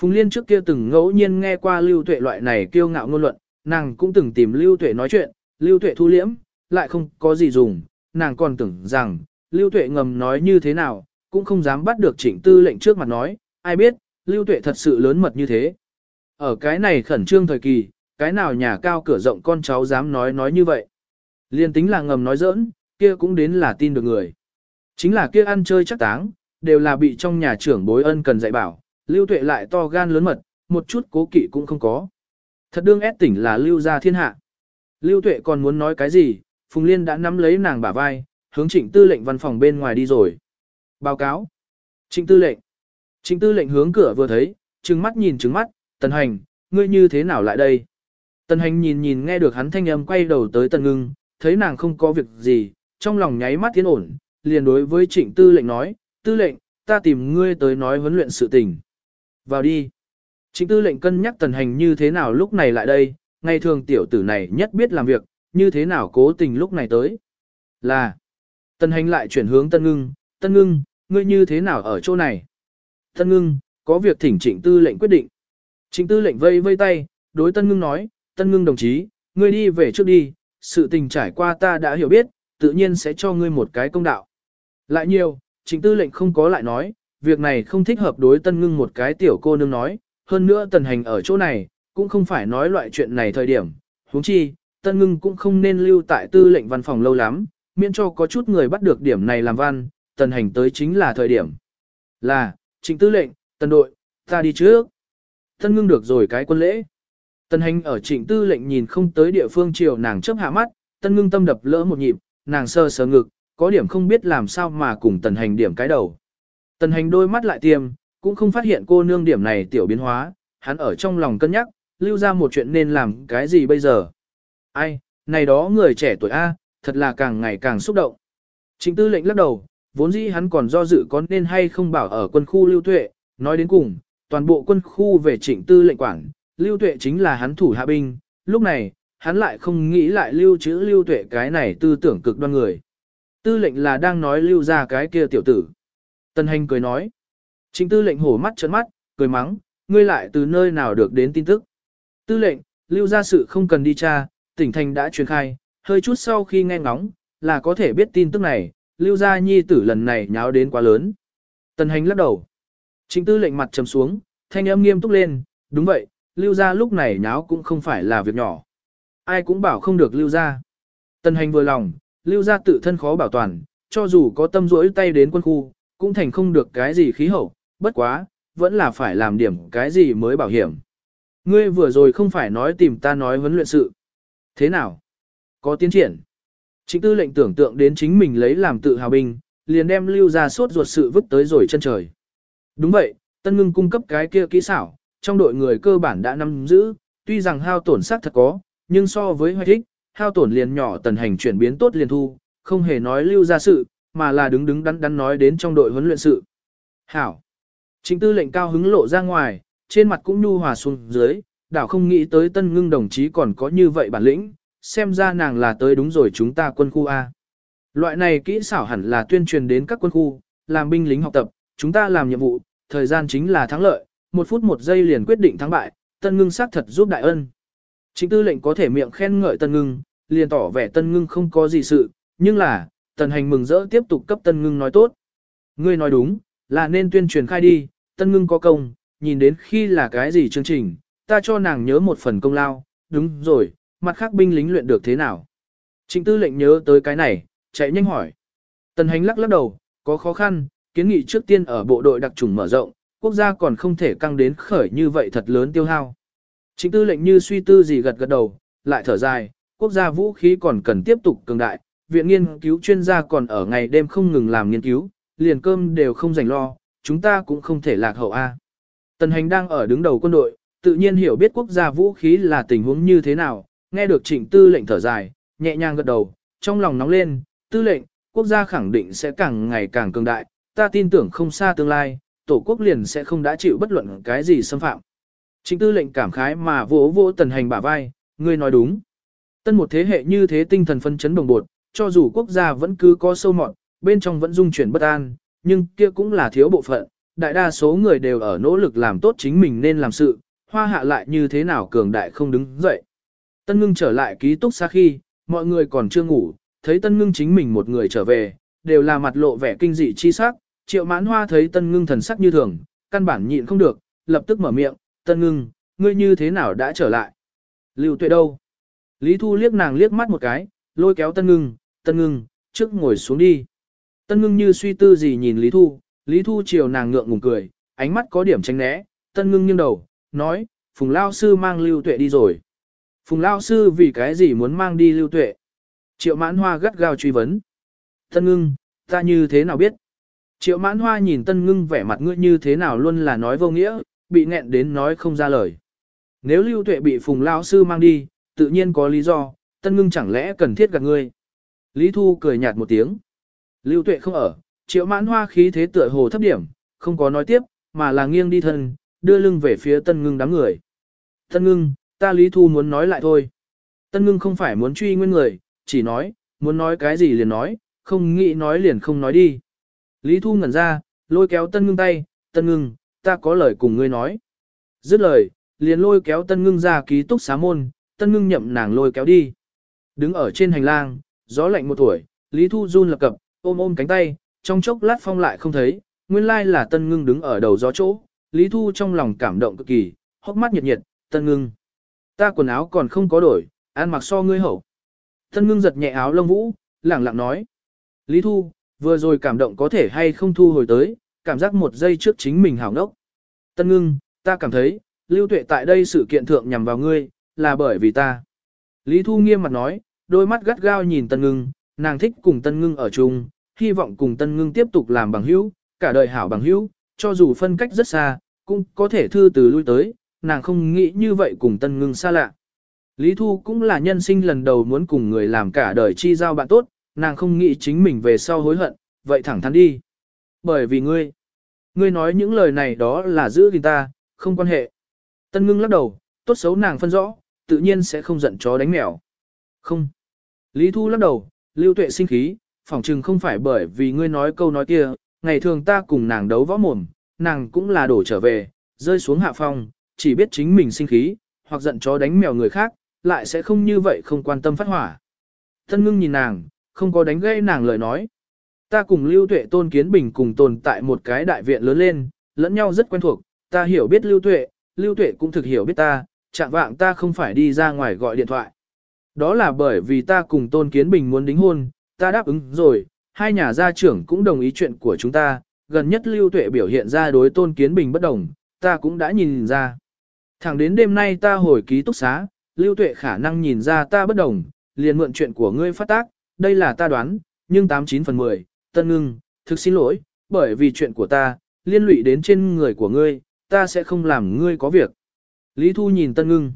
Phùng Liên trước kia từng ngẫu nhiên nghe qua lưu tuệ loại này kiêu ngạo ngôn luận, nàng cũng từng tìm lưu tuệ nói chuyện, lưu tuệ thu liễm, lại không có gì dùng, nàng còn tưởng rằng, lưu tuệ ngầm nói như thế nào, cũng không dám bắt được trịnh tư lệnh trước mặt nói, ai biết, lưu tuệ thật sự lớn mật như thế. Ở cái này khẩn trương thời kỳ, cái nào nhà cao cửa rộng con cháu dám nói nói như vậy. Liên tính là ngầm nói giỡn, kia cũng đến là tin được người. Chính là kia ăn chơi chắc táng, đều là bị trong nhà trưởng bối ân cần dạy bảo, lưu tuệ lại to gan lớn mật, một chút cố kỵ cũng không có. Thật đương ép tỉnh là lưu gia thiên hạ. Lưu tuệ còn muốn nói cái gì, Phùng Liên đã nắm lấy nàng bả vai, hướng trịnh tư lệnh văn phòng bên ngoài đi rồi. Báo cáo. Trịnh tư lệnh. Trịnh tư lệnh hướng cửa vừa thấy, trừng mắt nhìn trừng mắt, tần hành, ngươi như thế nào lại đây? Tần hành nhìn nhìn nghe được hắn thanh âm quay đầu tới tần ngưng, thấy nàng không có việc gì, trong lòng nháy mắt tiến ổn, liền đối với trịnh tư lệnh nói, tư lệnh, ta tìm ngươi tới nói huấn luyện sự tình. Vào đi. chính tư lệnh cân nhắc tần hành như thế nào lúc này lại đây, ngày thường tiểu tử này nhất biết làm việc, như thế nào cố tình lúc này tới. Là. Tần hành lại chuyển hướng tân ngưng, tân ngưng, ngươi như thế nào ở chỗ này? Tân ngưng, có việc thỉnh trịnh tư lệnh quyết định. Trịnh tư lệnh vây vây tay, đối tân ngưng nói, tân ngưng đồng chí, ngươi đi về trước đi, sự tình trải qua ta đã hiểu biết, tự nhiên sẽ cho ngươi một cái công đạo. Lại nhiều, trịnh tư lệnh không có lại nói, việc này không thích hợp đối tân ngưng một cái tiểu cô nương nói, hơn nữa tần hành ở chỗ này, cũng không phải nói loại chuyện này thời điểm, huống chi, tân ngưng cũng không nên lưu tại tư lệnh văn phòng lâu lắm, miễn cho có chút người bắt được điểm này làm văn, tần hành tới chính là thời điểm. Là, chính tư lệnh, tần đội, ta đi trước. Tân ngưng được rồi cái quân lễ. Tần hành ở trịnh tư lệnh nhìn không tới địa phương chiều nàng chớp hạ mắt, tân ngưng tâm đập lỡ một nhịp, nàng sơ sờ ngực, có điểm không biết làm sao mà cùng tần hành điểm cái đầu. Tần hành đôi mắt lại tiêm, cũng không phát hiện cô nương điểm này tiểu biến hóa, hắn ở trong lòng cân nhắc, lưu ra một chuyện nên làm cái gì bây giờ. Ai, này đó người trẻ tuổi A, thật là càng ngày càng xúc động. Chính tư lệnh lắc đầu, vốn dĩ hắn còn do dự có nên hay không bảo ở quân khu lưu tuệ, nói đến cùng, toàn bộ quân khu về trịnh tư lệnh quản, lưu tuệ chính là hắn thủ hạ binh, lúc này, hắn lại không nghĩ lại lưu trữ lưu tuệ cái này tư tưởng cực đoan người. Tư lệnh là đang nói lưu ra cái kia tiểu tử. Tân hành cười nói. Trịnh tư lệnh hổ mắt trấn mắt, cười mắng, ngươi lại từ nơi nào được đến tin tức. Tư lệnh, lưu ra sự không cần đi tra, tỉnh thành đã truyền khai, hơi chút sau khi nghe ngóng, là có thể biết tin tức này, lưu gia nhi tử lần này nháo đến quá lớn. Tần hành lắc đầu. Trịnh tư lệnh mặt trầm xuống, thanh âm nghiêm túc lên, đúng vậy, lưu gia lúc này nháo cũng không phải là việc nhỏ. Ai cũng bảo không được lưu gia. Tần hành vừa lòng, lưu gia tự thân khó bảo toàn, cho dù có tâm rỗi tay đến quân khu, cũng thành không được cái gì khí hậu, bất quá, vẫn là phải làm điểm cái gì mới bảo hiểm. Ngươi vừa rồi không phải nói tìm ta nói vấn luyện sự. Thế nào? Có tiến triển. Trịnh tư lệnh tưởng tượng đến chính mình lấy làm tự hào binh, liền đem lưu ra suốt ruột sự vứt tới rồi chân trời. Đúng vậy, tân ngưng cung cấp cái kia kỹ xảo, trong đội người cơ bản đã nắm giữ, tuy rằng hao tổn xác thật có, nhưng so với hoài thích, hao tổn liền nhỏ tần hành chuyển biến tốt liền thu, không hề nói lưu ra sự, mà là đứng đứng đắn đắn nói đến trong đội huấn luyện sự. Hảo. Trịnh tư lệnh cao hứng lộ ra ngoài, trên mặt cũng nhu hòa xuống dưới, đảo không nghĩ tới tân ngưng đồng chí còn có như vậy bản lĩnh, xem ra nàng là tới đúng rồi chúng ta quân khu A. Loại này kỹ xảo hẳn là tuyên truyền đến các quân khu, làm binh lính học tập, chúng ta làm nhiệm vụ, thời gian chính là thắng lợi, một phút một giây liền quyết định thắng bại, tân ngưng xác thật giúp đại ân. Chính tư lệnh có thể miệng khen ngợi tân ngưng, liền tỏ vẻ tân ngưng không có gì sự, nhưng là, tần hành mừng rỡ tiếp tục cấp tân ngưng nói tốt. Ngươi nói đúng, là nên tuyên truyền khai đi, tân ngưng có công, nhìn đến khi là cái gì chương trình, ta cho nàng nhớ một phần công lao, đúng rồi, mặt khác binh lính luyện được thế nào. Trịnh tư lệnh nhớ tới cái này, chạy nhanh hỏi. Tần hành lắc lắc đầu, có khó khăn, kiến nghị trước tiên ở bộ đội đặc trùng mở rộng, quốc gia còn không thể căng đến khởi như vậy thật lớn tiêu hao. Trịnh tư lệnh như suy tư gì gật gật đầu, lại thở dài, quốc gia vũ khí còn cần tiếp tục cường đại, viện nghiên cứu chuyên gia còn ở ngày đêm không ngừng làm nghiên cứu, liền cơm đều không dành lo, chúng ta cũng không thể lạc hậu A. Tần hành đang ở đứng đầu quân đội, tự nhiên hiểu biết quốc gia vũ khí là tình huống như thế nào, nghe được trịnh tư lệnh thở dài, nhẹ nhàng gật đầu, trong lòng nóng lên, tư lệnh, quốc gia khẳng định sẽ càng ngày càng cường đại, ta tin tưởng không xa tương lai, tổ quốc liền sẽ không đã chịu bất luận cái gì xâm phạm. Trịnh tư lệnh cảm khái mà vỗ vỗ tần hành bả vai, ngươi nói đúng. Tân một thế hệ như thế tinh thần phân chấn đồng bột, cho dù quốc gia vẫn cứ có sâu mọt, bên trong vẫn dung chuyển bất an, nhưng kia cũng là thiếu bộ phận, đại đa số người đều ở nỗ lực làm tốt chính mình nên làm sự, hoa hạ lại như thế nào cường đại không đứng dậy. Tân ngưng trở lại ký túc xa khi, mọi người còn chưa ngủ, thấy tân ngưng chính mình một người trở về, đều là mặt lộ vẻ kinh dị chi sắc, triệu mãn hoa thấy tân ngưng thần sắc như thường, căn bản nhịn không được, lập tức mở miệng, tân ngưng, ngươi như thế nào đã trở lại? Lưu tuệ đâu? Lý Thu liếc nàng liếc mắt một cái, lôi kéo tân ngưng, tân ngưng, trước ngồi xuống đi. Tân ngưng như suy tư gì nhìn Lý Thu, Lý Thu chiều nàng ngượng ngùng cười, ánh mắt có điểm tránh né, tân ngưng nghiêng đầu, nói, Phùng Lao Sư mang lưu tuệ đi rồi. Phùng Lao Sư vì cái gì muốn mang đi lưu tuệ? Triệu mãn hoa gắt gao truy vấn. Tân ngưng, ta như thế nào biết? Triệu mãn hoa nhìn tân ngưng vẻ mặt ngươi như thế nào luôn là nói vô nghĩa, bị nghẹn đến nói không ra lời. Nếu lưu tuệ bị phùng lao sư mang đi, tự nhiên có lý do, tân ngưng chẳng lẽ cần thiết gặp ngươi. Lý Thu cười nhạt một tiếng. Lưu tuệ không ở, triệu mãn hoa khí thế tựa hồ thấp điểm, không có nói tiếp, mà là nghiêng đi thân, đưa lưng về phía tân ngưng đám người. Tân ngưng, ta Lý Thu muốn nói lại thôi. Tân ngưng không phải muốn truy nguyên người, chỉ nói, muốn nói cái gì liền nói, không nghĩ nói liền không nói đi. Lý Thu ngẩn ra, lôi kéo tân ngưng tay, tân ngưng, ta có lời cùng ngươi nói. Dứt lời, liền lôi kéo tân ngưng ra ký túc xá môn, tân ngưng nhậm nàng lôi kéo đi. Đứng ở trên hành lang, gió lạnh một tuổi, Lý Thu run lập cập, ôm ôm cánh tay, trong chốc lát phong lại không thấy, nguyên lai là tân ngưng đứng ở đầu gió chỗ. Lý Thu trong lòng cảm động cực kỳ, hốc mắt nhiệt nhiệt, tân ngưng. Ta quần áo còn không có đổi, ăn mặc so ngươi hậu. Tân ngưng giật nhẹ áo lông vũ, lẳng lặng nói. Lý Thu, vừa rồi cảm động có thể hay không thu hồi tới, cảm giác một giây trước chính mình hảo ngốc. Tân ngưng, ta cảm thấy, lưu tuệ tại đây sự kiện thượng nhằm vào ngươi, là bởi vì ta. Lý Thu nghiêm mặt nói, đôi mắt gắt gao nhìn Tân ngưng, nàng thích cùng Tân ngưng ở chung, hy vọng cùng Tân ngưng tiếp tục làm bằng hữu, cả đời hảo bằng hữu, cho dù phân cách rất xa, cũng có thể thư từ lui tới, nàng không nghĩ như vậy cùng Tân ngưng xa lạ. Lý Thu cũng là nhân sinh lần đầu muốn cùng người làm cả đời chi giao bạn tốt, nàng không nghĩ chính mình về sau hối hận, vậy thẳng thắn đi. Bởi vì ngươi, ngươi nói những lời này đó là giữ gìn ta, không quan hệ. Tân ngưng lắc đầu, tốt xấu nàng phân rõ, tự nhiên sẽ không giận chó đánh mèo. Không. Lý Thu lắc đầu, lưu tuệ sinh khí, phỏng chừng không phải bởi vì ngươi nói câu nói kia, ngày thường ta cùng nàng đấu võ mồm, nàng cũng là đổ trở về, rơi xuống hạ phong, chỉ biết chính mình sinh khí, hoặc giận chó đánh mèo người khác, lại sẽ không như vậy không quan tâm phát hỏa. Tân ngưng nhìn nàng, không có đánh gây nàng lời nói. Ta cùng Lưu Tuệ Tôn Kiến Bình cùng tồn tại một cái đại viện lớn lên, lẫn nhau rất quen thuộc, ta hiểu biết Lưu Tuệ, Lưu Tuệ cũng thực hiểu biết ta, chạm vạng ta không phải đi ra ngoài gọi điện thoại. Đó là bởi vì ta cùng Tôn Kiến Bình muốn đính hôn, ta đáp ứng rồi, hai nhà gia trưởng cũng đồng ý chuyện của chúng ta, gần nhất lưu tuệ biểu hiện ra đối tôn kiến bình bất đồng, ta cũng đã nhìn ra. Thẳng đến đêm nay ta hồi ký túc xá, lưu tuệ khả năng nhìn ra ta bất đồng, liền mượn chuyện của ngươi phát tác, đây là ta đoán, nhưng 89 phần 10, tân ngưng, thực xin lỗi, bởi vì chuyện của ta, liên lụy đến trên người của ngươi, ta sẽ không làm ngươi có việc. Lý Thu nhìn tân ngưng.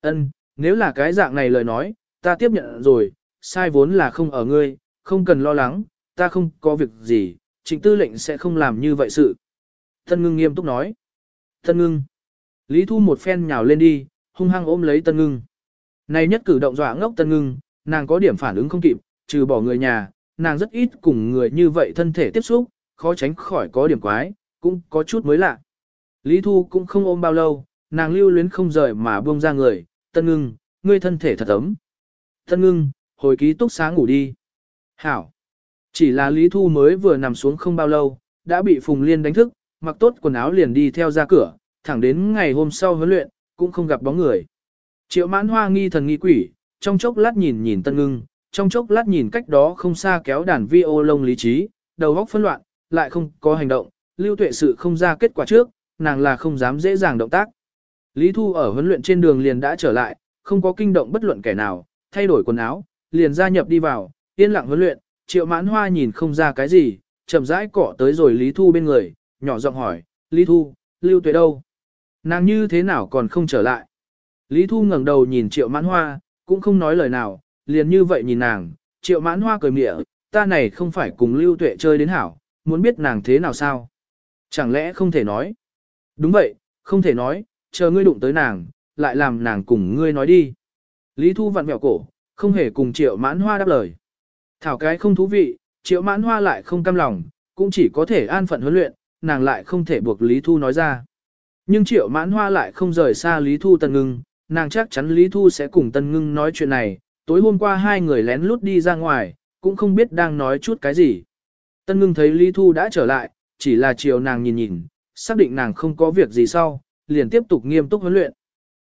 ân nếu là cái dạng này lời nói, ta tiếp nhận rồi, sai vốn là không ở ngươi, không cần lo lắng, ta không có việc gì, trịnh tư lệnh sẽ không làm như vậy sự. Tân ngưng nghiêm túc nói. Tân ngưng. Lý Thu một phen nhào lên đi, hung hăng ôm lấy tân ngưng. Này nhất cử động dọa ngốc tân ngưng, nàng có điểm phản ứng không kịp, trừ bỏ người nhà, nàng rất ít cùng người như vậy thân thể tiếp xúc, khó tránh khỏi có điểm quái, cũng có chút mới lạ. Lý Thu cũng không ôm bao lâu, nàng lưu luyến không rời mà buông ra người, tân ngưng, ngươi thân thể thật ấm. Tân ngưng, hồi ký túc xá ngủ đi. Hảo. Chỉ là Lý Thu mới vừa nằm xuống không bao lâu, đã bị Phùng Liên đánh thức, mặc tốt quần áo liền đi theo ra cửa, thẳng đến ngày hôm sau huấn luyện, cũng không gặp bóng người. Triệu mãn hoa nghi thần nghi quỷ, trong chốc lát nhìn nhìn tân ngưng, trong chốc lát nhìn cách đó không xa kéo đàn vi ô lông lý trí, đầu óc phân loạn, lại không có hành động, lưu tuệ sự không ra kết quả trước, nàng là không dám dễ dàng động tác. Lý Thu ở huấn luyện trên đường liền đã trở lại, không có kinh động bất luận kẻ nào, thay đổi quần áo, liền gia nhập đi vào, yên lặng huấn luyện, triệu mãn hoa nhìn không ra cái gì, chậm rãi cỏ tới rồi Lý Thu bên người, nhỏ giọng hỏi, Lý Thu, lưu tuệ đâu? Nàng như thế nào còn không trở lại? Lý Thu ngẩng đầu nhìn triệu mãn hoa, cũng không nói lời nào, liền như vậy nhìn nàng, triệu mãn hoa cười mỉa, ta này không phải cùng lưu tuệ chơi đến hảo, muốn biết nàng thế nào sao? Chẳng lẽ không thể nói? Đúng vậy, không thể nói, chờ ngươi đụng tới nàng, lại làm nàng cùng ngươi nói đi. Lý Thu vặn mẹo cổ, không hề cùng triệu mãn hoa đáp lời. Thảo cái không thú vị, triệu mãn hoa lại không cam lòng, cũng chỉ có thể an phận huấn luyện, nàng lại không thể buộc Lý Thu nói ra. Nhưng triệu mãn hoa lại không rời xa Lý Thu Tân Ngưng, nàng chắc chắn Lý Thu sẽ cùng Tân Ngưng nói chuyện này, tối hôm qua hai người lén lút đi ra ngoài, cũng không biết đang nói chút cái gì. Tân Ngưng thấy Lý Thu đã trở lại, chỉ là chiều nàng nhìn nhìn, xác định nàng không có việc gì sau, liền tiếp tục nghiêm túc huấn luyện.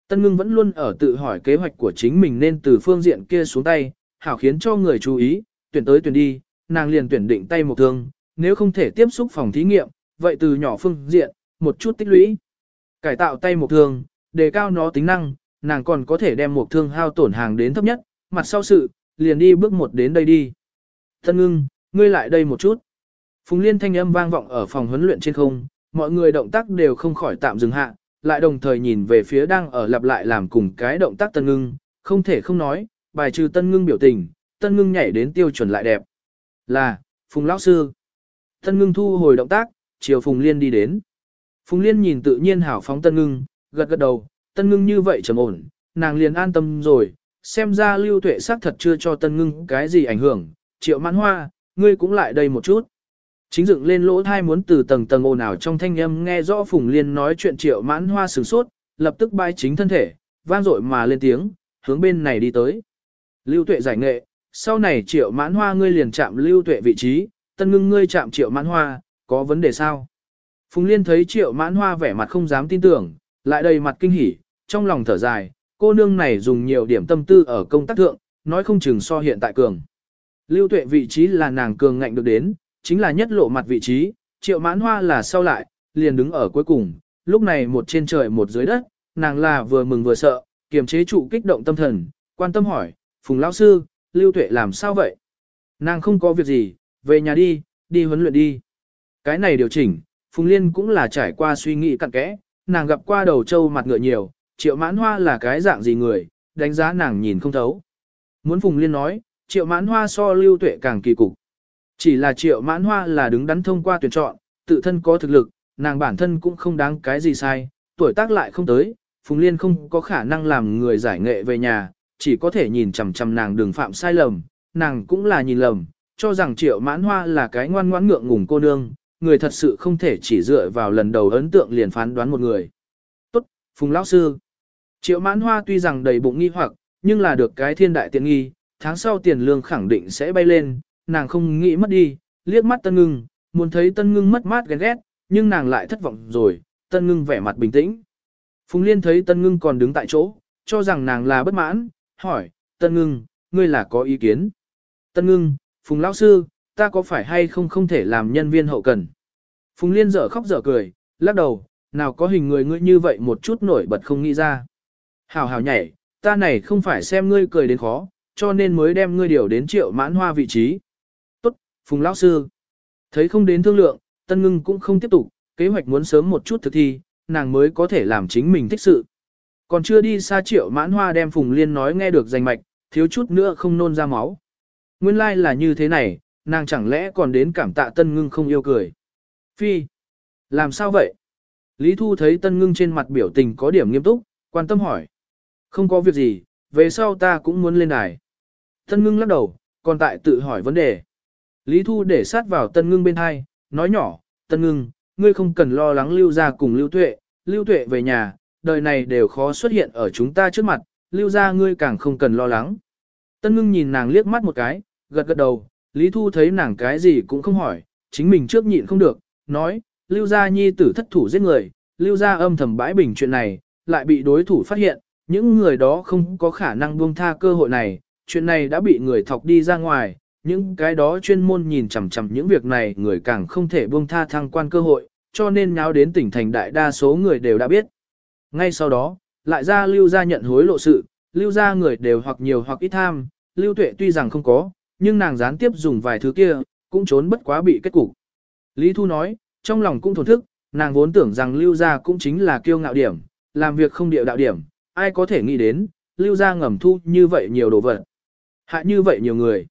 Tân Ngưng vẫn luôn ở tự hỏi kế hoạch của chính mình nên từ phương diện kia xuống tay, hảo khiến cho người chú ý, tuyển tới tuyển đi, nàng liền tuyển định tay một thương, nếu không thể tiếp xúc phòng thí nghiệm, vậy từ nhỏ phương diện, một chút tích lũy. Cải tạo tay một thương, đề cao nó tính năng, nàng còn có thể đem một thương hao tổn hàng đến thấp nhất, mặt sau sự, liền đi bước một đến đây đi. Tân ngưng, ngươi lại đây một chút. Phùng Liên thanh âm vang vọng ở phòng huấn luyện trên không, mọi người động tác đều không khỏi tạm dừng hạ, lại đồng thời nhìn về phía đang ở lặp lại làm cùng cái động tác tân ngưng, không thể không nói, bài trừ tân ngưng biểu tình, tân ngưng nhảy đến tiêu chuẩn lại đẹp. Là, Phùng Lão Sư. Tân ngưng thu hồi động tác, chiều Phùng Liên đi đến. Phùng Liên nhìn tự nhiên hảo phóng tân ngưng, gật gật đầu, tân ngưng như vậy trầm ổn, nàng liền an tâm rồi, xem ra lưu tuệ xác thật chưa cho tân ngưng cái gì ảnh hưởng, triệu mãn hoa, ngươi cũng lại đây một chút. Chính dựng lên lỗ thai muốn từ tầng tầng ồn ào trong thanh âm nghe rõ Phùng Liên nói chuyện triệu mãn hoa sửng sốt, lập tức bay chính thân thể, vang dội mà lên tiếng, hướng bên này đi tới. Lưu tuệ giải nghệ, sau này triệu mãn hoa ngươi liền chạm lưu tuệ vị trí, tân ngưng ngươi chạm triệu mãn hoa, có vấn đề sao? Phùng Liên thấy triệu mãn hoa vẻ mặt không dám tin tưởng, lại đầy mặt kinh hỉ, trong lòng thở dài, cô nương này dùng nhiều điểm tâm tư ở công tác thượng, nói không chừng so hiện tại cường. Lưu tuệ vị trí là nàng cường ngạnh được đến, chính là nhất lộ mặt vị trí, triệu mãn hoa là sau lại, liền đứng ở cuối cùng, lúc này một trên trời một dưới đất, nàng là vừa mừng vừa sợ, kiềm chế trụ kích động tâm thần, quan tâm hỏi, Phùng lão sư, Lưu Tuệ làm sao vậy? Nàng không có việc gì, về nhà đi, đi huấn luyện đi. Cái này điều chỉnh, Phùng Liên cũng là trải qua suy nghĩ cặn kẽ, nàng gặp qua đầu trâu mặt ngựa nhiều, triệu mãn hoa là cái dạng gì người, đánh giá nàng nhìn không thấu. Muốn Phùng Liên nói, triệu mãn hoa so Lưu Tuệ càng kỳ cục. Chỉ là triệu mãn hoa là đứng đắn thông qua tuyển chọn, tự thân có thực lực, nàng bản thân cũng không đáng cái gì sai, tuổi tác lại không tới, Phùng Liên không có khả năng làm người giải nghệ về nhà, chỉ có thể nhìn chằm chằm nàng đường phạm sai lầm, nàng cũng là nhìn lầm, cho rằng triệu mãn hoa là cái ngoan ngoãn ngượng ngùng cô nương, người thật sự không thể chỉ dựa vào lần đầu ấn tượng liền phán đoán một người. Tốt, Phùng Lão Sư. Triệu mãn hoa tuy rằng đầy bụng nghi hoặc, nhưng là được cái thiên đại tiện nghi, tháng sau tiền lương khẳng định sẽ bay lên, nàng không nghĩ mất đi, liếc mắt tân ngưng, muốn thấy tân ngưng mất mát ghen ghét, nhưng nàng lại thất vọng rồi, tân ngưng vẻ mặt bình tĩnh. Phùng Liên thấy tân ngưng còn đứng tại chỗ, cho rằng nàng là bất mãn, hỏi, tân ngưng, ngươi là có ý kiến. Tân ngưng, Phùng Lão Sư, ta có phải hay không không thể làm nhân viên hậu cần? Phùng Liên dở khóc dở cười, lắc đầu, nào có hình người ngươi như vậy một chút nổi bật không nghĩ ra. Hảo hảo nhảy, ta này không phải xem ngươi cười đến khó, cho nên mới đem ngươi điều đến triệu mãn hoa vị trí. Phùng Lão Sư. Thấy không đến thương lượng, Tân Ngưng cũng không tiếp tục, kế hoạch muốn sớm một chút thực thi, nàng mới có thể làm chính mình thích sự. Còn chưa đi xa triệu mãn hoa đem Phùng Liên nói nghe được danh mạch, thiếu chút nữa không nôn ra máu. Nguyên lai like là như thế này, nàng chẳng lẽ còn đến cảm tạ Tân Ngưng không yêu cười. Phi, làm sao vậy? Lý Thu thấy Tân Ngưng trên mặt biểu tình có điểm nghiêm túc, quan tâm hỏi. Không có việc gì, về sau ta cũng muốn lên đài. Tân Ngưng lắc đầu, còn tại tự hỏi vấn đề. Lý Thu để sát vào Tân Ngưng bên hai, nói nhỏ, Tân Ngưng, ngươi không cần lo lắng lưu ra cùng lưu tuệ, lưu tuệ về nhà, đời này đều khó xuất hiện ở chúng ta trước mặt, lưu ra ngươi càng không cần lo lắng. Tân Ngưng nhìn nàng liếc mắt một cái, gật gật đầu, Lý Thu thấy nàng cái gì cũng không hỏi, chính mình trước nhịn không được, nói, lưu gia nhi tử thất thủ giết người, lưu gia âm thầm bãi bình chuyện này, lại bị đối thủ phát hiện, những người đó không có khả năng buông tha cơ hội này, chuyện này đã bị người thọc đi ra ngoài, những cái đó chuyên môn nhìn chằm chằm những việc này người càng không thể buông tha thăng quan cơ hội, cho nên nháo đến tỉnh thành đại đa số người đều đã biết. Ngay sau đó, lại ra lưu gia nhận hối lộ sự, lưu gia người đều hoặc nhiều hoặc ít tham, lưu tuệ tuy rằng không có, nhưng nàng gián tiếp dùng vài thứ kia, cũng trốn bất quá bị kết cục. Lý Thu nói, trong lòng cũng thổn thức, nàng vốn tưởng rằng lưu gia cũng chính là kiêu ngạo điểm, làm việc không điệu đạo điểm, ai có thể nghĩ đến, lưu gia ngầm thu như vậy nhiều đồ vật. Hại như vậy nhiều người.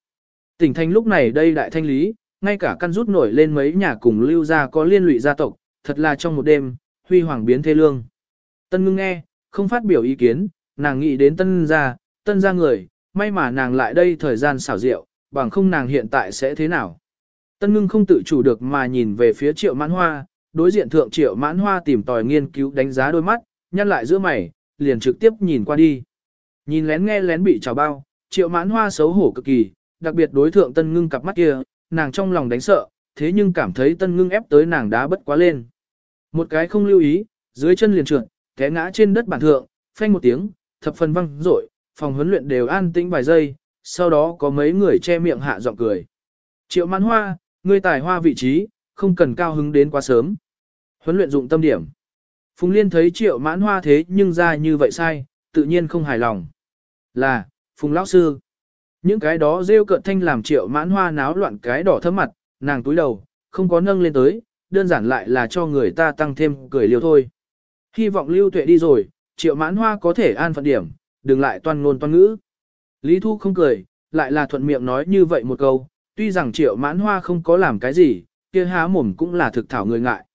Tỉnh thành lúc này đây đại thanh lý, ngay cả căn rút nổi lên mấy nhà cùng lưu gia có liên lụy gia tộc, thật là trong một đêm, huy hoàng biến thê lương. Tân ngưng nghe, không phát biểu ý kiến, nàng nghĩ đến tân gia, tân gia người, may mà nàng lại đây thời gian xảo diệu, bằng không nàng hiện tại sẽ thế nào. Tân ngưng không tự chủ được mà nhìn về phía triệu mãn hoa, đối diện thượng triệu mãn hoa tìm tòi nghiên cứu đánh giá đôi mắt, nhăn lại giữa mày, liền trực tiếp nhìn qua đi. Nhìn lén nghe lén bị trào bao, triệu mãn hoa xấu hổ cực kỳ, đặc biệt đối thượng tân ngưng cặp mắt kia, nàng trong lòng đánh sợ, thế nhưng cảm thấy tân ngưng ép tới nàng đá bất quá lên. Một cái không lưu ý, dưới chân liền trượt, té ngã trên đất bản thượng, phanh một tiếng, thập phần văng rội, phòng huấn luyện đều an tĩnh vài giây, sau đó có mấy người che miệng hạ giọng cười. Triệu mãn hoa, ngươi tài hoa vị trí, không cần cao hứng đến quá sớm. Huấn luyện dụng tâm điểm. Phùng Liên thấy triệu mãn hoa thế nhưng ra như vậy sai, tự nhiên không hài lòng. Là, Phùng Lão Sư. Những cái đó rêu cợt thanh làm triệu mãn hoa náo loạn cái đỏ thấm mặt, nàng túi đầu, không có nâng lên tới, đơn giản lại là cho người ta tăng thêm cười liều thôi. Hy vọng lưu tuệ đi rồi, triệu mãn hoa có thể an phận điểm, đừng lại toàn ngôn toàn ngữ. Lý Thu không cười, lại là thuận miệng nói như vậy một câu, tuy rằng triệu mãn hoa không có làm cái gì, kia há mồm cũng là thực thảo người ngại.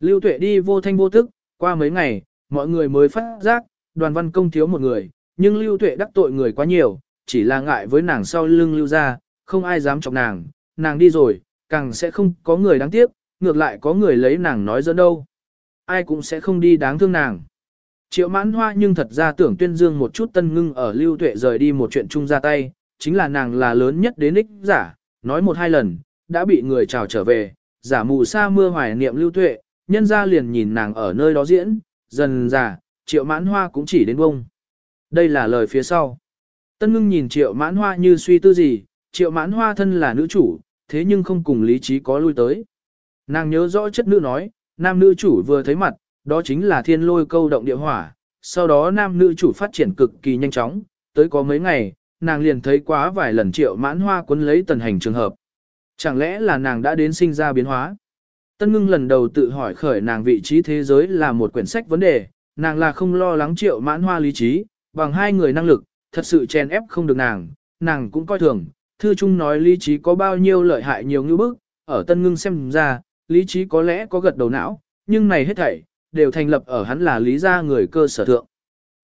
Lưu tuệ đi vô thanh vô tức, qua mấy ngày, mọi người mới phát giác, đoàn văn công thiếu một người, nhưng lưu tuệ đắc tội người quá nhiều, chỉ là ngại với nàng sau lưng lưu ra, không ai dám chọc nàng, nàng đi rồi, càng sẽ không có người đáng tiếc, ngược lại có người lấy nàng nói dẫn đâu. Ai cũng sẽ không đi đáng thương nàng. Triệu mãn hoa nhưng thật ra tưởng tuyên dương một chút tân ngưng ở lưu tuệ rời đi một chuyện chung ra tay, chính là nàng là lớn nhất đến ích giả, nói một hai lần, đã bị người chào trở về, giả mù sa mưa hoài niệm lưu tuệ, nhân ra liền nhìn nàng ở nơi đó diễn, dần già, triệu mãn hoa cũng chỉ đến bông. Đây là lời phía sau. Tân ngưng nhìn triệu mãn hoa như suy tư gì, triệu mãn hoa thân là nữ chủ, thế nhưng không cùng lý trí có lui tới. Nàng nhớ rõ chất nữ nói, nam nữ chủ vừa thấy mặt, đó chính là thiên lôi câu động địa hỏa, sau đó nam nữ chủ phát triển cực kỳ nhanh chóng, tới có mấy ngày, nàng liền thấy quá vài lần triệu mãn hoa quấn lấy tần hành trường hợp. Chẳng lẽ là nàng đã đến sinh ra biến hóa? Tân ngưng lần đầu tự hỏi khởi nàng vị trí thế giới là một quyển sách vấn đề, nàng là không lo lắng triệu mãn hoa lý trí, bằng hai người năng lực, thật sự chèn ép không được nàng, nàng cũng coi thường, thư trung nói lý trí có bao nhiêu lợi hại nhiều như bức, ở tân ngưng xem ra, lý trí có lẽ có gật đầu não, nhưng này hết thảy, đều thành lập ở hắn là lý gia người cơ sở thượng.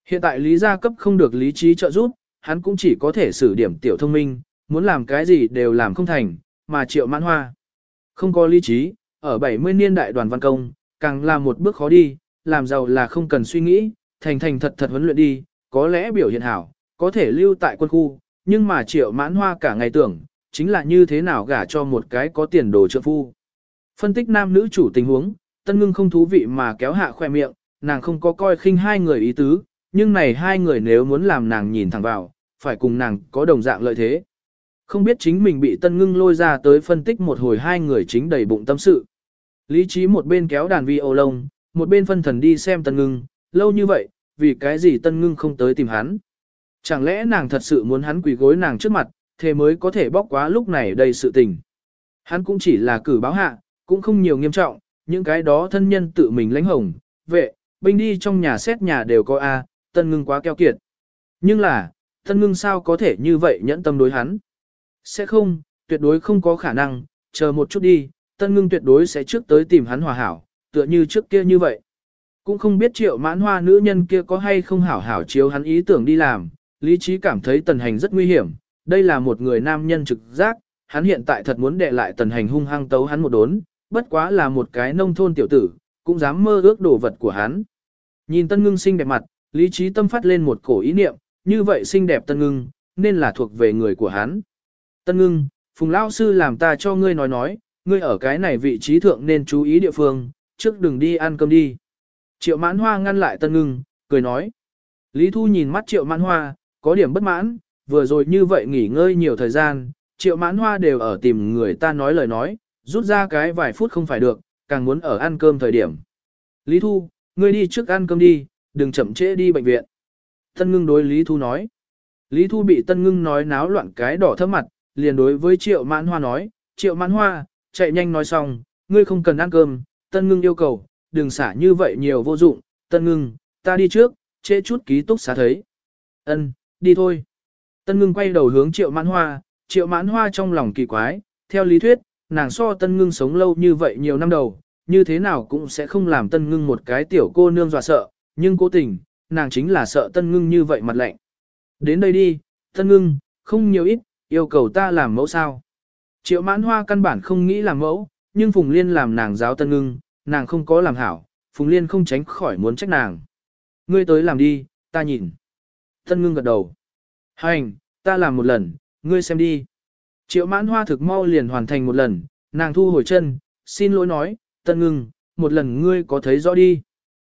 Hiện tại lý gia cấp không được lý trí trợ giúp, hắn cũng chỉ có thể xử điểm tiểu thông minh, muốn làm cái gì đều làm không thành, mà triệu mãn hoa. Không có lý trí, ở 70 niên đại đoàn văn công, càng là một bước khó đi, làm giàu là không cần suy nghĩ, thành thành thật thật huấn luyện đi, có lẽ biểu hiện hảo, có thể lưu tại quân khu, nhưng mà triệu mãn hoa cả ngày tưởng, chính là như thế nào gả cho một cái có tiền đồ trợ phu. Phân tích nam nữ chủ tình huống, tân ngưng không thú vị mà kéo hạ khoe miệng, nàng không có coi khinh hai người ý tứ, nhưng này hai người nếu muốn làm nàng nhìn thẳng vào, phải cùng nàng có đồng dạng lợi thế. Không biết chính mình bị tân ngưng lôi ra tới phân tích một hồi hai người chính đầy bụng tâm sự. Lý trí một bên kéo đàn vi ô lông, một bên phân thần đi xem tân ngưng, lâu như vậy, vì cái gì tân ngưng không tới tìm hắn. Chẳng lẽ nàng thật sự muốn hắn quỳ gối nàng trước mặt, thế mới có thể bóc quá lúc này đầy sự tình. Hắn cũng chỉ là cử báo hạ, cũng không nhiều nghiêm trọng, những cái đó thân nhân tự mình lãnh hồng, vệ, binh đi trong nhà xét nhà đều có A, tân ngưng quá keo kiệt. Nhưng là, tân ngưng sao có thể như vậy nhẫn tâm đối hắn? Sẽ không, tuyệt đối không có khả năng, chờ một chút đi, tân ngưng tuyệt đối sẽ trước tới tìm hắn hòa hảo, tựa như trước kia như vậy. Cũng không biết triệu mãn hoa nữ nhân kia có hay không hảo hảo chiếu hắn ý tưởng đi làm, lý trí cảm thấy tần hành rất nguy hiểm, đây là một người nam nhân trực giác, hắn hiện tại thật muốn đệ lại tần hành hung hăng tấu hắn một đốn, bất quá là một cái nông thôn tiểu tử, cũng dám mơ ước đồ vật của hắn. Nhìn tân ngưng xinh đẹp mặt, lý trí tâm phát lên một cổ ý niệm, như vậy xinh đẹp tân ngưng, nên là thuộc về người của hắn. Tân ngưng, phùng lão sư làm ta cho ngươi nói nói, ngươi ở cái này vị trí thượng nên chú ý địa phương, trước đừng đi ăn cơm đi. Triệu mãn hoa ngăn lại tân ngưng, cười nói. Lý Thu nhìn mắt triệu mãn hoa, có điểm bất mãn, vừa rồi như vậy nghỉ ngơi nhiều thời gian, triệu mãn hoa đều ở tìm người ta nói lời nói, rút ra cái vài phút không phải được, càng muốn ở ăn cơm thời điểm. Lý Thu, ngươi đi trước ăn cơm đi, đừng chậm trễ đi bệnh viện. Tân ngưng đối Lý Thu nói. Lý Thu bị Tân ngưng nói náo loạn cái đỏ thấp mặt, liền đối với triệu mãn hoa nói, triệu mãn hoa, chạy nhanh nói xong, ngươi không cần ăn cơm, Tân ngưng yêu cầu, đừng xả như vậy nhiều vô dụng, Tân ngưng, ta đi trước, trễ chút ký túc xá thấy. Ân, đi thôi. Tân ngưng quay đầu hướng triệu mãn hoa, triệu mãn hoa trong lòng kỳ quái, theo lý thuyết, nàng so tân ngưng sống lâu như vậy nhiều năm đầu, như thế nào cũng sẽ không làm tân ngưng một cái tiểu cô nương dọa sợ, nhưng cố tình, nàng chính là sợ tân ngưng như vậy mặt lạnh. Đến đây đi, tân ngưng, không nhiều ít, yêu cầu ta làm mẫu sao. Triệu mãn hoa căn bản không nghĩ làm mẫu, nhưng Phùng Liên làm nàng giáo tân ngưng, nàng không có làm hảo, Phùng Liên không tránh khỏi muốn trách nàng. Ngươi tới làm đi, ta nhìn. Tân ngưng gật đầu. Hành, ta làm một lần, ngươi xem đi. Triệu mãn hoa thực mau liền hoàn thành một lần, nàng thu hồi chân, xin lỗi nói, tân ngưng, một lần ngươi có thấy rõ đi.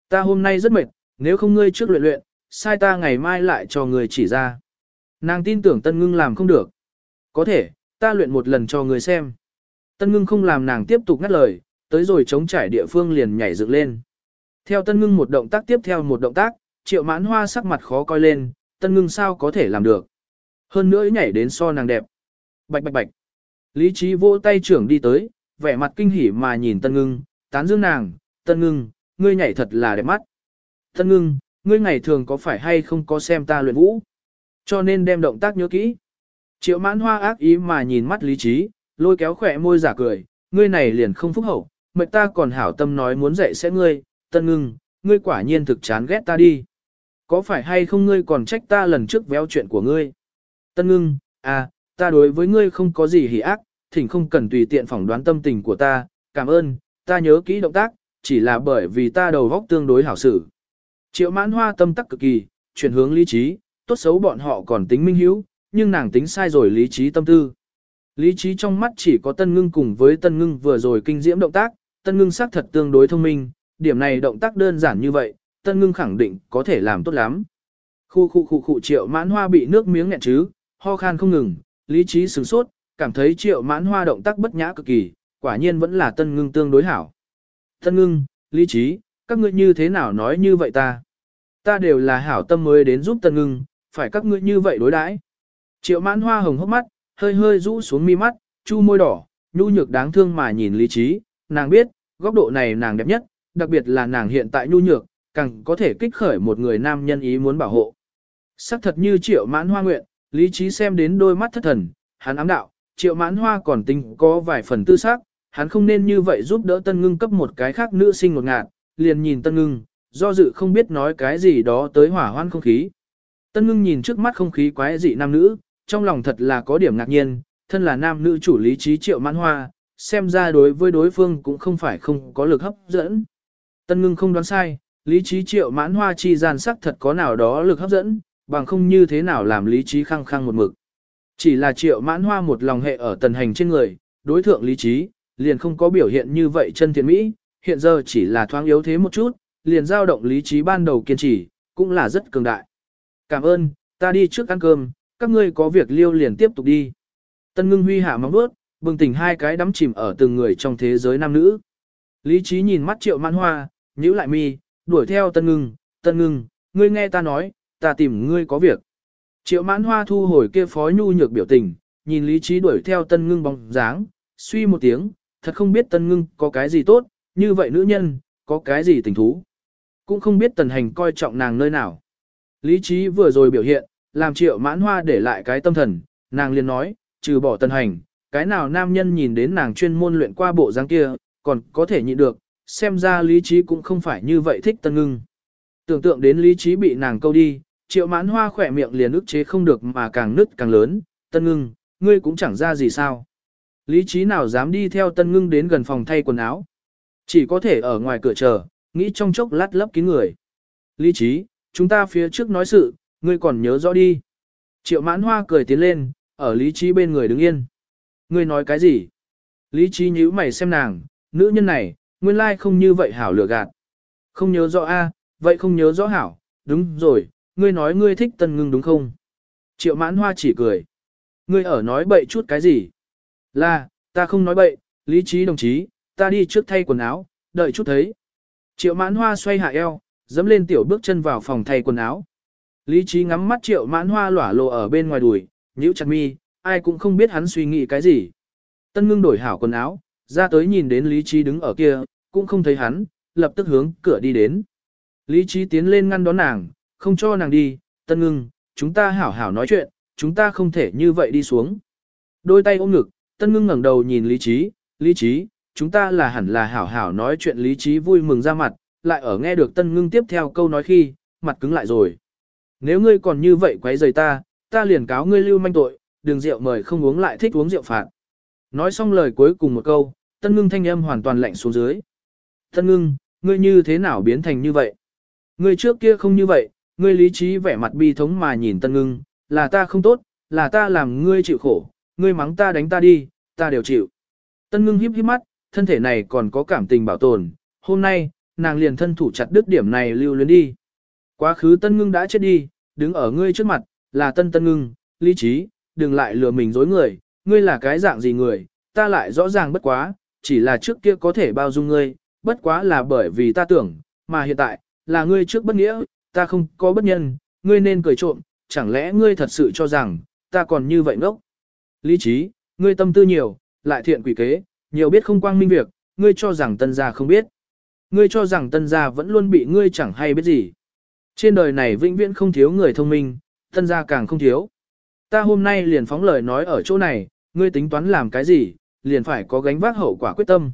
Ta hôm nay rất mệt, nếu không ngươi trước luyện luyện, sai ta ngày mai lại cho ngươi chỉ ra. Nàng tin tưởng tân ngưng làm không được. Có thể, ta luyện một lần cho ngươi xem. Tân ngưng không làm nàng tiếp tục ngắt lời, tới rồi chống trải địa phương liền nhảy dựng lên. Theo tân ngưng một động tác tiếp theo một động tác, triệu mãn hoa sắc mặt khó coi lên, tân ngưng sao có thể làm được. Hơn nữa nhảy đến so nàng đẹp. Bạch bạch bạch. Lý trí vỗ tay trưởng đi tới, vẻ mặt kinh hỉ mà nhìn tân ngưng, tán dương nàng, tân ngưng, ngươi nhảy thật là đẹp mắt. Tân ngưng, ngươi ngày thường có phải hay không có xem ta luyện vũ? Cho nên đem động tác nhớ kỹ. Triệu mãn hoa ác ý mà nhìn mắt lý trí, lôi kéo khỏe môi giả cười, ngươi này liền không phúc hậu, mệt ta còn hảo tâm nói muốn dạy sẽ ngươi, tân ngưng, ngươi quả nhiên thực chán ghét ta đi. Có phải hay không ngươi còn trách ta lần trước véo chuyện của ngươi? Tân ngưng, à, ta đối với ngươi không có gì hỉ ác, thỉnh không cần tùy tiện phỏng đoán tâm tình của ta, cảm ơn, ta nhớ kỹ động tác, chỉ là bởi vì ta đầu góc tương đối hảo xử. Triệu mãn hoa tâm tắc cực kỳ, chuyển hướng lý trí, tốt xấu bọn họ còn tính minh hiếu, nhưng nàng tính sai rồi lý trí tâm tư. Lý trí trong mắt chỉ có tân ngưng cùng với tân ngưng vừa rồi kinh diễm động tác, tân ngưng xác thật tương đối thông minh, điểm này động tác đơn giản như vậy, tân ngưng khẳng định có thể làm tốt lắm. Khu khu khu khu triệu mãn hoa bị nước miếng nghẹn chứ, ho khan không ngừng, lý trí sửng sốt, cảm thấy triệu mãn hoa động tác bất nhã cực kỳ, quả nhiên vẫn là tân ngưng tương đối hảo. Tân ngưng, lý trí, các ngươi như thế nào nói như vậy ta? Ta đều là hảo tâm mới đến giúp tân ngưng, phải các ngươi như vậy đối đãi. Triệu mãn hoa hồng hốc mắt, hơi hơi rũ xuống mi mắt, chu môi đỏ, nhu nhược đáng thương mà nhìn lý trí, nàng biết, góc độ này nàng đẹp nhất, đặc biệt là nàng hiện tại nhu nhược, càng có thể kích khởi một người nam nhân ý muốn bảo hộ. Sắc thật như triệu mãn hoa nguyện, lý trí xem đến đôi mắt thất thần, hắn ám đạo, triệu mãn hoa còn tính có vài phần tư xác, hắn không nên như vậy giúp đỡ tân ngưng cấp một cái khác nữ sinh ngột ngạt, liền nhìn tân ngưng, do dự không biết nói cái gì đó tới hỏa hoan không khí. Tân ngưng nhìn trước mắt không khí quái dị nam nữ, trong lòng thật là có điểm ngạc nhiên, thân là nam nữ chủ lý trí triệu mãn hoa, xem ra đối với đối phương cũng không phải không có lực hấp dẫn. Tân ngưng không đoán sai, lý trí triệu mãn hoa chi gian sắc thật có nào đó lực hấp dẫn, bằng không như thế nào làm lý trí khăng khăng một mực. Chỉ là triệu mãn hoa một lòng hệ ở tần hành trên người, đối thượng lý trí, liền không có biểu hiện như vậy chân thiện mỹ, hiện giờ chỉ là thoáng yếu thế một chút, liền dao động lý trí ban đầu kiên trì, cũng là rất cường đại. Cảm ơn, ta đi trước ăn cơm, các ngươi có việc liêu liền tiếp tục đi. Tân ngưng huy hạ mong bước, bừng tỉnh hai cái đắm chìm ở từng người trong thế giới nam nữ. Lý trí nhìn mắt triệu mãn hoa, nhíu lại mi, đuổi theo tân ngưng, tân ngưng, ngươi nghe ta nói, ta tìm ngươi có việc. Triệu mãn hoa thu hồi kia phó nhu nhược biểu tình, nhìn lý trí đuổi theo tân ngưng bóng dáng, suy một tiếng, thật không biết tân ngưng có cái gì tốt, như vậy nữ nhân, có cái gì tình thú. Cũng không biết tần hành coi trọng nàng nơi nào. Lý trí vừa rồi biểu hiện, làm triệu mãn hoa để lại cái tâm thần, nàng liền nói, trừ bỏ tần hành, cái nào nam nhân nhìn đến nàng chuyên môn luyện qua bộ dáng kia, còn có thể nhịn được, xem ra lý trí cũng không phải như vậy thích tân ngưng. Tưởng tượng đến lý trí bị nàng câu đi, triệu mãn hoa khỏe miệng liền ức chế không được mà càng nứt càng lớn, tân ngưng, ngươi cũng chẳng ra gì sao. Lý trí nào dám đi theo tân ngưng đến gần phòng thay quần áo. Chỉ có thể ở ngoài cửa chờ, nghĩ trong chốc lát lấp kín người. Lý trí, chúng ta phía trước nói sự, ngươi còn nhớ rõ đi. Triệu mãn hoa cười tiến lên, ở lý trí bên người đứng yên. Ngươi nói cái gì? Lý trí nhíu mày xem nàng, nữ nhân này, nguyên lai không như vậy hảo lừa gạt. Không nhớ rõ a, vậy không nhớ rõ hảo, đúng rồi, ngươi nói ngươi thích tân ngưng đúng không? Triệu mãn hoa chỉ cười. Ngươi ở nói bậy chút cái gì? Là, ta không nói bậy, lý trí đồng chí, ta đi trước thay quần áo, đợi chút thấy. Triệu mãn hoa xoay hạ eo, dẫm lên tiểu bước chân vào phòng thay quần áo. Lý trí ngắm mắt triệu mãn hoa lỏa lộ ở bên ngoài đùi, nhíu chặt mi, ai cũng không biết hắn suy nghĩ cái gì. Tân ngưng đổi hảo quần áo, ra tới nhìn đến Lý trí đứng ở kia, cũng không thấy hắn, lập tức hướng cửa đi đến. Lý trí tiến lên ngăn đón nàng, không cho nàng đi, tân ngưng, chúng ta hảo hảo nói chuyện, chúng ta không thể như vậy đi xuống. Đôi tay ôm ngực, tân ngưng ngẩng đầu nhìn lý trí, lý trí, chúng ta là hẳn là hảo hảo nói chuyện lý trí vui mừng ra mặt, lại ở nghe được tân ngưng tiếp theo câu nói khi, mặt cứng lại rồi. Nếu ngươi còn như vậy quấy rầy ta, ta liền cáo ngươi lưu manh tội, đường rượu mời không uống lại thích uống rượu phạt. Nói xong lời cuối cùng một câu, tân ngưng thanh âm hoàn toàn lạnh xuống dưới. Tân ngưng, ngươi như thế nào biến thành như vậy? Ngươi trước kia không như vậy, ngươi lý trí vẻ mặt bi thống mà nhìn tân ngưng, là ta không tốt, là ta làm ngươi chịu khổ, ngươi mắng ta đánh ta đi, ta đều chịu. Tân ngưng híp híp mắt, thân thể này còn có cảm tình bảo tồn, hôm nay, nàng liền thân thủ chặt đứt điểm này lưu luyến đi. Quá khứ tân ngưng đã chết đi, đứng ở ngươi trước mặt, là tân tân ngưng, lý trí, đừng lại lừa mình dối người, ngươi là cái dạng gì người, ta lại rõ ràng bất quá, chỉ là trước kia có thể bao dung ngươi, bất quá là bởi vì ta tưởng, mà hiện tại, là ngươi trước bất nghĩa, ta không có bất nhân, ngươi nên cười trộm, chẳng lẽ ngươi thật sự cho rằng, ta còn như vậy ngốc? Lý trí, ngươi tâm tư nhiều, lại thiện quỷ kế, nhiều biết không quang minh việc, ngươi cho rằng tân gia không biết. Ngươi cho rằng tân gia vẫn luôn bị ngươi chẳng hay biết gì. Trên đời này vĩnh viễn không thiếu người thông minh, tân gia càng không thiếu. Ta hôm nay liền phóng lời nói ở chỗ này, ngươi tính toán làm cái gì, liền phải có gánh vác hậu quả quyết tâm.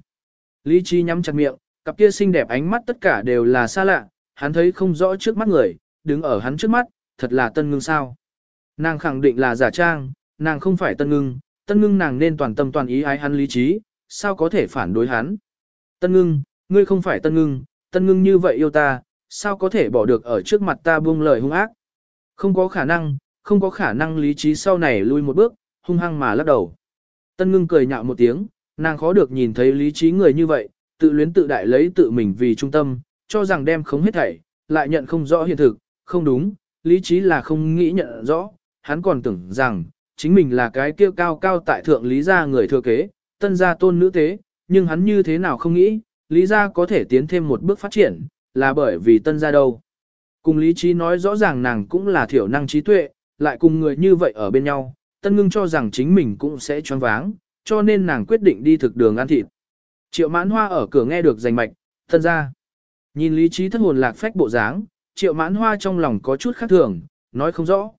Lý trí nhắm chặt miệng, cặp kia xinh đẹp ánh mắt tất cả đều là xa lạ, hắn thấy không rõ trước mắt người, đứng ở hắn trước mắt, thật là tân ngưng sao. Nàng khẳng định là giả trang, nàng không phải tân ngưng, tân ngưng nàng nên toàn tâm toàn ý ái hắn lý trí, sao có thể phản đối hắn. Tân ngưng, ngươi không phải tân ngưng, tân ngưng như vậy yêu ta, sao có thể bỏ được ở trước mặt ta buông lời hung ác. Không có khả năng, không có khả năng lý trí sau này lui một bước, hung hăng mà lắc đầu. Tân ngưng cười nhạo một tiếng, nàng khó được nhìn thấy lý trí người như vậy, tự luyến tự đại lấy tự mình vì trung tâm, cho rằng đem không hết thảy, lại nhận không rõ hiện thực, không đúng, lý trí là không nghĩ nhận rõ, hắn còn tưởng rằng, chính mình là cái kia cao cao tại thượng lý gia người thừa kế, tân gia tôn nữ tế, nhưng hắn như thế nào không nghĩ, lý gia có thể tiến thêm một bước phát triển, là bởi vì tân gia đâu. Cùng lý trí nói rõ ràng nàng cũng là thiểu năng trí tuệ, lại cùng người như vậy ở bên nhau, tân ngưng cho rằng chính mình cũng sẽ choáng váng, cho nên nàng quyết định đi thực đường ăn thịt. Triệu mãn hoa ở cửa nghe được rành mạch, thân ra, Nhìn lý trí thất hồn lạc phách bộ dáng, triệu mãn hoa trong lòng có chút khác thường, nói không rõ.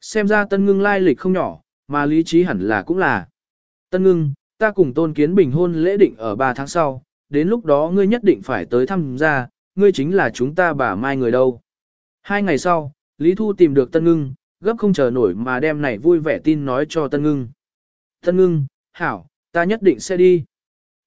Xem ra tân ngưng lai lịch không nhỏ, mà lý trí hẳn là cũng là. Tân ngưng, ta cùng tôn kiến bình hôn lễ định ở 3 tháng sau, đến lúc đó ngươi nhất định phải tới thăm gia, ngươi chính là chúng ta bà mai người đâu. Hai ngày sau, Lý Thu tìm được Tân Ngưng, gấp không chờ nổi mà đem này vui vẻ tin nói cho Tân Ngưng. Tân Ngưng, hảo, ta nhất định sẽ đi.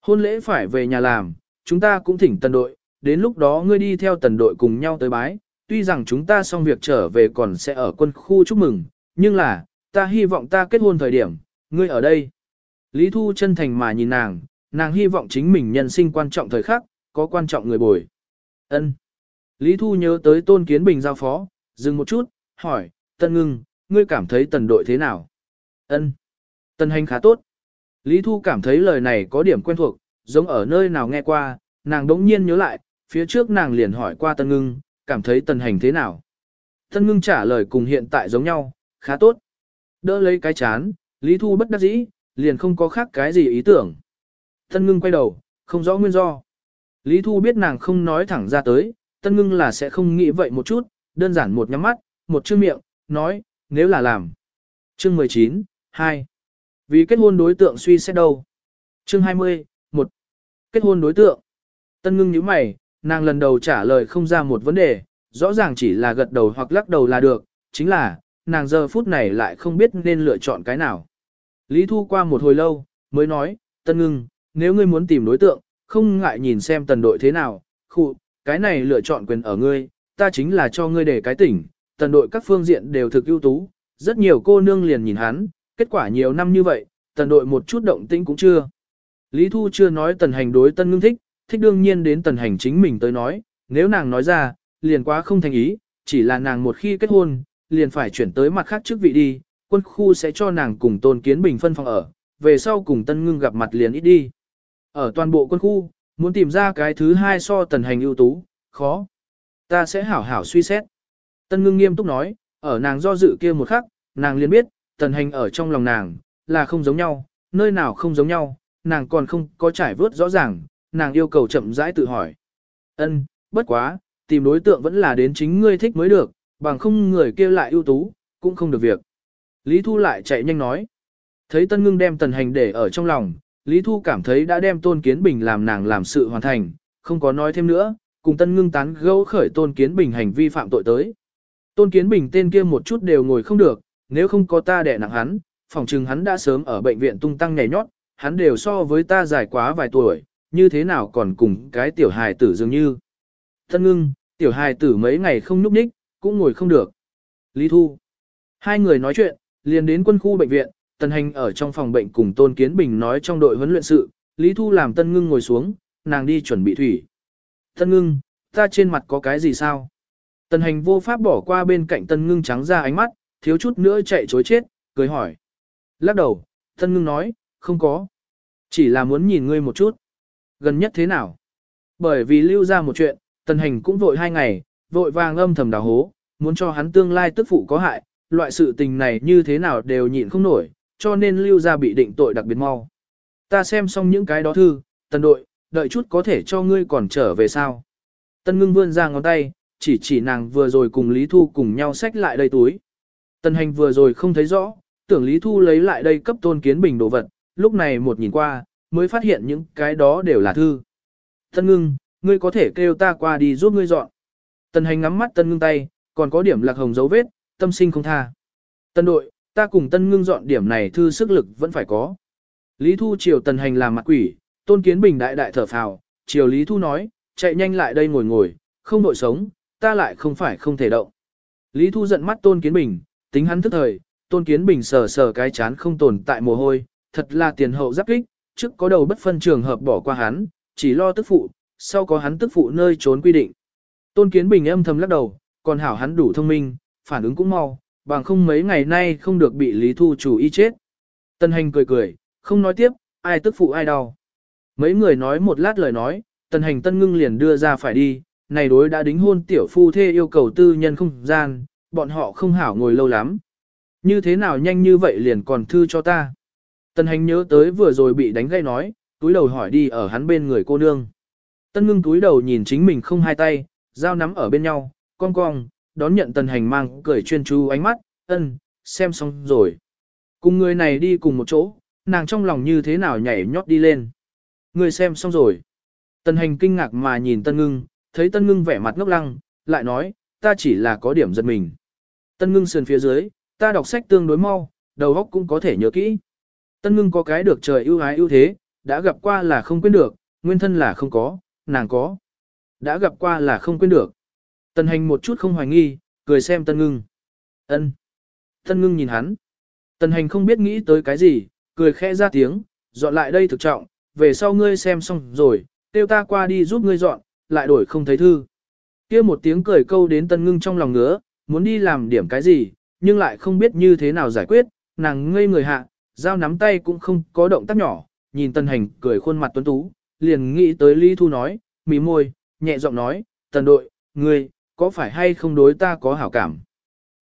Hôn lễ phải về nhà làm, chúng ta cũng thỉnh tần đội, đến lúc đó ngươi đi theo tần đội cùng nhau tới bái, tuy rằng chúng ta xong việc trở về còn sẽ ở quân khu chúc mừng, nhưng là, ta hy vọng ta kết hôn thời điểm, ngươi ở đây. Lý Thu chân thành mà nhìn nàng, nàng hy vọng chính mình nhân sinh quan trọng thời khắc, có quan trọng người bồi. Ân. Lý Thu nhớ tới Tôn Kiến Bình giao phó, dừng một chút, hỏi, Tân Ngưng, ngươi cảm thấy tần đội thế nào? Ân. Tần hành khá tốt. Lý Thu cảm thấy lời này có điểm quen thuộc, giống ở nơi nào nghe qua, nàng đống nhiên nhớ lại, phía trước nàng liền hỏi qua Tân Ngưng, cảm thấy Tần Hành thế nào. Tân Ngưng trả lời cùng hiện tại giống nhau, khá tốt. Đỡ lấy cái chán, Lý Thu bất đắc dĩ, liền không có khác cái gì ý tưởng. Tân Ngưng quay đầu, không rõ nguyên do. Lý Thu biết nàng không nói thẳng ra tới, Tân Ngưng là sẽ không nghĩ vậy một chút, đơn giản một nhắm mắt, một chữ miệng, nói, nếu là làm. Chương 19, 2. Vì kết hôn đối tượng suy xét đâu? Chương 20, 1. Kết hôn đối tượng. Tân ngưng nhíu mày, nàng lần đầu trả lời không ra một vấn đề, rõ ràng chỉ là gật đầu hoặc lắc đầu là được, chính là, nàng giờ phút này lại không biết nên lựa chọn cái nào. Lý Thu qua một hồi lâu, mới nói, Tân ngưng, nếu ngươi muốn tìm đối tượng, không ngại nhìn xem tần đội thế nào, khụ, cái này lựa chọn quyền ở ngươi, ta chính là cho ngươi để cái tỉnh, tần đội các phương diện đều thực ưu tú, rất nhiều cô nương liền nhìn hắn, kết quả nhiều năm như vậy, tần đội một chút động tĩnh cũng chưa. Lý Thu chưa nói tần hành đối tân ngưng thích, thích đương nhiên đến tần hành chính mình tới nói, nếu nàng nói ra, liền quá không thành ý, chỉ là nàng một khi kết hôn, liền phải chuyển tới mặt khác trước vị đi, quân khu sẽ cho nàng cùng tôn kiến bình phân phòng ở, về sau cùng tân ngưng gặp mặt liền ít đi. Ở toàn bộ quân khu, muốn tìm ra cái thứ hai so tần hành ưu tú, khó. Ta sẽ hảo hảo suy xét. Tân ngưng nghiêm túc nói, ở nàng do dự kia một khắc, nàng liền biết, tần hành ở trong lòng nàng, là không giống nhau, nơi nào không giống nhau, nàng còn không có trải vớt rõ ràng, nàng yêu cầu chậm rãi tự hỏi. Ân, bất quá, tìm đối tượng vẫn là đến chính ngươi thích mới được, bằng không người kia lại ưu tú, cũng không được việc. Lý Thu lại chạy nhanh nói. Thấy Tân Ngưng đem tần hành để ở trong lòng, Lý Thu cảm thấy đã đem Tôn Kiến Bình làm nàng làm sự hoàn thành, không có nói thêm nữa, cùng Tân Ngưng tán gẫu khởi Tôn Kiến Bình hành vi phạm tội tới. Tôn Kiến Bình tên kia một chút đều ngồi không được, nếu không có ta đẻ nặng hắn, phòng chừng hắn đã sớm ở bệnh viện tung tăng nhảy nhót, hắn đều so với ta dài quá vài tuổi, như thế nào còn cùng cái tiểu hài tử dường như. Thân ngưng, tiểu hài tử mấy ngày không nhúc nhích, cũng ngồi không được. Lý Thu. Hai người nói chuyện, liền đến quân khu bệnh viện, Tần Hành ở trong phòng bệnh cùng Tôn Kiến Bình nói trong đội huấn luyện sự, Lý Thu làm Tân Ngưng ngồi xuống, nàng đi chuẩn bị thủy. Tân Ngưng, ta trên mặt có cái gì sao? Tần Hành vô pháp bỏ qua bên cạnh Tân Ngưng trắng ra ánh mắt, thiếu chút nữa chạy chối chết, cười hỏi. Lắc đầu, Tân Ngưng nói, không có. Chỉ là muốn nhìn ngươi một chút. Gần nhất thế nào? Bởi vì lưu ra một chuyện, Tần Hành cũng vội hai ngày, vội vàng âm thầm đào hố, muốn cho hắn tương lai tức phụ có hại, loại sự tình này như thế nào đều nhịn không nổi, cho nên lưu ra bị định tội đặc biệt mau. Ta xem xong những cái đó thư, tần đội, đợi chút có thể cho ngươi còn trở về sao. Tân ngưng vươn ra ngón tay, chỉ chỉ nàng vừa rồi cùng Lý Thu cùng nhau xách lại đây túi. Tân hành vừa rồi không thấy rõ, tưởng Lý Thu lấy lại đây cấp tôn kiến bình đồ vật, lúc này một nhìn qua, mới phát hiện những cái đó đều là thư. Tân ngưng, ngươi có thể kêu ta qua đi giúp ngươi dọn. Tân hành ngắm mắt tân ngưng tay, còn có điểm lạc hồng dấu vết, tâm sinh không tha. Tân đội, ta cùng tân ngưng dọn điểm này thư sức lực vẫn phải có. Lý Thu chiều tần hành làm mặt quỷ, tôn kiến bình đại đại thở phào, chiều Lý Thu nói, chạy nhanh lại đây ngồi ngồi, không đội sống, ta lại không phải không thể động. Lý Thu giận mắt tôn kiến bình, tính hắn thức thời, tôn kiến bình sờ sờ cái chán không tồn tại mồ hôi, thật là tiền hậu giáp kích, trước có đầu bất phân trường hợp bỏ qua hắn, chỉ lo tức phụ, sau có hắn tức phụ nơi trốn quy định. Tôn kiến bình âm thầm lắc đầu, còn hảo hắn đủ thông minh, phản ứng cũng mau, bằng không mấy ngày nay không được bị Lý Thu chủ y chết. Tân hành cười cười, không nói tiếp, ai tức phụ ai đau. Mấy người nói một lát lời nói, tần hành tân ngưng liền đưa ra phải đi, này đối đã đính hôn tiểu phu thê yêu cầu tư nhân không gian, bọn họ không hảo ngồi lâu lắm. Như thế nào nhanh như vậy liền còn thư cho ta. Tần hành nhớ tới vừa rồi bị đánh gây nói, túi đầu hỏi đi ở hắn bên người cô nương. Tân ngưng túi đầu nhìn chính mình không hai tay, dao nắm ở bên nhau, cong cong, đón nhận tần hành mang cười chuyên chú ánh mắt, ân, xem xong rồi. Cùng người này đi cùng một chỗ, nàng trong lòng như thế nào nhảy nhót đi lên. Người xem xong rồi. Tần hành kinh ngạc mà nhìn tân ngưng, thấy tân ngưng vẻ mặt ngốc lăng, lại nói, ta chỉ là có điểm giật mình. Tân ngưng sườn phía dưới, ta đọc sách tương đối mau, đầu óc cũng có thể nhớ kỹ. Tân ngưng có cái được trời ưu ái ưu thế, đã gặp qua là không quên được, nguyên thân là không có, nàng có. Đã gặp qua là không quên được. Tân hành một chút không hoài nghi, cười xem tân ngưng. ân Tân ngưng nhìn hắn. Tân hành không biết nghĩ tới cái gì, cười khẽ ra tiếng, dọn lại đây thực trọng, về sau ngươi xem xong rồi, tiêu ta qua đi giúp ngươi dọn, lại đổi không thấy thư. kia một tiếng cười câu đến tân ngưng trong lòng ngứa, muốn đi làm điểm cái gì, nhưng lại không biết như thế nào giải quyết, nàng ngây người hạ, dao nắm tay cũng không có động tác nhỏ, nhìn tân hành cười khuôn mặt tuấn tú, liền nghĩ tới Lý Thu nói, mí môi, nhẹ giọng nói, tần đội, ngươi, có phải hay không đối ta có hảo cảm?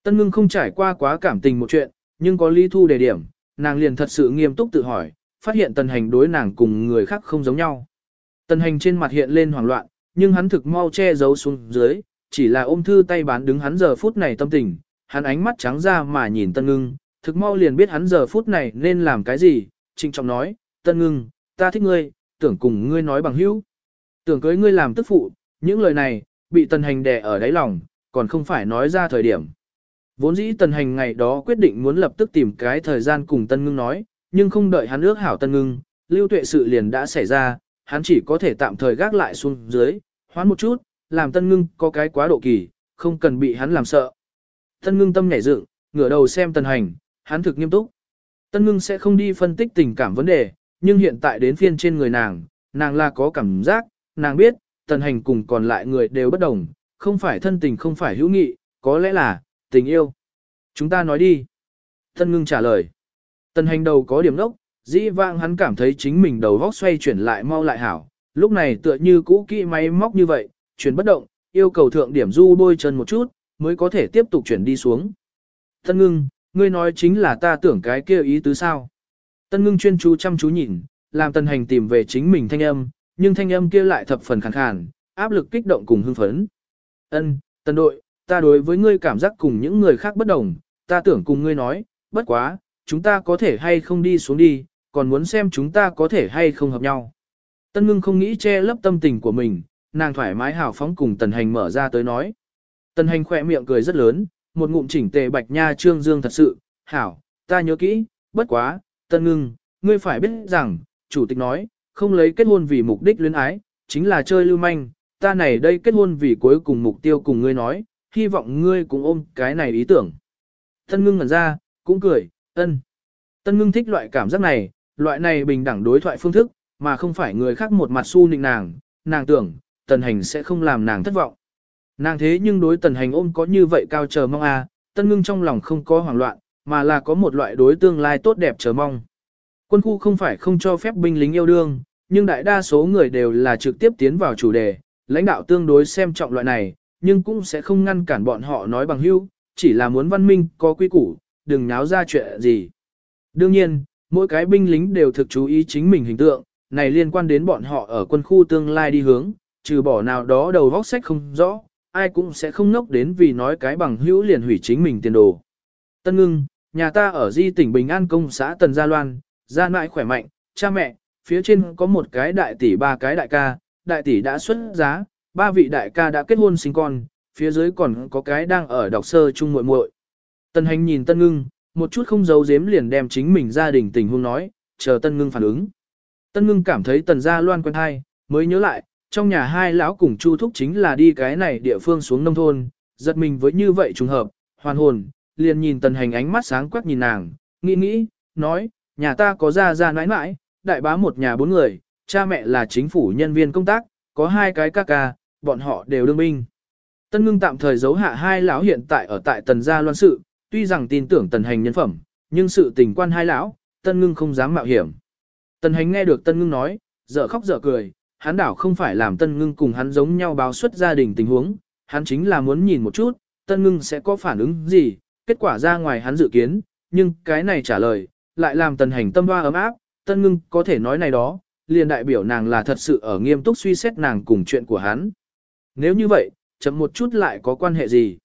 Tân ngưng không trải qua quá cảm tình một chuyện, nhưng có lý thu đề điểm, nàng liền thật sự nghiêm túc tự hỏi, phát hiện tần hành đối nàng cùng người khác không giống nhau. Tần hành trên mặt hiện lên hoảng loạn, nhưng hắn thực mau che giấu xuống dưới, chỉ là ôm thư tay bán đứng hắn giờ phút này tâm tình, hắn ánh mắt trắng ra mà nhìn tân ngưng, thực mau liền biết hắn giờ phút này nên làm cái gì, trịnh trọng nói, tân ngưng, ta thích ngươi, tưởng cùng ngươi nói bằng hữu. Tưởng cưới ngươi làm tức phụ, những lời này, bị tần hành đè ở đáy lòng, còn không phải nói ra thời điểm. Vốn dĩ tần hành ngày đó quyết định muốn lập tức tìm cái thời gian cùng tân ngưng nói, nhưng không đợi hắn ước hảo tân ngưng, lưu tuệ sự liền đã xảy ra, hắn chỉ có thể tạm thời gác lại xuống dưới, hoán một chút, làm tân ngưng có cái quá độ kỳ, không cần bị hắn làm sợ. Tân ngưng tâm nhảy dựng, ngửa đầu xem tần hành, hắn thực nghiêm túc. Tân ngưng sẽ không đi phân tích tình cảm vấn đề, nhưng hiện tại đến phiên trên người nàng, nàng là có cảm giác, nàng biết, tần hành cùng còn lại người đều bất đồng, không phải thân tình không phải hữu nghị, có lẽ là, tình yêu. Chúng ta nói đi. Tân ngưng trả lời. Tần hành đầu có điểm nốc, dĩ vãng hắn cảm thấy chính mình đầu vóc xoay chuyển lại mau lại hảo, lúc này tựa như cũ kỹ máy móc như vậy, chuyển bất động, yêu cầu thượng điểm du bôi chân một chút, mới có thể tiếp tục chuyển đi xuống. Tân ngưng, ngươi nói chính là ta tưởng cái kia ý tứ sao. Tân ngưng chuyên chú chăm chú nhìn, làm tân hành tìm về chính mình thanh âm, nhưng thanh âm kia lại thập phần khàn khàn, áp lực kích động cùng hưng phấn. Ân, tân đội, ta đối với ngươi cảm giác cùng những người khác bất đồng, ta tưởng cùng ngươi nói, bất quá, chúng ta có thể hay không đi xuống đi, còn muốn xem chúng ta có thể hay không hợp nhau. Tân ngưng không nghĩ che lấp tâm tình của mình, nàng thoải mái hào phóng cùng tần hành mở ra tới nói. Tần hành khỏe miệng cười rất lớn, một ngụm chỉnh tề bạch nha trương dương thật sự, hảo, ta nhớ kỹ, bất quá, tân ngưng, ngươi phải biết rằng, chủ tịch nói, không lấy kết hôn vì mục đích luyến ái, chính là chơi lưu manh, ta này đây kết hôn vì cuối cùng mục tiêu cùng ngươi nói, hy vọng ngươi cũng ôm cái này ý tưởng. Tân ngưng ngẩn ra, cũng cười, ân. Tân ngưng thích loại cảm giác này, loại này bình đẳng đối thoại phương thức, mà không phải người khác một mặt su nịnh nàng, nàng tưởng, tần hành sẽ không làm nàng thất vọng. Nàng thế nhưng đối tần hành ôm có như vậy cao chờ mong à, tân ngưng trong lòng không có hoảng loạn, mà là có một loại đối tương lai tốt đẹp chờ mong. Quân khu không phải không cho phép binh lính yêu đương, nhưng đại đa số người đều là trực tiếp tiến vào chủ đề, lãnh đạo tương đối xem trọng loại này, nhưng cũng sẽ không ngăn cản bọn họ nói bằng hữu, chỉ là muốn văn minh có quy củ, đừng náo ra chuyện gì. Đương nhiên, mỗi cái binh lính đều thực chú ý chính mình hình tượng, này liên quan đến bọn họ ở quân khu tương lai đi hướng, trừ bỏ nào đó đầu vóc sách không rõ, ai cũng sẽ không nốc đến vì nói cái bằng hữu liền hủy chính mình tiền đồ. Tân ngưng, nhà ta ở di tỉnh Bình An công xã Tần Gia Loan, gia mãi khỏe mạnh, cha mẹ, phía trên có một cái đại tỷ ba cái đại ca, đại tỷ đã xuất giá, ba vị đại ca đã kết hôn sinh con, phía dưới còn có cái đang ở đọc sơ chung muội muội. Tân hành nhìn Tân ngưng, một chút không giấu giếm liền đem chính mình gia đình tình huống nói, chờ Tân ngưng phản ứng. Tân ngưng cảm thấy Tần Gia Loan quen hay, mới nhớ lại, trong nhà hai lão cùng Chu Thúc chính là đi cái này địa phương xuống nông thôn, giật mình với như vậy trùng hợp, hoàn hồn, liền nhìn tần hành ánh mắt sáng quắc nhìn nàng, nghĩ nghĩ, nói, nhà ta có ra ra nãi nãi, đại bá một nhà bốn người, cha mẹ là chính phủ nhân viên công tác, có hai cái ca ca, bọn họ đều đương binh. Tân ngưng tạm thời giấu hạ hai lão hiện tại ở tại tần gia loan sự, tuy rằng tin tưởng tần hành nhân phẩm, nhưng sự tình quan hai lão, tân ngưng không dám mạo hiểm. Tần hành nghe được tân ngưng nói, dở khóc dở cười, hắn đảo không phải làm tân ngưng cùng hắn giống nhau báo xuất gia đình tình huống, hắn chính là muốn nhìn một chút, tân ngưng sẽ có phản ứng gì, kết quả ra ngoài hắn dự kiến, nhưng cái này trả lời, lại làm tần hành tâm hoa ấm áp, tân ngưng có thể nói này đó, liền đại biểu nàng là thật sự ở nghiêm túc suy xét nàng cùng chuyện của hắn. Nếu như vậy, chậm một chút lại có quan hệ gì?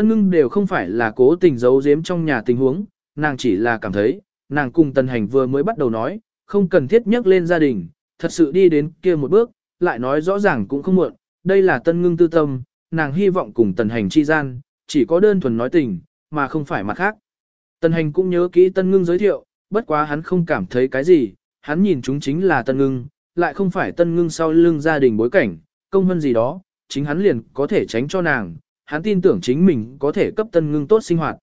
Tân ngưng đều không phải là cố tình giấu giếm trong nhà tình huống, nàng chỉ là cảm thấy, nàng cùng tần hành vừa mới bắt đầu nói, không cần thiết nhắc lên gia đình, thật sự đi đến kia một bước, lại nói rõ ràng cũng không muộn, đây là tân ngưng tư tâm, nàng hy vọng cùng tần hành chi gian, chỉ có đơn thuần nói tình, mà không phải mặt khác. Tần hành cũng nhớ kỹ tân ngưng giới thiệu, bất quá hắn không cảm thấy cái gì, hắn nhìn chúng chính là tân ngưng, lại không phải tân ngưng sau lưng gia đình bối cảnh, công hơn gì đó, chính hắn liền có thể tránh cho nàng, hắn tin tưởng chính mình có thể cấp tân ngưng tốt sinh hoạt.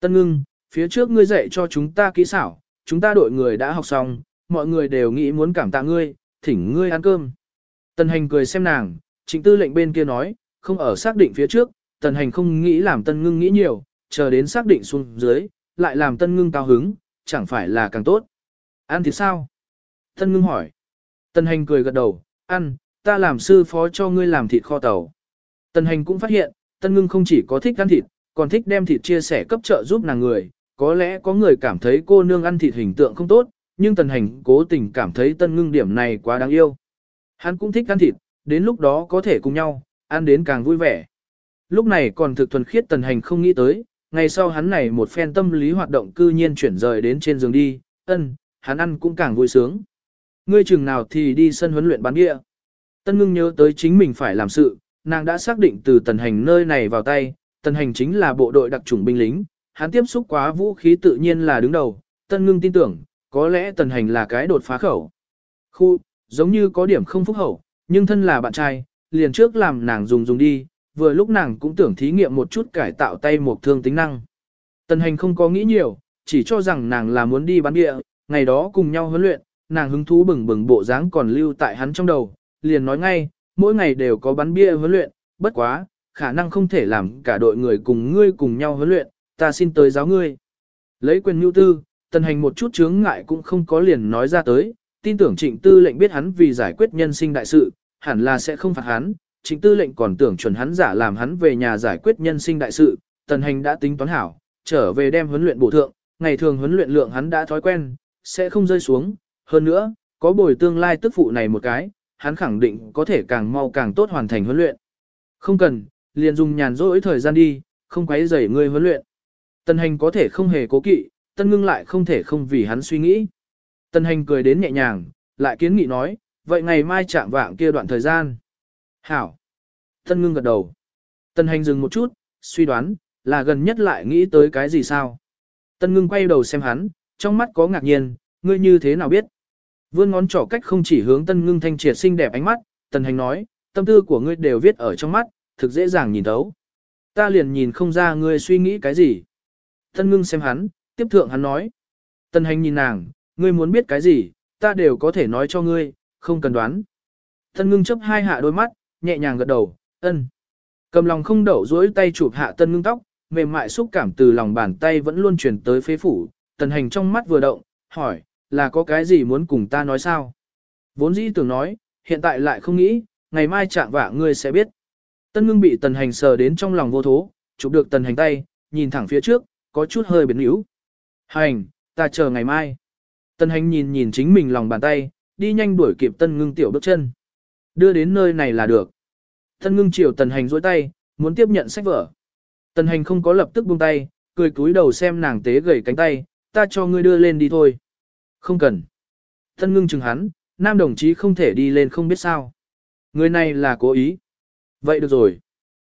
Tân ngưng, phía trước ngươi dạy cho chúng ta kỹ xảo, chúng ta đội người đã học xong, mọi người đều nghĩ muốn cảm tạ ngươi, thỉnh ngươi ăn cơm. Tần hành cười xem nàng, trịnh tư lệnh bên kia nói, không ở xác định phía trước, tần hành không nghĩ làm tân ngưng nghĩ nhiều, chờ đến xác định xuống dưới, lại làm tân ngưng cao hứng, chẳng phải là càng tốt. Ăn thì sao? Tân ngưng hỏi. Tần hành cười gật đầu, ăn, ta làm sư phó cho ngươi làm thịt kho tàu. Tần hành cũng phát hiện, tân ngưng không chỉ có thích ăn thịt, còn thích đem thịt chia sẻ cấp trợ giúp nàng người. Có lẽ có người cảm thấy cô nương ăn thịt hình tượng không tốt, nhưng tần hành cố tình cảm thấy tân ngưng điểm này quá đáng yêu. Hắn cũng thích ăn thịt, đến lúc đó có thể cùng nhau, ăn đến càng vui vẻ. Lúc này còn thực thuần khiết tần hành không nghĩ tới, ngày sau hắn này một phen tâm lý hoạt động cư nhiên chuyển rời đến trên giường đi, ân, hắn ăn cũng càng vui sướng. Ngươi chừng nào thì đi sân huấn luyện bán địa. Tân ngưng nhớ tới chính mình phải làm sự, nàng đã xác định từ tần hành nơi này vào tay, tần hành chính là bộ đội đặc chủng binh lính, hắn tiếp xúc quá vũ khí tự nhiên là đứng đầu, tân ngưng tin tưởng, có lẽ tần hành là cái đột phá khẩu. Khu, giống như có điểm không phúc hậu, nhưng thân là bạn trai, liền trước làm nàng dùng dùng đi, vừa lúc nàng cũng tưởng thí nghiệm một chút cải tạo tay một thương tính năng. Tần hành không có nghĩ nhiều, chỉ cho rằng nàng là muốn đi bán địa, ngày đó cùng nhau huấn luyện, nàng hứng thú bừng bừng bộ dáng còn lưu tại hắn trong đầu, liền nói ngay, mỗi ngày đều có bắn bia huấn luyện, bất quá, khả năng không thể làm cả đội người cùng ngươi cùng nhau huấn luyện, ta xin tới giáo ngươi. Lấy quyền nhu tư, tần hành một chút chướng ngại cũng không có liền nói ra tới, tin tưởng trịnh tư lệnh biết hắn vì giải quyết nhân sinh đại sự, hẳn là sẽ không phạt hắn, trịnh tư lệnh còn tưởng chuẩn hắn giả làm hắn về nhà giải quyết nhân sinh đại sự, tần hành đã tính toán hảo, trở về đem huấn luyện bổ thượng, ngày thường huấn luyện lượng hắn đã thói quen, sẽ không rơi xuống, hơn nữa, có bồi tương lai tức phụ này một cái, hắn khẳng định có thể càng mau càng tốt hoàn thành huấn luyện. Không cần, liền dùng nhàn rỗi thời gian đi, không quấy rầy ngươi huấn luyện. Tần hành có thể không hề cố kỵ, tân ngưng lại không thể không vì hắn suy nghĩ. Tần hành cười đến nhẹ nhàng, lại kiến nghị nói, vậy ngày mai chạm vạng kia đoạn thời gian. Hảo. Tân ngưng gật đầu. Tần hành dừng một chút, suy đoán, là gần nhất lại nghĩ tới cái gì sao. Tân ngưng quay đầu xem hắn, trong mắt có ngạc nhiên, ngươi như thế nào biết. Vươn ngón trỏ cách không chỉ hướng tân ngưng thanh triệt xinh đẹp ánh mắt, tần hành nói, tâm tư của ngươi đều viết ở trong mắt, thực dễ dàng nhìn thấu. Ta liền nhìn không ra ngươi suy nghĩ cái gì. Tân ngưng xem hắn, tiếp thượng hắn nói. Tần hành nhìn nàng, ngươi muốn biết cái gì, ta đều có thể nói cho ngươi, không cần đoán. Tân ngưng chấp hai hạ đôi mắt, nhẹ nhàng gật đầu, ân. Cầm lòng không đậu dối tay chụp hạ tân ngưng tóc, mềm mại xúc cảm từ lòng bàn tay vẫn luôn truyền tới phế phủ, tần hành trong mắt vừa động, hỏi, là có cái gì muốn cùng ta nói sao? Vốn dĩ tưởng nói, hiện tại lại không nghĩ, ngày mai chạm vả ngươi sẽ biết. Tân ngưng bị tần hành sờ đến trong lòng vô thố, chụp được tần hành tay, nhìn thẳng phía trước, có chút hơi biến yếu. Hành, ta chờ ngày mai. Tần hành nhìn nhìn chính mình lòng bàn tay, đi nhanh đuổi kịp tân ngưng tiểu bước chân. Đưa đến nơi này là được. Tân ngưng chiều tần hành dối tay, muốn tiếp nhận sách vở. Tần hành không có lập tức buông tay, cười cúi đầu xem nàng tế gầy cánh tay, ta cho ngươi đưa lên đi thôi. Không cần. thân ngưng chừng hắn, nam đồng chí không thể đi lên không biết sao. Người này là cố ý. Vậy được rồi.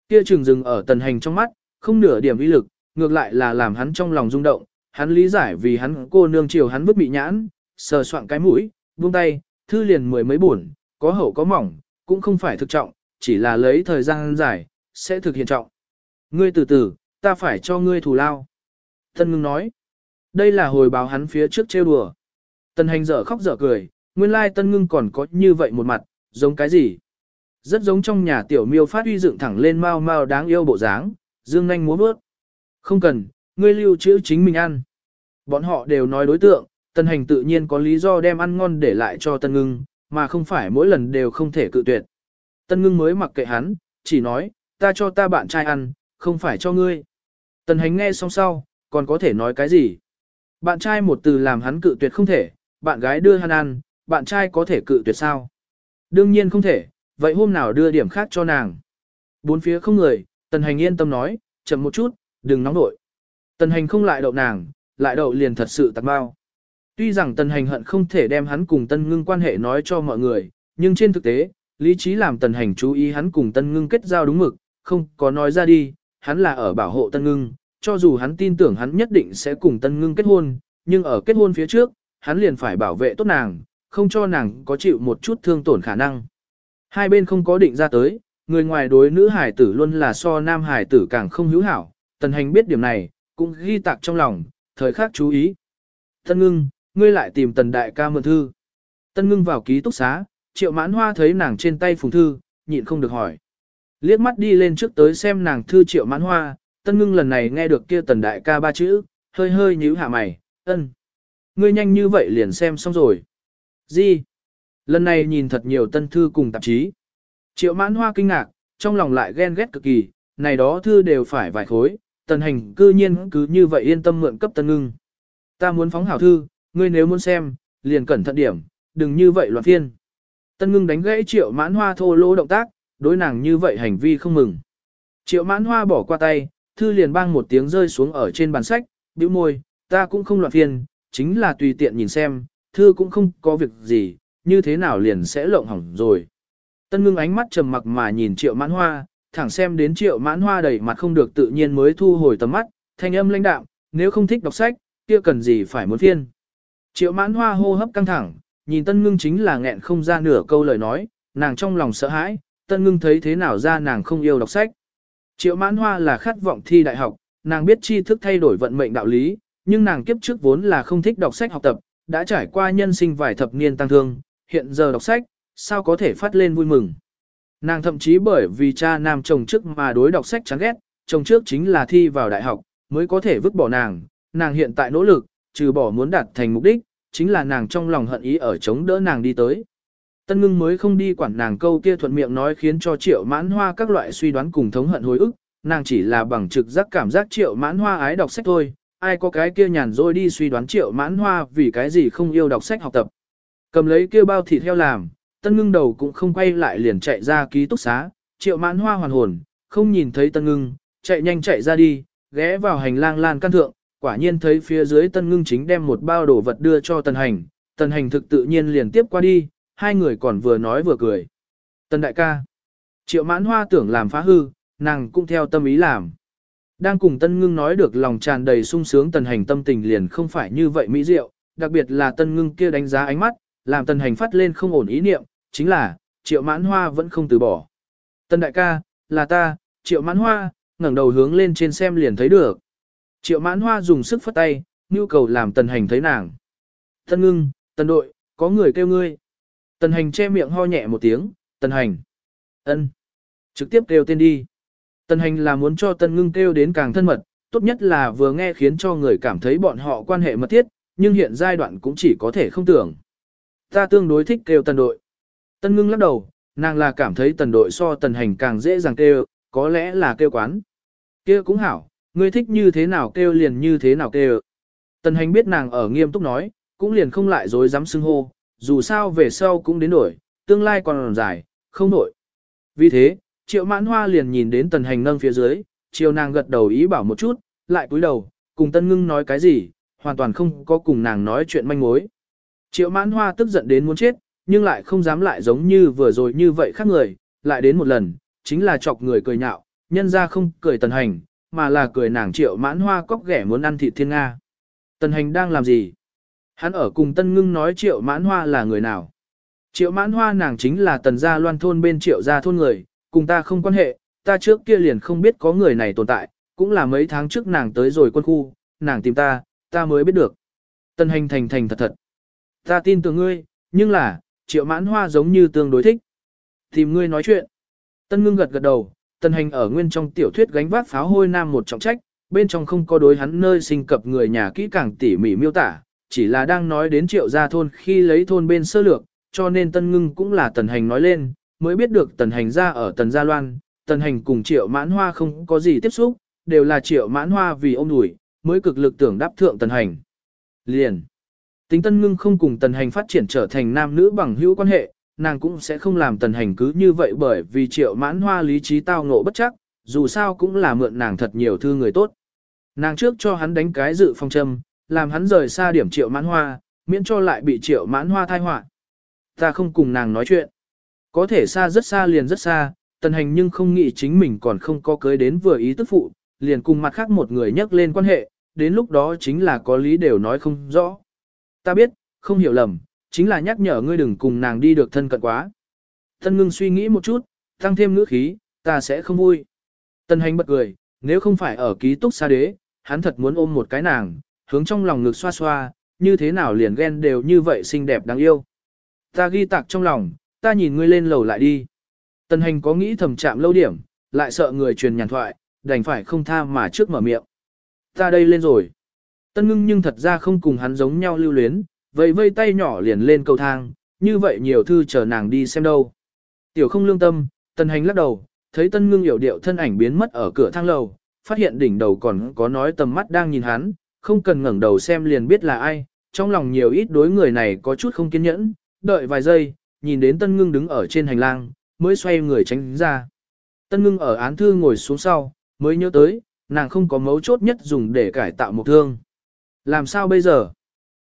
Kia trường dừng ở tần hành trong mắt, không nửa điểm uy lực, ngược lại là làm hắn trong lòng rung động, hắn lý giải vì hắn cô nương chiều hắn vứt bị nhãn, sờ soạn cái mũi, buông tay, thư liền mười mấy buồn, có hậu có mỏng, cũng không phải thực trọng, chỉ là lấy thời gian giải, sẽ thực hiện trọng. Ngươi từ từ, ta phải cho ngươi thù lao. Tân ngưng nói, đây là hồi báo hắn phía trước trêu đùa. Tân hành dở khóc dở cười, nguyên lai tân ngưng còn có như vậy một mặt, giống cái gì? Rất giống trong nhà tiểu miêu phát uy dựng thẳng lên mau mau đáng yêu bộ dáng, dương nanh múa bước. Không cần, ngươi lưu trữ chính mình ăn. Bọn họ đều nói đối tượng, tân hành tự nhiên có lý do đem ăn ngon để lại cho tân ngưng, mà không phải mỗi lần đều không thể cự tuyệt. Tân ngưng mới mặc kệ hắn, chỉ nói, ta cho ta bạn trai ăn, không phải cho ngươi. Tần hành nghe xong sau, còn có thể nói cái gì? Bạn trai một từ làm hắn cự tuyệt không thể, bạn gái đưa hắn ăn, bạn trai có thể cự tuyệt sao? Đương nhiên không thể, vậy hôm nào đưa điểm khác cho nàng. Bốn phía không người, tần hành yên tâm nói, chậm một chút, đừng nóng nổi. Tần hành không lại đậu nàng, lại đậu liền thật sự tạc bao. Tuy rằng tần hành hận không thể đem hắn cùng tân ngưng quan hệ nói cho mọi người, nhưng trên thực tế, lý trí làm tần hành chú ý hắn cùng tân ngưng kết giao đúng mực, không có nói ra đi, hắn là ở bảo hộ tân ngưng, cho dù hắn tin tưởng hắn nhất định sẽ cùng tân ngưng kết hôn, nhưng ở kết hôn phía trước, hắn liền phải bảo vệ tốt nàng, không cho nàng có chịu một chút thương tổn khả năng. Hai bên không có định ra tới, người ngoài đối nữ hải tử luôn là so nam hải tử càng không hữu hảo, tần hành biết điểm này, cũng ghi tạc trong lòng, thời khắc chú ý. Tân ngưng, ngươi lại tìm tần đại ca mượn thư. Tân ngưng vào ký túc xá, triệu mãn hoa thấy nàng trên tay phùng thư, nhịn không được hỏi. Liếc mắt đi lên trước tới xem nàng thư triệu mãn hoa, tân ngưng lần này nghe được kia tần đại ca ba chữ, hơi hơi nhíu hạ mày, ân. Ngươi nhanh như vậy liền xem xong rồi. Gì? Lần này nhìn thật nhiều tân thư cùng tạp chí. Triệu mãn hoa kinh ngạc, trong lòng lại ghen ghét cực kỳ, này đó thư đều phải vài khối, tần hành cư nhiên cứ như vậy yên tâm mượn cấp tân ngưng. Ta muốn phóng hảo thư, ngươi nếu muốn xem, liền cẩn thận điểm, đừng như vậy loạn phiên. Tân ngưng đánh gãy triệu mãn hoa thô lỗ động tác, đối nàng như vậy hành vi không mừng. Triệu mãn hoa bỏ qua tay, thư liền bang một tiếng rơi xuống ở trên bàn sách, bĩu môi, ta cũng không loạn phiên, chính là tùy tiện nhìn xem, thư cũng không có việc gì, như thế nào liền sẽ lộng hỏng rồi. Tân ngưng ánh mắt trầm mặc mà nhìn triệu mãn hoa, thẳng xem đến triệu mãn hoa đầy mặt không được tự nhiên mới thu hồi tầm mắt, thanh âm lãnh đạm, nếu không thích đọc sách, kia cần gì phải muốn phiên. Triệu mãn hoa hô hấp căng thẳng, nhìn tân ngưng chính là nghẹn không ra nửa câu lời nói, nàng trong lòng sợ hãi, tân ngưng thấy thế nào ra nàng không yêu đọc sách. Triệu mãn hoa là khát vọng thi đại học, nàng biết tri thức thay đổi vận mệnh đạo lý, nhưng nàng kiếp trước vốn là không thích đọc sách học tập, đã trải qua nhân sinh vài thập niên tăng thương, hiện giờ đọc sách, sao có thể phát lên vui mừng. Nàng thậm chí bởi vì cha nam chồng trước mà đối đọc sách chán ghét, chồng trước chính là thi vào đại học, mới có thể vứt bỏ nàng, nàng hiện tại nỗ lực, trừ bỏ muốn đạt thành mục đích, chính là nàng trong lòng hận ý ở chống đỡ nàng đi tới. Tân ngưng mới không đi quản nàng câu kia thuận miệng nói khiến cho triệu mãn hoa các loại suy đoán cùng thống hận hối ức, nàng chỉ là bằng trực giác cảm giác triệu mãn hoa ái đọc sách thôi, ai có cái kia nhàn rồi đi suy đoán triệu mãn hoa vì cái gì không yêu đọc sách học tập. Cầm lấy kia bao thịt heo làm, tân ngưng đầu cũng không quay lại liền chạy ra ký túc xá, triệu mãn hoa hoàn hồn, không nhìn thấy tân ngưng, chạy nhanh chạy ra đi, ghé vào hành lang lan căn thượng, quả nhiên thấy phía dưới tân ngưng chính đem một bao đồ vật đưa cho tân hành, tân hành thực tự nhiên liền tiếp qua đi, hai người còn vừa nói vừa cười. tân đại ca, triệu mãn hoa tưởng làm phá hư, nàng cũng theo tâm ý làm. Đang cùng tân ngưng nói được lòng tràn đầy sung sướng tần hành tâm tình liền không phải như vậy mỹ diệu, đặc biệt là tân ngưng kia đánh giá ánh mắt, làm tần hành phát lên không ổn ý niệm, chính là, triệu mãn hoa vẫn không từ bỏ. Tân đại ca, là ta, triệu mãn hoa, ngẩng đầu hướng lên trên xem liền thấy được. Triệu mãn hoa dùng sức phất tay, nhu cầu làm tần hành thấy nàng. Tân ngưng, Tân đội, có người kêu ngươi. Tần hành che miệng ho nhẹ một tiếng, tần hành. ân, Trực tiếp kêu tên đi. Tần hành là muốn cho tần ngưng kêu đến càng thân mật, tốt nhất là vừa nghe khiến cho người cảm thấy bọn họ quan hệ mật thiết, nhưng hiện giai đoạn cũng chỉ có thể không tưởng. Ta tương đối thích kêu tần đội. Tân ngưng lắc đầu, nàng là cảm thấy tần đội so tần hành càng dễ dàng kêu, có lẽ là kêu quán. Kêu cũng hảo, ngươi thích như thế nào kêu liền như thế nào kêu. Tần hành biết nàng ở nghiêm túc nói, cũng liền không lại dối dám xưng hô, dù sao về sau cũng đến đổi, tương lai còn dài, không đổi. Vì thế, triệu mãn hoa liền nhìn đến tần hành nâng phía dưới, chiều nàng gật đầu ý bảo một chút, lại cúi đầu, cùng tân ngưng nói cái gì, hoàn toàn không có cùng nàng nói chuyện manh mối. Triệu mãn hoa tức giận đến muốn chết, nhưng lại không dám lại giống như vừa rồi như vậy khác người, lại đến một lần, chính là chọc người cười nhạo, nhân ra không cười tần hành, mà là cười nàng triệu mãn hoa cóc ghẻ muốn ăn thịt thiên Nga. Tần hành đang làm gì? Hắn ở cùng tân ngưng nói triệu mãn hoa là người nào? Triệu mãn hoa nàng chính là tần gia loan thôn bên triệu gia thôn người, cùng ta không quan hệ, ta trước kia liền không biết có người này tồn tại, cũng là mấy tháng trước nàng tới rồi quân khu, nàng tìm ta, ta mới biết được. tân hành thành thành thật thật. Ta tin tưởng ngươi, nhưng là, triệu mãn hoa giống như tương đối thích. Tìm ngươi nói chuyện. Tân ngưng gật gật đầu, tân hành ở nguyên trong tiểu thuyết gánh vác pháo hôi nam một trọng trách, bên trong không có đối hắn nơi sinh cập người nhà kỹ càng tỉ mỉ miêu tả, chỉ là đang nói đến triệu gia thôn khi lấy thôn bên sơ lược, cho nên tân ngưng cũng là tần hành nói lên, mới biết được tần hành ra ở tần gia loan, tần hành cùng triệu mãn hoa không có gì tiếp xúc, đều là triệu mãn hoa vì ông đuổi, mới cực lực tưởng đáp thượng tần hành. Liền. Tính tân ngưng không cùng tần hành phát triển trở thành nam nữ bằng hữu quan hệ, nàng cũng sẽ không làm tần hành cứ như vậy bởi vì triệu mãn hoa lý trí tao ngộ bất chắc, dù sao cũng là mượn nàng thật nhiều thư người tốt. Nàng trước cho hắn đánh cái dự phong châm, làm hắn rời xa điểm triệu mãn hoa, miễn cho lại bị triệu mãn hoa thai họa. Ta không cùng nàng nói chuyện. Có thể xa rất xa liền rất xa, tần hành nhưng không nghĩ chính mình còn không có cưới đến vừa ý tức phụ, liền cùng mặt khác một người nhắc lên quan hệ, đến lúc đó chính là có lý đều nói không rõ. Ta biết, không hiểu lầm, chính là nhắc nhở ngươi đừng cùng nàng đi được thân cận quá. Tân ngưng suy nghĩ một chút, tăng thêm ngữ khí, ta sẽ không vui. Tân hành bật cười, nếu không phải ở ký túc xa đế, hắn thật muốn ôm một cái nàng, hướng trong lòng ngực xoa xoa, như thế nào liền ghen đều như vậy xinh đẹp đáng yêu. Ta ghi tạc trong lòng, ta nhìn ngươi lên lầu lại đi. Tân hành có nghĩ thầm chạm lâu điểm, lại sợ người truyền nhàn thoại, đành phải không tha mà trước mở miệng. Ta đây lên rồi. Tân ngưng nhưng thật ra không cùng hắn giống nhau lưu luyến, vậy vây tay nhỏ liền lên cầu thang, như vậy nhiều thư chờ nàng đi xem đâu. Tiểu không lương tâm, tần hành lắc đầu, thấy tân ngưng hiểu điệu thân ảnh biến mất ở cửa thang lầu, phát hiện đỉnh đầu còn có nói tầm mắt đang nhìn hắn, không cần ngẩng đầu xem liền biết là ai, trong lòng nhiều ít đối người này có chút không kiên nhẫn, đợi vài giây, nhìn đến tân ngưng đứng ở trên hành lang, mới xoay người tránh ra. Tân ngưng ở án thư ngồi xuống sau, mới nhớ tới, nàng không có mấu chốt nhất dùng để cải tạo một thương. Làm sao bây giờ?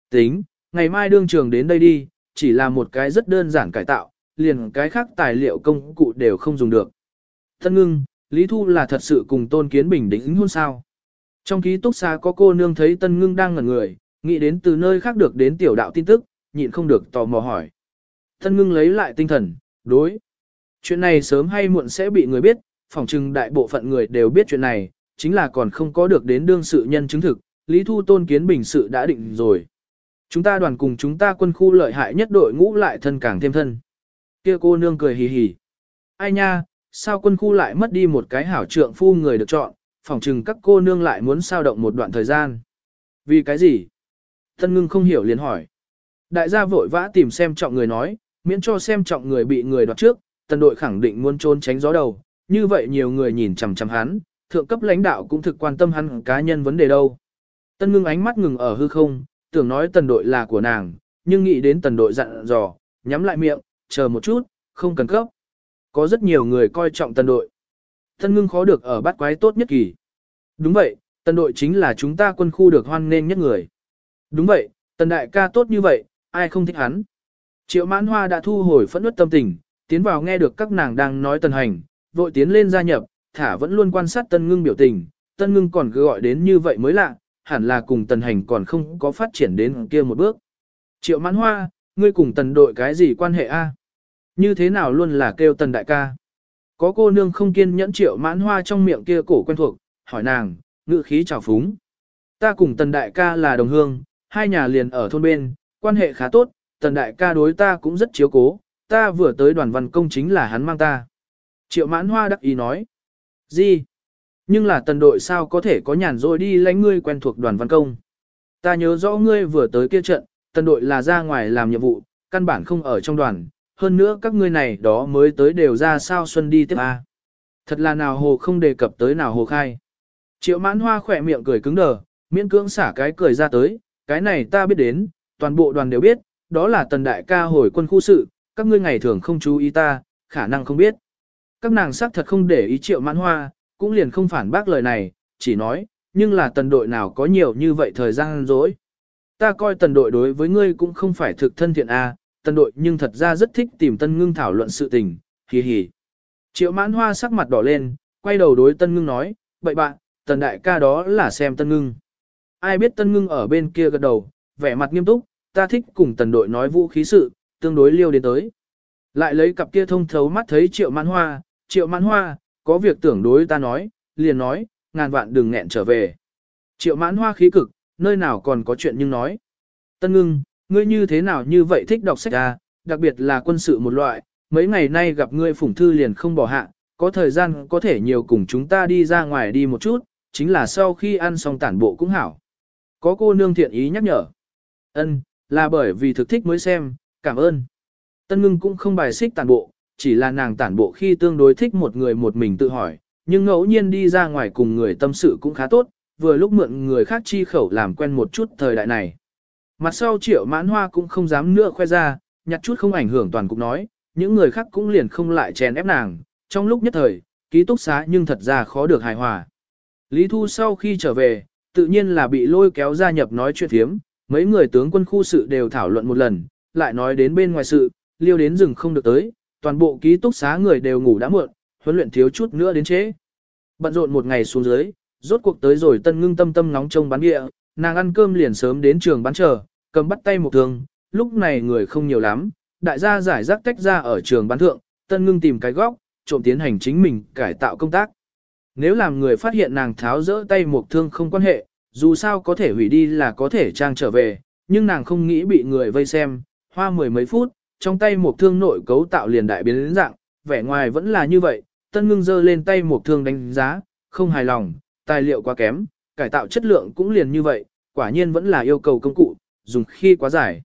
Tính, ngày mai đương trường đến đây đi, chỉ là một cái rất đơn giản cải tạo, liền cái khác tài liệu công cụ đều không dùng được. Tân ngưng, Lý Thu là thật sự cùng Tôn Kiến Bình đính hôn sao. Trong ký túc xá có cô nương thấy Tân ngưng đang ngẩn người, nghĩ đến từ nơi khác được đến tiểu đạo tin tức, nhịn không được tò mò hỏi. Thân ngưng lấy lại tinh thần, đối. Chuyện này sớm hay muộn sẽ bị người biết, phỏng chừng đại bộ phận người đều biết chuyện này, chính là còn không có được đến đương sự nhân chứng thực, Lý Thu Tôn Kiến Bình sự đã định rồi. Chúng ta đoàn cùng chúng ta quân khu lợi hại nhất đội ngũ lại thân càng thêm thân. Kia cô nương cười hì hì. Ai nha, sao quân khu lại mất đi một cái hảo trượng phu người được chọn, phỏng chừng các cô nương lại muốn sao động một đoạn thời gian. Vì cái gì? Thân ngưng không hiểu liền hỏi. Đại gia vội vã tìm xem trọng người nói, miễn cho xem trọng người bị người đoạt trước, tần đội khẳng định muốn trốn tránh gió đầu, như vậy nhiều người nhìn chằm chằm hắn, thượng cấp lãnh đạo cũng thực quan tâm hắn cá nhân vấn đề đâu. Tân ngưng ánh mắt ngừng ở hư không, tưởng nói tần đội là của nàng, nhưng nghĩ đến tần đội dặn dò, nhắm lại miệng, chờ một chút, không cần cấp. Có rất nhiều người coi trọng tần đội. Tân ngưng khó được ở bát quái tốt nhất kỳ. Đúng vậy, tần đội chính là chúng ta quân khu được hoan nghênh nhất người. Đúng vậy, tần đại ca tốt như vậy, ai không thích hắn. Triệu mãn hoa đã thu hồi phẫn nứt tâm tình, tiến vào nghe được các nàng đang nói tần hành, vội tiến lên gia nhập, thả vẫn luôn quan sát tân ngưng biểu tình, tân ngưng còn cứ gọi đến như vậy mới lạ, hẳn là cùng tần hành còn không có phát triển đến kia một bước. Triệu mãn hoa, ngươi cùng tần đội cái gì quan hệ a? Như thế nào luôn là kêu tần đại ca? Có cô nương không kiên nhẫn triệu mãn hoa trong miệng kia cổ quen thuộc, hỏi nàng, ngự khí trào phúng. Ta cùng tần đại ca là đồng hương, hai nhà liền ở thôn bên, quan hệ khá tốt, tần đại ca đối ta cũng rất chiếu cố, ta vừa tới đoàn văn công chính là hắn mang ta. Triệu mãn hoa đắc ý nói. Gì? Nhưng là tần đội sao có thể có nhàn rồi đi lãnh ngươi quen thuộc đoàn văn công. Ta nhớ rõ ngươi vừa tới kia trận, tần đội là ra ngoài làm nhiệm vụ, căn bản không ở trong đoàn, hơn nữa các ngươi này đó mới tới đều ra sao xuân đi tiếp A. Thật là nào hồ không đề cập tới nào hồ khai. Triệu mãn hoa khỏe miệng cười cứng đờ, miễn cưỡng xả cái cười ra tới, cái này ta biết đến, toàn bộ đoàn đều biết, đó là tần đại ca hồi quân khu sự, các ngươi ngày thường không chú ý ta, khả năng không biết. Các nàng xác thật không để ý triệu mãn hoa, cũng liền không phản bác lời này, chỉ nói, nhưng là tần đội nào có nhiều như vậy thời gian dối. Ta coi tần đội đối với ngươi cũng không phải thực thân thiện a, à, tần đội nhưng thật ra rất thích tìm tân ngưng thảo luận sự tình, hì hì. Triệu mãn hoa sắc mặt đỏ lên, quay đầu đối tân ngưng nói, vậy bạn, tần đại ca đó là xem tân ngưng. Ai biết tân ngưng ở bên kia gật đầu, vẻ mặt nghiêm túc, ta thích cùng tần đội nói vũ khí sự, tương đối liêu đến tới. Lại lấy cặp kia thông thấu mắt thấy triệu mãn hoa, triệu mãn hoa, có việc tưởng đối ta nói, liền nói, ngàn vạn đừng nghẹn trở về. Triệu mãn hoa khí cực, nơi nào còn có chuyện nhưng nói. Tân ngưng, ngươi như thế nào như vậy thích đọc sách à, đặc biệt là quân sự một loại, mấy ngày nay gặp ngươi phủng thư liền không bỏ hạ, có thời gian có thể nhiều cùng chúng ta đi ra ngoài đi một chút, chính là sau khi ăn xong tản bộ cũng hảo. Có cô nương thiện ý nhắc nhở. Ân, là bởi vì thực thích mới xem, cảm ơn. Tân ngưng cũng không bài xích tản bộ, chỉ là nàng tản bộ khi tương đối thích một người một mình tự hỏi, nhưng ngẫu nhiên đi ra ngoài cùng người tâm sự cũng khá tốt, vừa lúc mượn người khác chi khẩu làm quen một chút thời đại này. Mặt sau triệu mãn hoa cũng không dám nữa khoe ra, nhặt chút không ảnh hưởng toàn cục nói, những người khác cũng liền không lại chèn ép nàng, trong lúc nhất thời, ký túc xá nhưng thật ra khó được hài hòa. Lý Thu sau khi trở về, tự nhiên là bị lôi kéo gia nhập nói chuyện thiếm, mấy người tướng quân khu sự đều thảo luận một lần, lại nói đến bên ngoài sự, liêu đến rừng không được tới, toàn bộ ký túc xá người đều ngủ đã muộn, huấn luyện thiếu chút nữa đến trễ. Bận rộn một ngày xuống dưới, rốt cuộc tới rồi tân ngưng tâm tâm nóng trông bán địa, nàng ăn cơm liền sớm đến trường bán chờ, cầm bắt tay một thường, lúc này người không nhiều lắm, đại gia giải rác tách ra ở trường bán thượng, tân ngưng tìm cái góc, trộm tiến hành chính mình cải tạo công tác. Nếu làm người phát hiện nàng tháo rỡ tay một thương không quan hệ, dù sao có thể hủy đi là có thể trang trở về, nhưng nàng không nghĩ bị người vây xem, hoa mười mấy phút, trong tay một thương nội cấu tạo liền đại biến đến dạng, vẻ ngoài vẫn là như vậy, tân ngưng giơ lên tay một thương đánh giá, không hài lòng, tài liệu quá kém, cải tạo chất lượng cũng liền như vậy, quả nhiên vẫn là yêu cầu công cụ, dùng khi quá dài.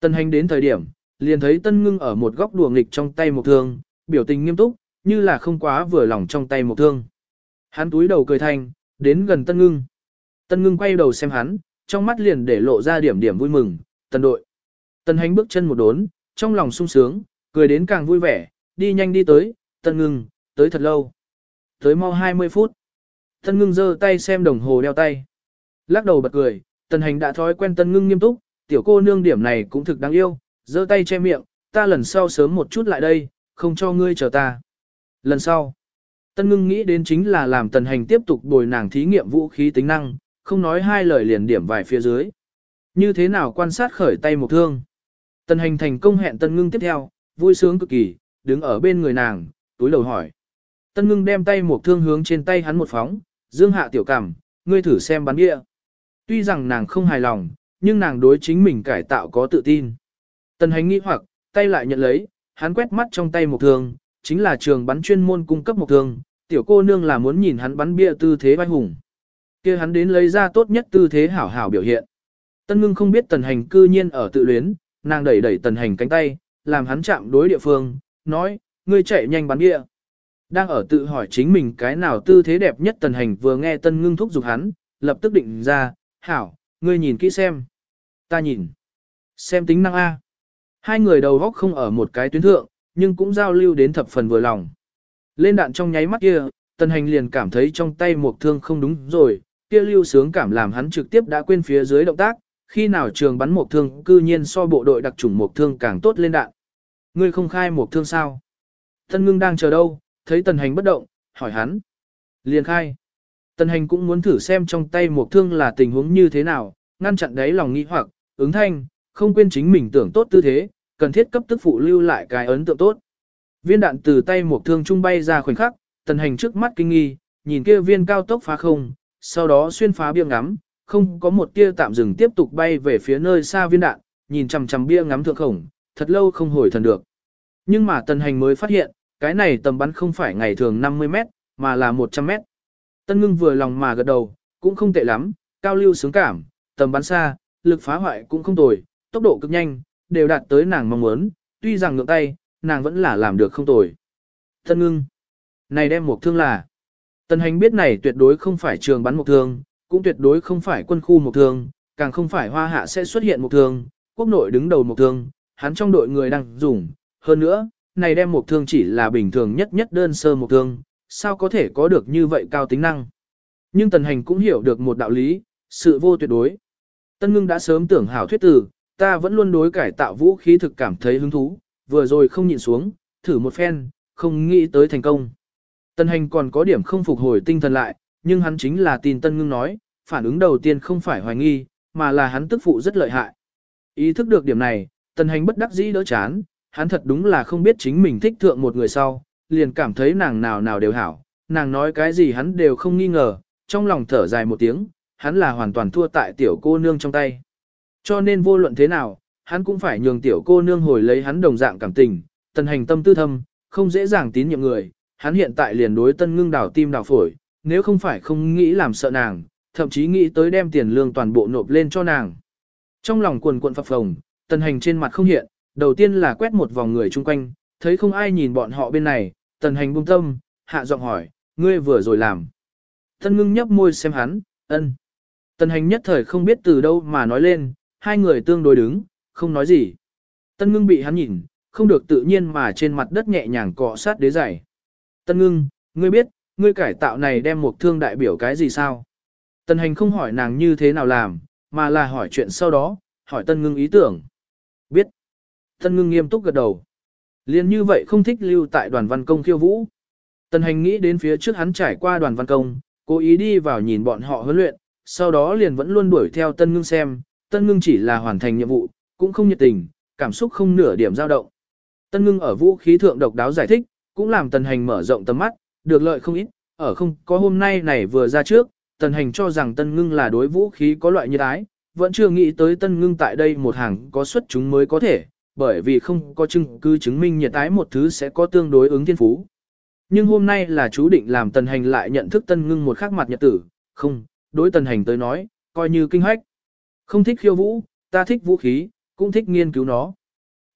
Tân hành đến thời điểm, liền thấy tân ngưng ở một góc đùa nghịch trong tay một thương, biểu tình nghiêm túc, như là không quá vừa lòng trong tay một thương. Hắn túi đầu cười thanh, đến gần tân ngưng. Tân ngưng quay đầu xem hắn, trong mắt liền để lộ ra điểm điểm vui mừng, tân đội. Tân hành bước chân một đốn, trong lòng sung sướng, cười đến càng vui vẻ, đi nhanh đi tới, tân ngưng, tới thật lâu. Tới mau 20 phút. Tân ngưng giơ tay xem đồng hồ đeo tay. Lắc đầu bật cười, tần hành đã thói quen tân ngưng nghiêm túc, tiểu cô nương điểm này cũng thực đáng yêu, giơ tay che miệng, ta lần sau sớm một chút lại đây, không cho ngươi chờ ta. Lần sau, tân ngưng nghĩ đến chính là làm tần hành tiếp tục bồi nàng thí nghiệm vũ khí tính năng, không nói hai lời liền điểm vài phía dưới. Như thế nào quan sát khởi tay một thương. Tần hành thành công hẹn tân ngưng tiếp theo, vui sướng cực kỳ, đứng ở bên người nàng, túi đầu hỏi. Tân ngưng đem tay một thương hướng trên tay hắn một phóng, dương hạ tiểu cảm, ngươi thử xem bắn địa. Tuy rằng nàng không hài lòng, nhưng nàng đối chính mình cải tạo có tự tin. Tần hành nghĩ hoặc, tay lại nhận lấy, hắn quét mắt trong tay một thương, chính là trường bắn chuyên môn cung cấp một thương, tiểu cô nương là muốn nhìn hắn bắn bia tư thế vai hùng kia hắn đến lấy ra tốt nhất tư thế hảo hảo biểu hiện. Tân ngưng không biết tần hành cư nhiên ở tự luyến, nàng đẩy đẩy tần hành cánh tay, làm hắn chạm đối địa phương, nói, ngươi chạy nhanh bắn bia. Đang ở tự hỏi chính mình cái nào tư thế đẹp nhất tần hành vừa nghe tân ngưng thúc giục hắn, lập tức định ra, hảo, ngươi nhìn kỹ xem. Ta nhìn. Xem tính năng A. Hai người đầu góc không ở một cái tuyến thượng, nhưng cũng giao lưu đến thập phần vừa lòng. Lên đạn trong nháy mắt kia, tần hành liền cảm thấy trong tay một thương không đúng rồi, kia lưu sướng cảm làm hắn trực tiếp đã quên phía dưới động tác, khi nào trường bắn một thương cư nhiên so bộ đội đặc trùng một thương càng tốt lên đạn. Ngươi không khai một thương sao? Tân ngưng đang chờ đâu, thấy tần hành bất động, hỏi hắn. Liền khai. Tần hành cũng muốn thử xem trong tay một thương là tình huống như thế nào, ngăn chặn đấy lòng nghĩ hoặc, ứng thanh, không quên chính mình tưởng tốt tư thế, cần thiết cấp tức phụ lưu lại cái ấn tượng tốt. Viên đạn từ tay một thương trung bay ra khoảnh khắc, tần hành trước mắt kinh nghi, nhìn kia viên cao tốc phá không, sau đó xuyên phá bia ngắm, không có một tia tạm dừng tiếp tục bay về phía nơi xa viên đạn, nhìn chằm chằm bia ngắm thượng khổng, thật lâu không hồi thần được. Nhưng mà tần hành mới phát hiện, cái này tầm bắn không phải ngày thường 50 mét, mà là 100 mét. Tân ngưng vừa lòng mà gật đầu, cũng không tệ lắm, cao lưu sướng cảm, tầm bắn xa, lực phá hoại cũng không tồi, tốc độ cực nhanh, đều đạt tới nàng mong muốn, tuy rằng ngược tay, nàng vẫn là làm được không tồi. Tân ngưng, này đem một thương là, tần hành biết này tuyệt đối không phải trường bắn một thương, cũng tuyệt đối không phải quân khu một thương, càng không phải hoa hạ sẽ xuất hiện một thương, quốc nội đứng đầu một thương, hắn trong đội người đang dùng, hơn nữa, này đem một thương chỉ là bình thường nhất nhất đơn sơ một thương, sao có thể có được như vậy cao tính năng. Nhưng tần hành cũng hiểu được một đạo lý, sự vô tuyệt đối. Tân ngưng đã sớm tưởng hảo thuyết tử, ta vẫn luôn đối cải tạo vũ khí thực cảm thấy hứng thú, vừa rồi không nhịn xuống, thử một phen, không nghĩ tới thành công. Tân hành còn có điểm không phục hồi tinh thần lại, nhưng hắn chính là tin tân ngưng nói, phản ứng đầu tiên không phải hoài nghi, mà là hắn tức phụ rất lợi hại. Ý thức được điểm này, tân hành bất đắc dĩ đỡ chán, hắn thật đúng là không biết chính mình thích thượng một người sau, liền cảm thấy nàng nào nào đều hảo, nàng nói cái gì hắn đều không nghi ngờ, trong lòng thở dài một tiếng, hắn là hoàn toàn thua tại tiểu cô nương trong tay. Cho nên vô luận thế nào, hắn cũng phải nhường tiểu cô nương hồi lấy hắn đồng dạng cảm tình, tần hành tâm tư thâm, không dễ dàng tín nhiệm người, hắn hiện tại liền đối tân ngưng đảo tim đảo phổi, nếu không phải không nghĩ làm sợ nàng, thậm chí nghĩ tới đem tiền lương toàn bộ nộp lên cho nàng. Trong lòng quần quận phập phồng, tần hành trên mặt không hiện, đầu tiên là quét một vòng người chung quanh, thấy không ai nhìn bọn họ bên này, tần hành buông tâm, hạ giọng hỏi, ngươi vừa rồi làm. Tân ngưng nhấp môi xem hắn, ân. Tần hành nhất thời không biết từ đâu mà nói lên, hai người tương đối đứng, không nói gì. Tân ngưng bị hắn nhìn, không được tự nhiên mà trên mặt đất nhẹ nhàng cọ sát đế giày. Tân ngưng, ngươi biết, ngươi cải tạo này đem một thương đại biểu cái gì sao? Tần hành không hỏi nàng như thế nào làm, mà là hỏi chuyện sau đó, hỏi tân ngưng ý tưởng. Biết. Tân ngưng nghiêm túc gật đầu. Liên như vậy không thích lưu tại đoàn văn công khiêu vũ. Tần hành nghĩ đến phía trước hắn trải qua đoàn văn công, cố ý đi vào nhìn bọn họ huấn luyện, sau đó liền vẫn luôn đuổi theo tân ngưng xem, tân ngưng chỉ là hoàn thành nhiệm vụ, cũng không nhiệt tình, cảm xúc không nửa điểm dao động. Tân ngưng ở vũ khí thượng độc đáo giải thích, cũng làm tần hành mở rộng tầm mắt, được lợi không ít, ở không có hôm nay này vừa ra trước, tần hành cho rằng tân ngưng là đối vũ khí có loại như ái, vẫn chưa nghĩ tới tân ngưng tại đây một hàng có xuất chúng mới có thể, bởi vì không có chứng cứ chứng minh nhiệt ái một thứ sẽ có tương đối ứng thiên phú. Nhưng hôm nay là chú định làm tần hành lại nhận thức tân ngưng một khắc mặt nhật tử, không, đối tần hành tới nói, coi như kinh hoách. Không thích khiêu vũ, ta thích vũ khí, cũng thích nghiên cứu nó.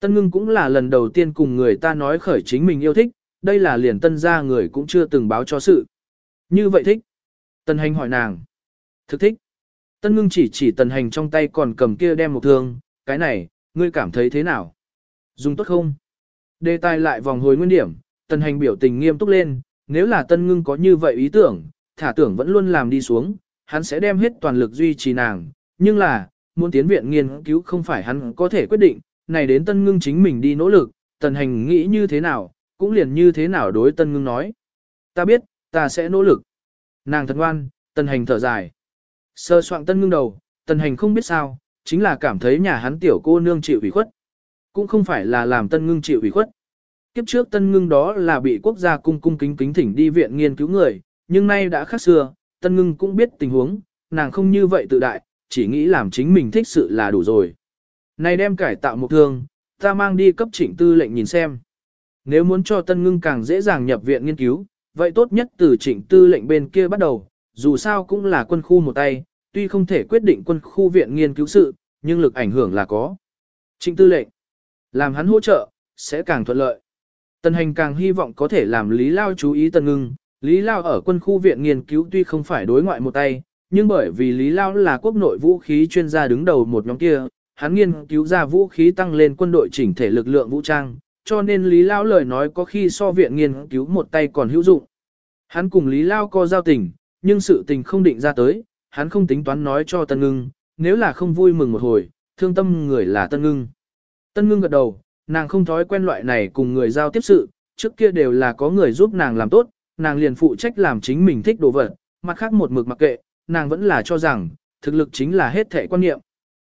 Tân ngưng cũng là lần đầu tiên cùng người ta nói khởi chính mình yêu thích, đây là liền tân gia người cũng chưa từng báo cho sự. Như vậy thích. Tân hành hỏi nàng. Thực thích. Tân ngưng chỉ chỉ tần hành trong tay còn cầm kia đem một thương, cái này, ngươi cảm thấy thế nào? Dùng tốt không? Đề tài lại vòng hồi nguyên điểm, tần hành biểu tình nghiêm túc lên, nếu là tân ngưng có như vậy ý tưởng, thả tưởng vẫn luôn làm đi xuống, hắn sẽ đem hết toàn lực duy trì nàng, nhưng là, muốn tiến viện nghiên cứu không phải hắn có thể quyết định, này đến tân ngưng chính mình đi nỗ lực, tần hành nghĩ như thế nào, cũng liền như thế nào đối tân ngưng nói. Ta biết, ta sẽ nỗ lực. Nàng thật ngoan, Tân hành thở dài. Sơ soạn tân ngưng đầu, Tân hành không biết sao, chính là cảm thấy nhà hắn tiểu cô nương chịu ủy khuất. Cũng không phải là làm tân ngưng chịu ủy khuất. Kiếp trước tân ngưng đó là bị quốc gia cung cung kính kính thỉnh đi viện nghiên cứu người, nhưng nay đã khác xưa, tân ngưng cũng biết tình huống, nàng không như vậy tự đại, chỉ nghĩ làm chính mình thích sự là đủ rồi. Này đem cải tạo một thương, ta mang đi cấp trịnh tư lệnh nhìn xem. Nếu muốn cho tân ngưng càng dễ dàng nhập viện nghiên cứu, vậy tốt nhất từ trịnh tư lệnh bên kia bắt đầu, dù sao cũng là quân khu một tay, tuy không thể quyết định quân khu viện nghiên cứu sự, nhưng lực ảnh hưởng là có. Trịnh tư lệnh, làm hắn hỗ trợ, sẽ càng thuận lợi. Tân hành càng hy vọng có thể làm Lý Lao chú ý tân ngưng, Lý Lao ở quân khu viện nghiên cứu tuy không phải đối ngoại một tay, nhưng bởi vì Lý Lao là quốc nội vũ khí chuyên gia đứng đầu một nhóm kia, hắn nghiên cứu ra vũ khí tăng lên quân đội chỉnh thể lực lượng vũ trang, cho nên Lý Lao lời nói có khi so viện nghiên cứu một tay còn hữu dụng. Hắn cùng Lý Lao có giao tình, nhưng sự tình không định ra tới, hắn không tính toán nói cho Tân Ngưng, nếu là không vui mừng một hồi, thương tâm người là Tân Ngưng. Tân Ngưng gật đầu, nàng không thói quen loại này cùng người giao tiếp sự, trước kia đều là có người giúp nàng làm tốt, nàng liền phụ trách làm chính mình thích đồ vật, mặt khác một mực mặc kệ, nàng vẫn là cho rằng, thực lực chính là hết thể quan niệm.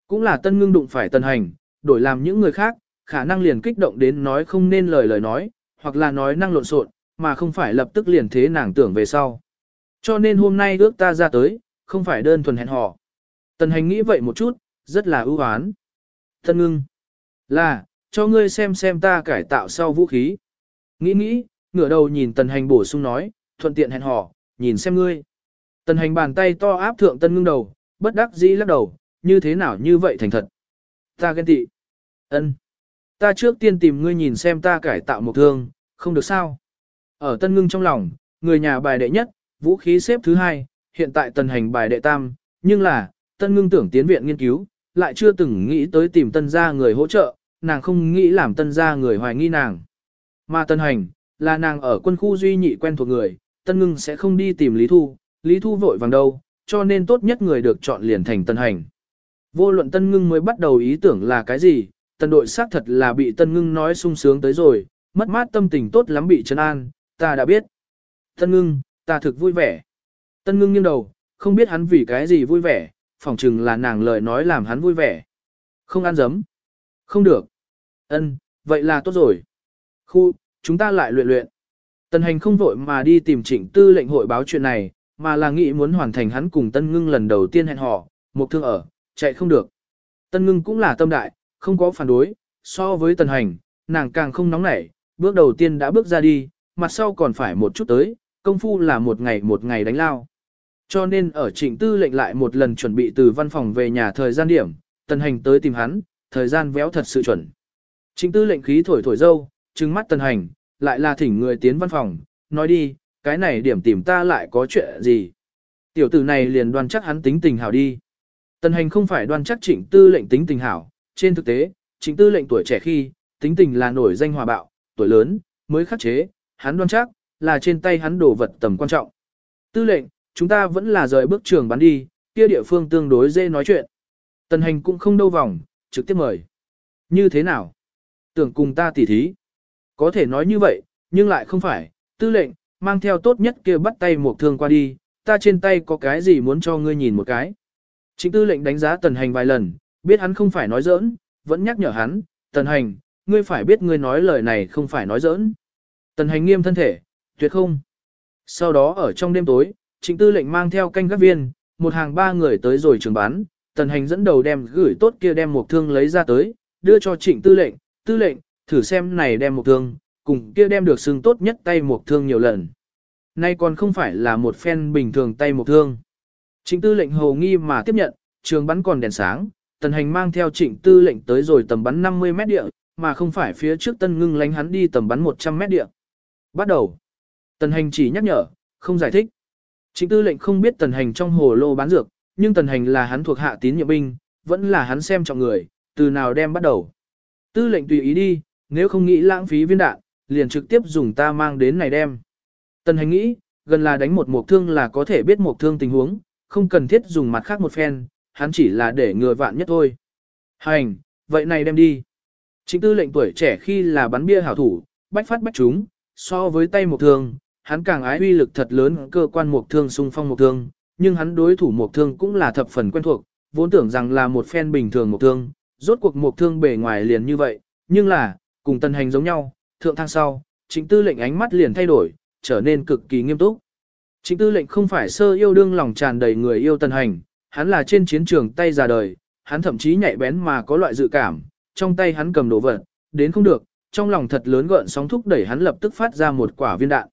Cũng là Tân Ngưng đụng phải Tân Hành, đổi làm những người khác, khả năng liền kích động đến nói không nên lời lời nói, hoặc là nói năng lộn xộn, mà không phải lập tức liền thế nàng tưởng về sau. Cho nên hôm nay ước ta ra tới, không phải đơn thuần hẹn hò. Tần hành nghĩ vậy một chút, rất là ưu hoán. Thân ngưng. Là, cho ngươi xem xem ta cải tạo sau vũ khí. Nghĩ nghĩ, ngửa đầu nhìn tần hành bổ sung nói, thuận tiện hẹn hò, nhìn xem ngươi. Tần hành bàn tay to áp thượng tân ngưng đầu, bất đắc dĩ lắc đầu, như thế nào như vậy thành thật. Ta ghen tị. ân Ta trước tiên tìm ngươi nhìn xem ta cải tạo một thương, không được sao. Ở tân ngưng trong lòng, người nhà bài đệ nhất, vũ khí xếp thứ hai, hiện tại tần hành bài đệ tam, nhưng là, tân ngưng tưởng tiến viện nghiên cứu, lại chưa từng nghĩ tới tìm tân gia người hỗ trợ, nàng không nghĩ làm tân gia người hoài nghi nàng. Mà tân hành, là nàng ở quân khu duy nhị quen thuộc người, tân ngưng sẽ không đi tìm Lý Thu, Lý Thu vội vàng đâu, cho nên tốt nhất người được chọn liền thành tân hành. Vô luận tân ngưng mới bắt đầu ý tưởng là cái gì, Tần đội xác thật là bị tân ngưng nói sung sướng tới rồi, mất mát tâm tình tốt lắm bị trấn an, ta đã biết. Tân ngưng, ta thực vui vẻ. Tân ngưng nghiêng đầu, không biết hắn vì cái gì vui vẻ, phỏng chừng là nàng lời nói làm hắn vui vẻ. Không ăn dấm. Không được. Ân, vậy là tốt rồi. Khu, chúng ta lại luyện luyện. Tân hành không vội mà đi tìm trịnh tư lệnh hội báo chuyện này, mà là nghĩ muốn hoàn thành hắn cùng Tân Ngưng lần đầu tiên hẹn hò, một thương ở, chạy không được. Tân Ngưng cũng là tâm đại, không có phản đối, so với tần Hành, nàng càng không nóng nảy, bước đầu tiên đã bước ra đi, mặt sau còn phải một chút tới, công phu là một ngày một ngày đánh lao. Cho nên ở trịnh tư lệnh lại một lần chuẩn bị từ văn phòng về nhà thời gian điểm, tần hành tới tìm hắn, thời gian véo thật sự chuẩn. Trịnh tư lệnh khí thổi thổi dâu, trừng mắt tần hành, lại là thỉnh người tiến văn phòng, nói đi, cái này điểm tìm ta lại có chuyện gì. Tiểu tử này liền đoan chắc hắn tính tình hảo đi. Tần hành không phải đoan chắc trịnh tư lệnh tính tình hảo, trên thực tế, chính tư lệnh tuổi trẻ khi, tính tình là nổi danh hòa bạo, tuổi lớn, mới khắc chế, hắn đoan chắc, là trên tay hắn đồ vật tầm quan trọng. Tư lệnh, chúng ta vẫn là rời bước trường bắn đi, kia địa phương tương đối dễ nói chuyện. Tần hành cũng không đâu vòng, trực tiếp mời. Như thế nào? Tưởng cùng ta tỉ thí. Có thể nói như vậy, nhưng lại không phải. Tư lệnh, mang theo tốt nhất kia bắt tay một thương qua đi, ta trên tay có cái gì muốn cho ngươi nhìn một cái. Chính tư lệnh đánh giá tần hành vài lần, biết hắn không phải nói giỡn, vẫn nhắc nhở hắn, tần hành, ngươi phải biết ngươi nói lời này không phải nói giỡn. Tần hành nghiêm thân thể, tuyệt không. Sau đó ở trong đêm tối, trịnh tư lệnh mang theo canh gác viên, một hàng ba người tới rồi trường bán, tần hành dẫn đầu đem gửi tốt kia đem một thương lấy ra tới, đưa cho trịnh tư lệnh, tư lệnh, thử xem này đem một thương, cùng kia đem được xương tốt nhất tay một thương nhiều lần. Nay còn không phải là một phen bình thường tay một thương. Trịnh tư lệnh hầu nghi mà tiếp nhận, trường bắn còn đèn sáng, tần hành mang theo trịnh tư lệnh tới rồi tầm bắn 50 mét địa, mà không phải phía trước tân ngưng lánh hắn đi tầm bắn 100 mét địa. Bắt đầu. Tần hành chỉ nhắc nhở, không giải thích. Trịnh tư lệnh không biết tần hành trong hồ lô bán dược, nhưng tần hành là hắn thuộc hạ tín nhiệm binh, vẫn là hắn xem trọng người, từ nào đem bắt đầu. Tư lệnh tùy ý đi, nếu không nghĩ lãng phí viên đạn, liền trực tiếp dùng ta mang đến này đem. Tần hành nghĩ, gần là đánh một mục thương là có thể biết mục thương tình huống, không cần thiết dùng mặt khác một phen, hắn chỉ là để ngừa vạn nhất thôi. Hành, vậy này đem đi. Chính tư lệnh tuổi trẻ khi là bắn bia hảo thủ, bách phát bách chúng, so với tay một thương, hắn càng ái uy lực thật lớn cơ quan một thương xung phong một thương, nhưng hắn đối thủ một thương cũng là thập phần quen thuộc, vốn tưởng rằng là một phen bình thường một thương, rốt cuộc một thương bề ngoài liền như vậy, nhưng là, cùng tân hành giống nhau, thượng thang sau, chính tư lệnh ánh mắt liền thay đổi, trở nên cực kỳ nghiêm túc. Chính tư lệnh không phải sơ yêu đương lòng tràn đầy người yêu tân hành, hắn là trên chiến trường tay già đời, hắn thậm chí nhạy bén mà có loại dự cảm, trong tay hắn cầm đồ vật, đến không được, trong lòng thật lớn gợn sóng thúc đẩy hắn lập tức phát ra một quả viên đạn.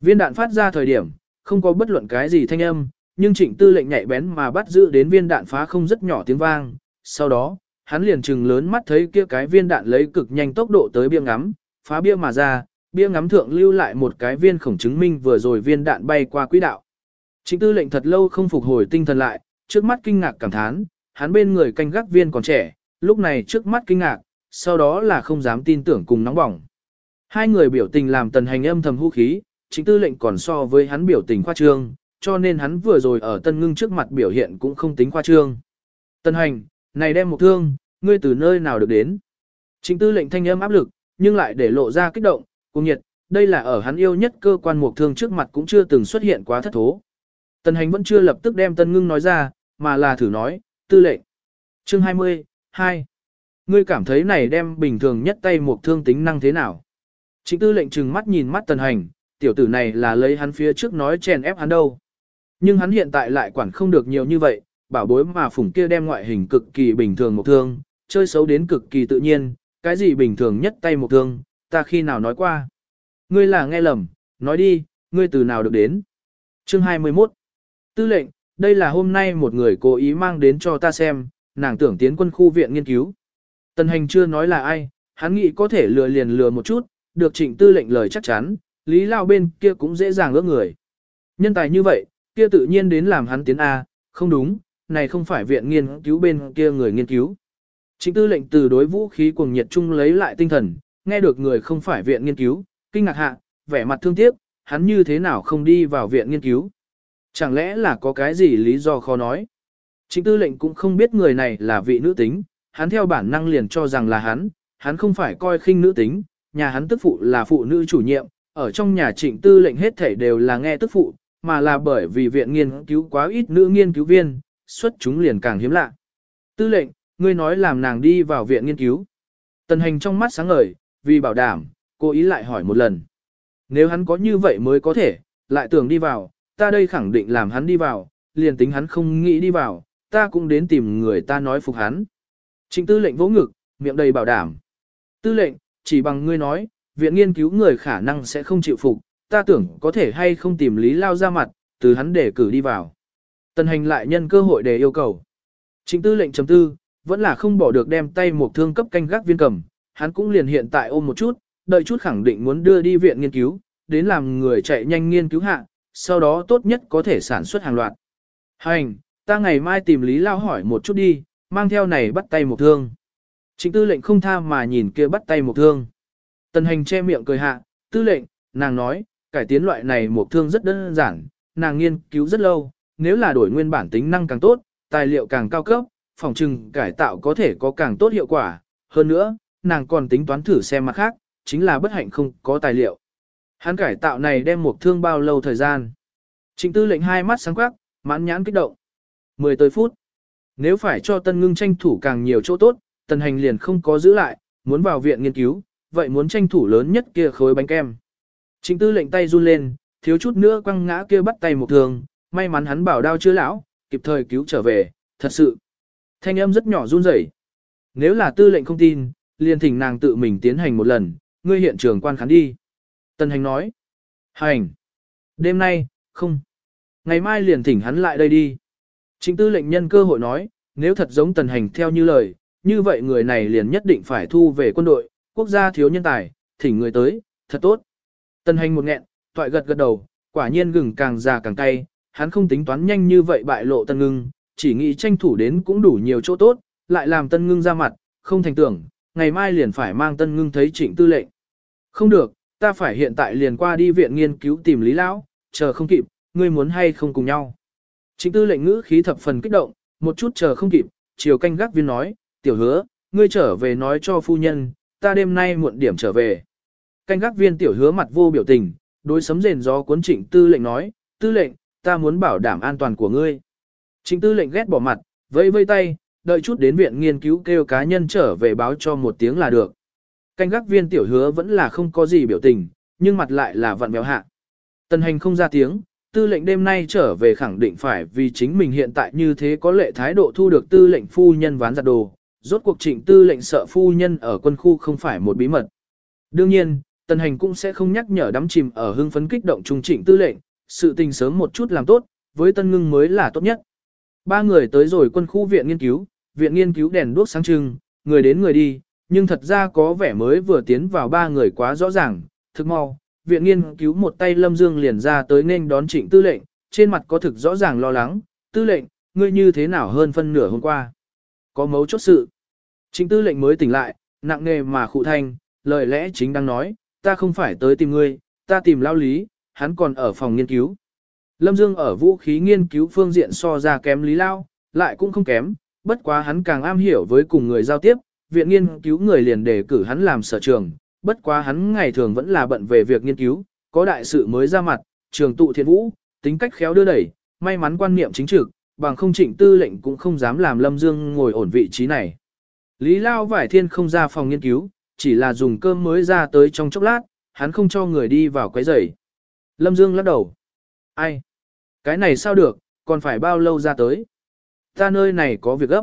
Viên đạn phát ra thời điểm, không có bất luận cái gì thanh âm, nhưng trịnh tư lệnh nhạy bén mà bắt giữ đến viên đạn phá không rất nhỏ tiếng vang. Sau đó, hắn liền trừng lớn mắt thấy kia cái viên đạn lấy cực nhanh tốc độ tới bia ngắm, phá bia mà ra, bia ngắm thượng lưu lại một cái viên khổng chứng minh vừa rồi viên đạn bay qua quỹ đạo. Trịnh tư lệnh thật lâu không phục hồi tinh thần lại, trước mắt kinh ngạc cảm thán, hắn bên người canh gác viên còn trẻ, lúc này trước mắt kinh ngạc, sau đó là không dám tin tưởng cùng nóng bỏng. Hai người biểu tình làm tần hành âm thầm hữu khí, chính tư lệnh còn so với hắn biểu tình khoa trương, cho nên hắn vừa rồi ở tân ngưng trước mặt biểu hiện cũng không tính khoa trương. tân hành, này đem một thương, ngươi từ nơi nào được đến. Chính tư lệnh thanh âm áp lực, nhưng lại để lộ ra kích động, cùng nhiệt, đây là ở hắn yêu nhất cơ quan một thương trước mặt cũng chưa từng xuất hiện quá thất thố. Tần hành vẫn chưa lập tức đem tân ngưng nói ra, mà là thử nói, tư lệnh. Chương 20, 2. Ngươi cảm thấy này đem bình thường nhất tay một thương tính năng thế nào? chính tư lệnh trừng mắt nhìn mắt tần hành, tiểu tử này là lấy hắn phía trước nói chèn ép hắn đâu. Nhưng hắn hiện tại lại quản không được nhiều như vậy, bảo bối mà phủng kia đem ngoại hình cực kỳ bình thường một thương, chơi xấu đến cực kỳ tự nhiên, cái gì bình thường nhất tay một thương, ta khi nào nói qua. Ngươi là nghe lầm, nói đi, ngươi từ nào được đến. Chương 21 Tư lệnh, đây là hôm nay một người cố ý mang đến cho ta xem, nàng tưởng tiến quân khu viện nghiên cứu. Tần hành chưa nói là ai, hắn nghĩ có thể lừa liền lừa một chút, được trịnh tư lệnh lời chắc chắn, lý lao bên kia cũng dễ dàng ước người. Nhân tài như vậy, kia tự nhiên đến làm hắn tiến A, không đúng, này không phải viện nghiên cứu bên kia người nghiên cứu. Trịnh tư lệnh từ đối vũ khí cuồng nhiệt chung lấy lại tinh thần, nghe được người không phải viện nghiên cứu, kinh ngạc hạ, vẻ mặt thương tiếc, hắn như thế nào không đi vào viện nghiên cứu. Chẳng lẽ là có cái gì lý do khó nói. Trịnh tư lệnh cũng không biết người này là vị nữ tính, hắn theo bản năng liền cho rằng là hắn, hắn không phải coi khinh nữ tính, nhà hắn tức phụ là phụ nữ chủ nhiệm, ở trong nhà trịnh tư lệnh hết thảy đều là nghe tức phụ, mà là bởi vì viện nghiên cứu quá ít nữ nghiên cứu viên, xuất chúng liền càng hiếm lạ. Tư lệnh, ngươi nói làm nàng đi vào viện nghiên cứu. Tần hành trong mắt sáng ngời, vì bảo đảm, cô ý lại hỏi một lần. Nếu hắn có như vậy mới có thể, lại tưởng đi vào, ta đây khẳng định làm hắn đi vào, liền tính hắn không nghĩ đi vào, ta cũng đến tìm người ta nói phục hắn. Trịnh tư lệnh vỗ ngực, miệng đầy bảo đảm. Tư lệnh, chỉ bằng ngươi nói, viện nghiên cứu người khả năng sẽ không chịu phục, ta tưởng có thể hay không tìm lý lao ra mặt, từ hắn để cử đi vào. Tần hành lại nhân cơ hội để yêu cầu. Trịnh tư lệnh chấm tư, vẫn là không bỏ được đem tay một thương cấp canh gác viên cầm, hắn cũng liền hiện tại ôm một chút, đợi chút khẳng định muốn đưa đi viện nghiên cứu, đến làm người chạy nhanh nghiên cứu hạ, sau đó tốt nhất có thể sản xuất hàng loạt. Hành, ta ngày mai tìm Lý Lao hỏi một chút đi, mang theo này bắt tay một thương. Trịnh tư lệnh không tha mà nhìn kia bắt tay một thương. Tần hành che miệng cười hạ, tư lệnh, nàng nói, cải tiến loại này một thương rất đơn giản, nàng nghiên cứu rất lâu, nếu là đổi nguyên bản tính năng càng tốt, tài liệu càng cao cấp, phòng trừng cải tạo có thể có càng tốt hiệu quả. Hơn nữa, nàng còn tính toán thử xem mặt khác, chính là bất hạnh không có tài liệu. Hắn cải tạo này đem một thương bao lâu thời gian. Trịnh tư lệnh hai mắt sáng quắc, mãn nhãn kích động. 10 tới phút. Nếu phải cho tân ngưng tranh thủ càng nhiều chỗ tốt, tần hành liền không có giữ lại, muốn vào viện nghiên cứu, vậy muốn tranh thủ lớn nhất kia khối bánh kem. Trịnh tư lệnh tay run lên, thiếu chút nữa quăng ngã kia bắt tay một thường, may mắn hắn bảo đao chưa lão, kịp thời cứu trở về, thật sự. Thanh âm rất nhỏ run rẩy. Nếu là tư lệnh không tin, liền thỉnh nàng tự mình tiến hành một lần, ngươi hiện trường quan khán đi. Tần hành nói. Hành. Đêm nay, không. Ngày mai liền thỉnh hắn lại đây đi. Trịnh tư lệnh nhân cơ hội nói, nếu thật giống tần hành theo như lời, như vậy người này liền nhất định phải thu về quân đội, quốc gia thiếu nhân tài, thỉnh người tới, thật tốt. Tần hành một nghẹn, toại gật gật đầu, quả nhiên gừng càng già càng cay, hắn không tính toán nhanh như vậy bại lộ tân ngưng, chỉ nghĩ tranh thủ đến cũng đủ nhiều chỗ tốt, lại làm tân ngưng ra mặt, không thành tưởng, ngày mai liền phải mang tân ngưng thấy trịnh tư lệnh. Không được, ta phải hiện tại liền qua đi viện nghiên cứu tìm Lý Lão, chờ không kịp, ngươi muốn hay không cùng nhau. Chính tư lệnh ngữ khí thập phần kích động, một chút chờ không kịp, chiều canh gác viên nói, tiểu hứa, ngươi trở về nói cho phu nhân, ta đêm nay muộn điểm trở về. Canh gác viên tiểu hứa mặt vô biểu tình, đối sấm rền gió cuốn trịnh tư lệnh nói, tư lệnh, ta muốn bảo đảm an toàn của ngươi. Trịnh tư lệnh ghét bỏ mặt, vẫy vây tay, đợi chút đến viện nghiên cứu kêu cá nhân trở về báo cho một tiếng là được. Canh gác viên tiểu hứa vẫn là không có gì biểu tình, nhưng mặt lại là vặn béo hạ. Tần hành không ra tiếng, tư lệnh đêm nay trở về khẳng định phải vì chính mình hiện tại như thế có lệ thái độ thu được tư lệnh phu nhân ván giặt đồ. Rốt cuộc trịnh tư lệnh sợ phu nhân ở quân khu không phải một bí mật. Đương nhiên, tần hành cũng sẽ không nhắc nhở đắm chìm ở hưng phấn kích động trung trịnh tư lệnh, sự tình sớm một chút làm tốt, với tân ngưng mới là tốt nhất. Ba người tới rồi quân khu viện nghiên cứu, viện nghiên cứu đèn đuốc sáng trưng, người đến người đi, nhưng thật ra có vẻ mới vừa tiến vào ba người quá rõ ràng, thực mau. Viện nghiên cứu một tay Lâm Dương liền ra tới nên đón trịnh tư lệnh, trên mặt có thực rõ ràng lo lắng, tư lệnh, ngươi như thế nào hơn phân nửa hôm qua. Có mấu chốt sự. Trịnh tư lệnh mới tỉnh lại, nặng nề mà khụ thanh, lời lẽ chính đang nói, ta không phải tới tìm ngươi, ta tìm lao lý, hắn còn ở phòng nghiên cứu. Lâm Dương ở vũ khí nghiên cứu phương diện so ra kém lý lao, lại cũng không kém, bất quá hắn càng am hiểu với cùng người giao tiếp, viện nghiên cứu người liền đề cử hắn làm sở trường, bất quá hắn ngày thường vẫn là bận về việc nghiên cứu, có đại sự mới ra mặt, trường tụ thiện vũ, tính cách khéo đưa đẩy, may mắn quan niệm chính trực, bằng không trịnh tư lệnh cũng không dám làm Lâm Dương ngồi ổn vị trí này. Lý Lao vải thiên không ra phòng nghiên cứu, chỉ là dùng cơm mới ra tới trong chốc lát, hắn không cho người đi vào quấy rầy. Lâm Dương lắc đầu. Ai? Cái này sao được, còn phải bao lâu ra tới? Ta nơi này có việc gấp.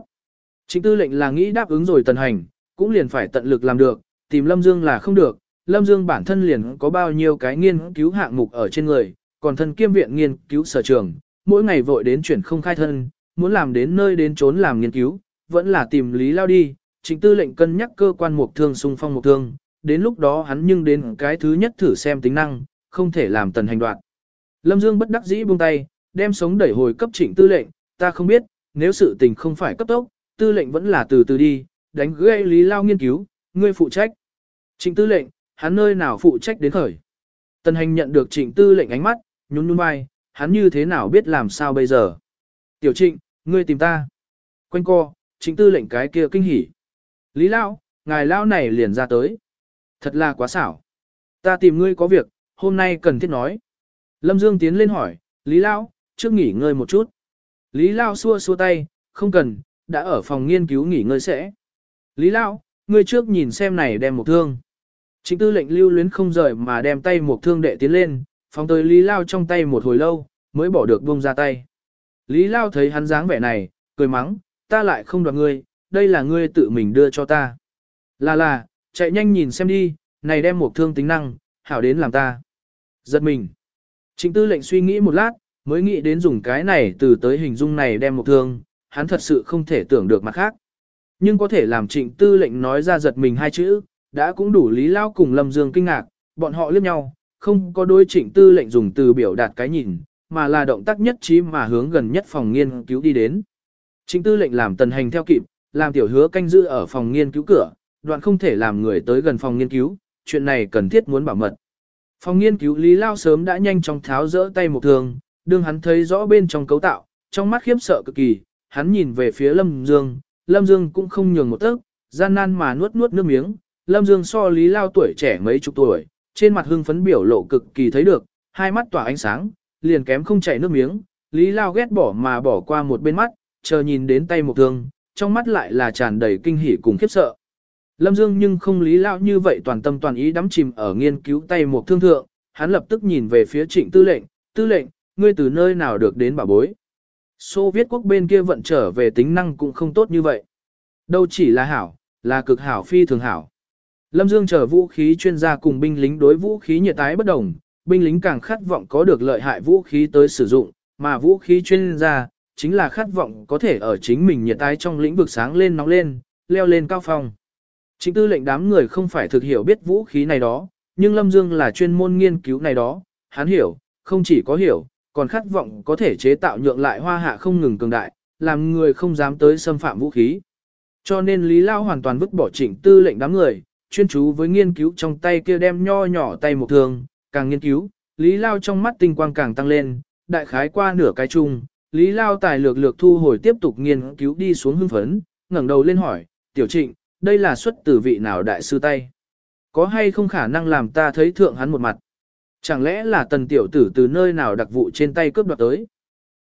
Trịnh tư lệnh là nghĩ đáp ứng rồi tần hành, cũng liền phải tận lực làm được, tìm Lâm Dương là không được. Lâm Dương bản thân liền có bao nhiêu cái nghiên cứu hạng mục ở trên người, còn thân kiêm viện nghiên cứu sở trường, mỗi ngày vội đến chuyển không khai thân, muốn làm đến nơi đến trốn làm nghiên cứu, vẫn là tìm lý lao đi. Trịnh tư lệnh cân nhắc cơ quan mục thương xung phong mục thương, đến lúc đó hắn nhưng đến cái thứ nhất thử xem tính năng, không thể làm tần hành đoạn. Lâm Dương bất đắc dĩ buông tay, đem sống đẩy hồi cấp trịnh tư lệnh, ta không biết, nếu sự tình không phải cấp tốc, tư lệnh vẫn là từ từ đi, đánh gây lý lao nghiên cứu, ngươi phụ trách. Trịnh tư lệnh, hắn nơi nào phụ trách đến khởi. Tần hành nhận được trịnh tư lệnh ánh mắt, nhún nhún vai, hắn như thế nào biết làm sao bây giờ. Tiểu trịnh, ngươi tìm ta. Quanh co, trịnh tư lệnh cái kia kinh hỉ. Lý lao, ngài lao này liền ra tới. Thật là quá xảo. Ta tìm ngươi có việc, hôm nay cần thiết nói. Lâm Dương tiến lên hỏi, Lý Lao, trước nghỉ ngơi một chút. Lý Lao xua xua tay, không cần, đã ở phòng nghiên cứu nghỉ ngơi sẽ. Lý Lão ngươi trước nhìn xem này đem một thương. Chính tư lệnh lưu luyến không rời mà đem tay một thương đệ tiến lên, phóng tới Lý Lao trong tay một hồi lâu, mới bỏ được buông ra tay. Lý Lao thấy hắn dáng vẻ này, cười mắng, ta lại không đoạt ngươi, đây là ngươi tự mình đưa cho ta. Là là, chạy nhanh nhìn xem đi, này đem một thương tính năng, hảo đến làm ta. Giật mình. Chính tư lệnh suy nghĩ một lát, mới nghĩ đến dùng cái này từ tới hình dung này đem một thương, hắn thật sự không thể tưởng được mặt khác. Nhưng có thể làm trịnh tư lệnh nói ra giật mình hai chữ, đã cũng đủ lý lao cùng Lâm Dương kinh ngạc, bọn họ liếc nhau, không có đôi trịnh tư lệnh dùng từ biểu đạt cái nhìn, mà là động tác nhất trí mà hướng gần nhất phòng nghiên cứu đi đến. Trịnh tư lệnh làm tần hành theo kịp, làm tiểu hứa canh giữ ở phòng nghiên cứu cửa, đoạn không thể làm người tới gần phòng nghiên cứu, chuyện này cần thiết muốn bảo mật. Phòng nghiên cứu Lý Lao sớm đã nhanh chóng tháo rỡ tay một thường, đương hắn thấy rõ bên trong cấu tạo, trong mắt khiếp sợ cực kỳ, hắn nhìn về phía Lâm Dương, Lâm Dương cũng không nhường một tấc, gian nan mà nuốt nuốt nước miếng, Lâm Dương so Lý Lao tuổi trẻ mấy chục tuổi, trên mặt hưng phấn biểu lộ cực kỳ thấy được, hai mắt tỏa ánh sáng, liền kém không chảy nước miếng, Lý Lao ghét bỏ mà bỏ qua một bên mắt, chờ nhìn đến tay một thương, trong mắt lại là tràn đầy kinh hỉ cùng khiếp sợ. Lâm Dương nhưng không lý lão như vậy toàn tâm toàn ý đắm chìm ở nghiên cứu tay một thương thượng, hắn lập tức nhìn về phía trịnh tư lệnh, tư lệnh, ngươi từ nơi nào được đến bảo bối. Xô Viết quốc bên kia vận trở về tính năng cũng không tốt như vậy. Đâu chỉ là hảo, là cực hảo phi thường hảo. Lâm Dương chờ vũ khí chuyên gia cùng binh lính đối vũ khí nhiệt tái bất đồng, binh lính càng khát vọng có được lợi hại vũ khí tới sử dụng, mà vũ khí chuyên gia chính là khát vọng có thể ở chính mình nhiệt tái trong lĩnh vực sáng lên nóng lên, leo lên cao phong. Chính tư lệnh đám người không phải thực hiểu biết vũ khí này đó, nhưng Lâm Dương là chuyên môn nghiên cứu này đó, hắn hiểu, không chỉ có hiểu, còn khát vọng có thể chế tạo nhượng lại hoa hạ không ngừng cường đại, làm người không dám tới xâm phạm vũ khí. Cho nên Lý Lao hoàn toàn vứt bỏ trịnh tư lệnh đám người, chuyên chú với nghiên cứu trong tay kia đem nho nhỏ tay một thường, càng nghiên cứu, Lý Lao trong mắt tinh quang càng tăng lên, đại khái qua nửa cái chung, Lý Lao tài lược lược thu hồi tiếp tục nghiên cứu đi xuống hưng phấn, ngẩng đầu lên hỏi, tiểu trịnh, đây là xuất từ vị nào đại sư tay? Có hay không khả năng làm ta thấy thượng hắn một mặt? Chẳng lẽ là tần tiểu tử từ nơi nào đặc vụ trên tay cướp đoạt tới?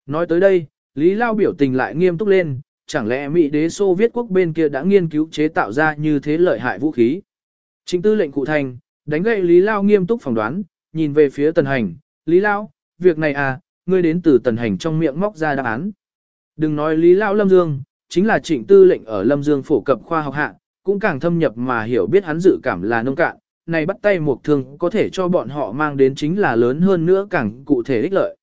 Nói tới đây, Lý Lao biểu tình lại nghiêm túc lên, chẳng lẽ Mỹ đế Xô Viết quốc bên kia đã nghiên cứu chế tạo ra như thế lợi hại vũ khí? Chính tư lệnh cụ thành, đánh gậy Lý Lao nghiêm túc phỏng đoán, nhìn về phía tần hành, Lý Lao, việc này à, ngươi đến từ tần hành trong miệng móc ra đáp án. Đừng nói Lý Lao Lâm Dương, chính là trịnh tư lệnh ở Lâm Dương phổ cập khoa học hạ, cũng càng thâm nhập mà hiểu biết hắn dự cảm là nông cạn, này bắt tay một thương có thể cho bọn họ mang đến chính là lớn hơn nữa càng cụ thể ích lợi.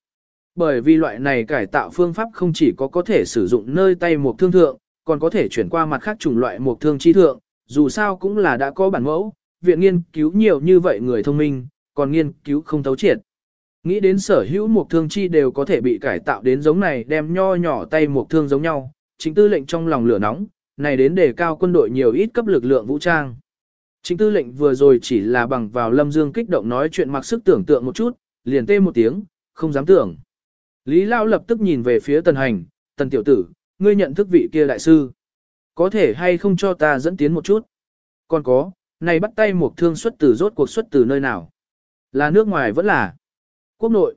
Bởi vì loại này cải tạo phương pháp không chỉ có có thể sử dụng nơi tay một thương thượng, còn có thể chuyển qua mặt khác chủng loại một thương chi thượng, dù sao cũng là đã có bản mẫu, viện nghiên cứu nhiều như vậy người thông minh, còn nghiên cứu không thấu triệt. Nghĩ đến sở hữu một thương chi đều có thể bị cải tạo đến giống này đem nho nhỏ tay một thương giống nhau, chính tư lệnh trong lòng lửa nóng, này đến đề cao quân đội nhiều ít cấp lực lượng vũ trang. Chính tư lệnh vừa rồi chỉ là bằng vào Lâm Dương kích động nói chuyện mặc sức tưởng tượng một chút, liền tê một tiếng, không dám tưởng. Lý Lao lập tức nhìn về phía tần hành, tần tiểu tử, ngươi nhận thức vị kia đại sư. Có thể hay không cho ta dẫn tiến một chút? Còn có, này bắt tay một thương xuất từ rốt cuộc xuất từ nơi nào? Là nước ngoài vẫn là quốc nội.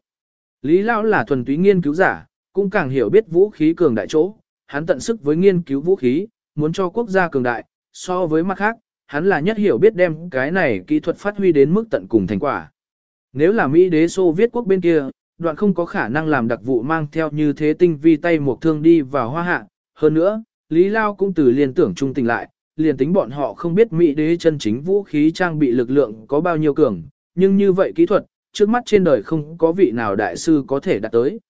Lý Lao là thuần túy nghiên cứu giả, cũng càng hiểu biết vũ khí cường đại chỗ, hắn tận sức với nghiên cứu vũ khí, muốn cho quốc gia cường đại, so với mặt khác, hắn là nhất hiểu biết đem cái này kỹ thuật phát huy đến mức tận cùng thành quả. Nếu là Mỹ đế Xô viết quốc bên kia, đoạn không có khả năng làm đặc vụ mang theo như thế tinh vi tay một thương đi vào hoa hạ. Hơn nữa, Lý Lao cũng từ liên tưởng trung tình lại, liền tính bọn họ không biết Mỹ đế chân chính vũ khí trang bị lực lượng có bao nhiêu cường, nhưng như vậy kỹ thuật, trước mắt trên đời không có vị nào đại sư có thể đạt tới.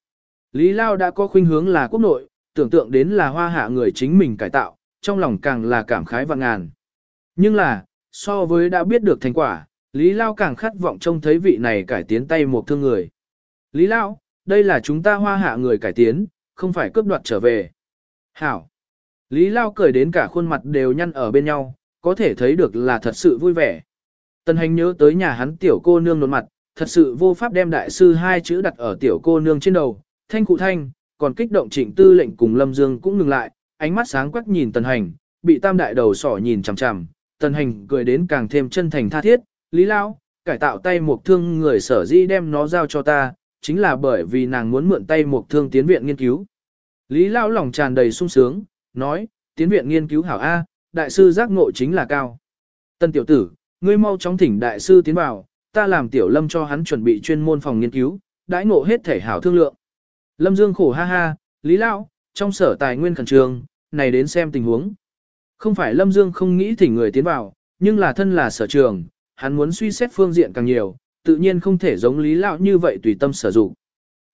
Lý Lao đã có khuynh hướng là quốc nội, tưởng tượng đến là hoa hạ người chính mình cải tạo, trong lòng càng là cảm khái và ngàn. Nhưng là, so với đã biết được thành quả, Lý Lao càng khát vọng trông thấy vị này cải tiến tay một thương người. Lý Lao, đây là chúng ta hoa hạ người cải tiến, không phải cướp đoạt trở về. Hảo. Lý Lao cười đến cả khuôn mặt đều nhăn ở bên nhau, có thể thấy được là thật sự vui vẻ. Tần hành nhớ tới nhà hắn tiểu cô nương nôn mặt, thật sự vô pháp đem đại sư hai chữ đặt ở tiểu cô nương trên đầu, thanh cụ thanh, còn kích động trịnh tư lệnh cùng Lâm Dương cũng ngừng lại, ánh mắt sáng quắc nhìn tần hành, bị tam đại đầu sỏ nhìn chằm chằm, tần hành cười đến càng thêm chân thành tha thiết, lý lao, cải tạo tay một thương người sở di đem nó giao cho ta, chính là bởi vì nàng muốn mượn tay một thương tiến viện nghiên cứu. Lý lao lòng tràn đầy sung sướng, nói, tiến viện nghiên cứu hảo A, đại sư giác ngộ chính là cao. Tân tiểu tử, ngươi mau chóng thỉnh đại sư tiến vào, ta làm tiểu lâm cho hắn chuẩn bị chuyên môn phòng nghiên cứu, đãi ngộ hết thể hảo thương lượng. Lâm Dương khổ ha ha, Lý Lao, trong sở tài nguyên khẩn trường, này đến xem tình huống. Không phải Lâm Dương không nghĩ thỉnh người tiến vào, nhưng là thân là sở trường, hắn muốn suy xét phương diện càng nhiều, tự nhiên không thể giống Lý Lão như vậy tùy tâm sở dụng.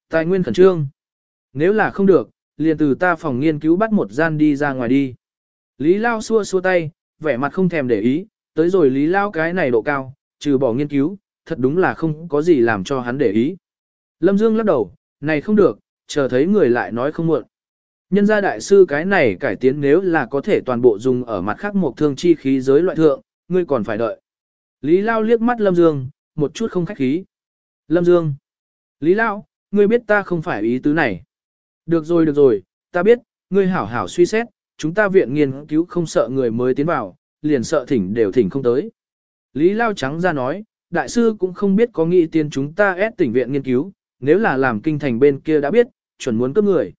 Tài nguyên khẩn trương. Nếu là không được, liền từ ta phòng nghiên cứu bắt một gian đi ra ngoài đi. Lý Lao xua xua tay, vẻ mặt không thèm để ý, tới rồi Lý Lao cái này độ cao, trừ bỏ nghiên cứu, thật đúng là không có gì làm cho hắn để ý. Lâm Dương lắc đầu, này không được, chờ thấy người lại nói không muộn. Nhân gia đại sư cái này cải tiến nếu là có thể toàn bộ dùng ở mặt khác một thương chi khí giới loại thượng, ngươi còn phải đợi. Lý Lao liếc mắt Lâm Dương, một chút không khách khí. Lâm Dương. Lý Lao, ngươi biết ta không phải ý tứ này. Được rồi được rồi, ta biết, ngươi hảo hảo suy xét, chúng ta viện nghiên cứu không sợ người mới tiến vào, liền sợ thỉnh đều thỉnh không tới. Lý Lao trắng ra nói, đại sư cũng không biết có nghĩ tiên chúng ta ép tỉnh viện nghiên cứu, nếu là làm kinh thành bên kia đã biết, chuẩn muốn cướp người.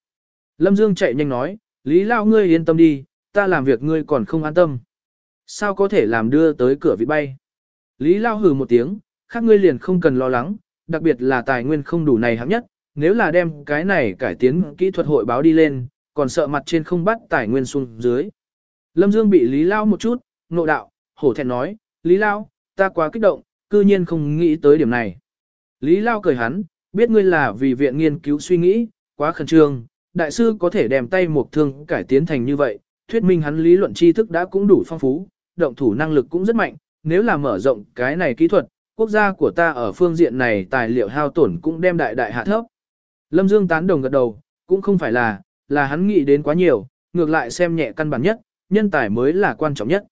Lâm Dương chạy nhanh nói, Lý Lao ngươi yên tâm đi, ta làm việc ngươi còn không an tâm. Sao có thể làm đưa tới cửa vị bay? Lý Lao hừ một tiếng, khác ngươi liền không cần lo lắng, đặc biệt là tài nguyên không đủ này hạng nhất, nếu là đem cái này cải tiến kỹ thuật hội báo đi lên, còn sợ mặt trên không bắt tài nguyên xuống dưới. Lâm Dương bị Lý Lao một chút, nộ đạo, hổ thẹn nói, Lý Lao, ta quá kích động, cư nhiên không nghĩ tới điểm này. Lý Lao cười hắn, biết ngươi là vì viện nghiên cứu suy nghĩ, quá khẩn trương, đại sư có thể đem tay một thương cải tiến thành như vậy, thuyết minh hắn lý luận tri thức đã cũng đủ phong phú, động thủ năng lực cũng rất mạnh, nếu là mở rộng cái này kỹ thuật, quốc gia của ta ở phương diện này tài liệu hao tổn cũng đem đại đại hạ thấp. Lâm Dương tán đồng gật đầu, cũng không phải là, là hắn nghĩ đến quá nhiều, ngược lại xem nhẹ căn bản nhất, nhân tài mới là quan trọng nhất.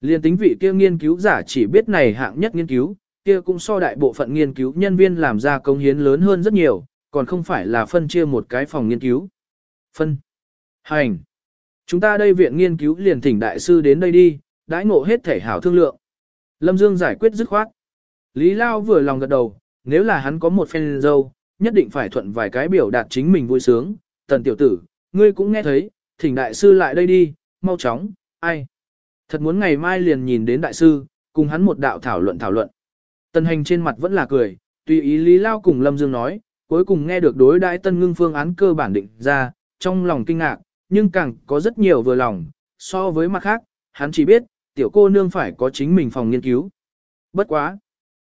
Liên tính vị kia nghiên cứu giả chỉ biết này hạng nhất nghiên cứu, kia cũng so đại bộ phận nghiên cứu nhân viên làm ra công hiến lớn hơn rất nhiều, còn không phải là phân chia một cái phòng nghiên cứu. Phân. Hành. Chúng ta đây viện nghiên cứu liền thỉnh đại sư đến đây đi, đãi ngộ hết thể hảo thương lượng. Lâm Dương giải quyết dứt khoát. Lý Lao vừa lòng gật đầu, nếu là hắn có một phen dâu, nhất định phải thuận vài cái biểu đạt chính mình vui sướng. Tần tiểu tử, ngươi cũng nghe thấy, thỉnh đại sư lại đây đi, mau chóng, ai. Thật muốn ngày mai liền nhìn đến đại sư, cùng hắn một đạo thảo luận thảo luận. Tần hành trên mặt vẫn là cười, tùy ý Lý Lao cùng Lâm Dương nói, cuối cùng nghe được đối đãi tân ngưng phương án cơ bản định ra, trong lòng kinh ngạc, nhưng càng có rất nhiều vừa lòng, so với mặt khác, hắn chỉ biết, tiểu cô nương phải có chính mình phòng nghiên cứu. Bất quá.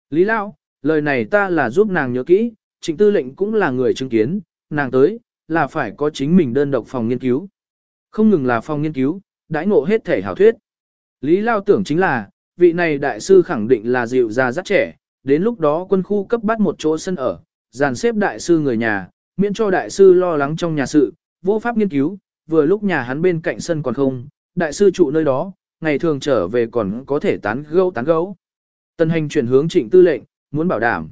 Lý Lao, lời này ta là giúp nàng nhớ kỹ, trịnh tư lệnh cũng là người chứng kiến, nàng tới, là phải có chính mình đơn độc phòng nghiên cứu. Không ngừng là phòng nghiên cứu, đãi ngộ hết thể hảo thuyết. Lý Lao tưởng chính là, vị này đại sư khẳng định là dịu già rất trẻ, đến lúc đó quân khu cấp bắt một chỗ sân ở, dàn xếp đại sư người nhà, miễn cho đại sư lo lắng trong nhà sự, vô pháp nghiên cứu, vừa lúc nhà hắn bên cạnh sân còn không, đại sư trụ nơi đó, ngày thường trở về còn có thể tán gẫu tán gẫu. Tân hành chuyển hướng trịnh tư lệnh, muốn bảo đảm.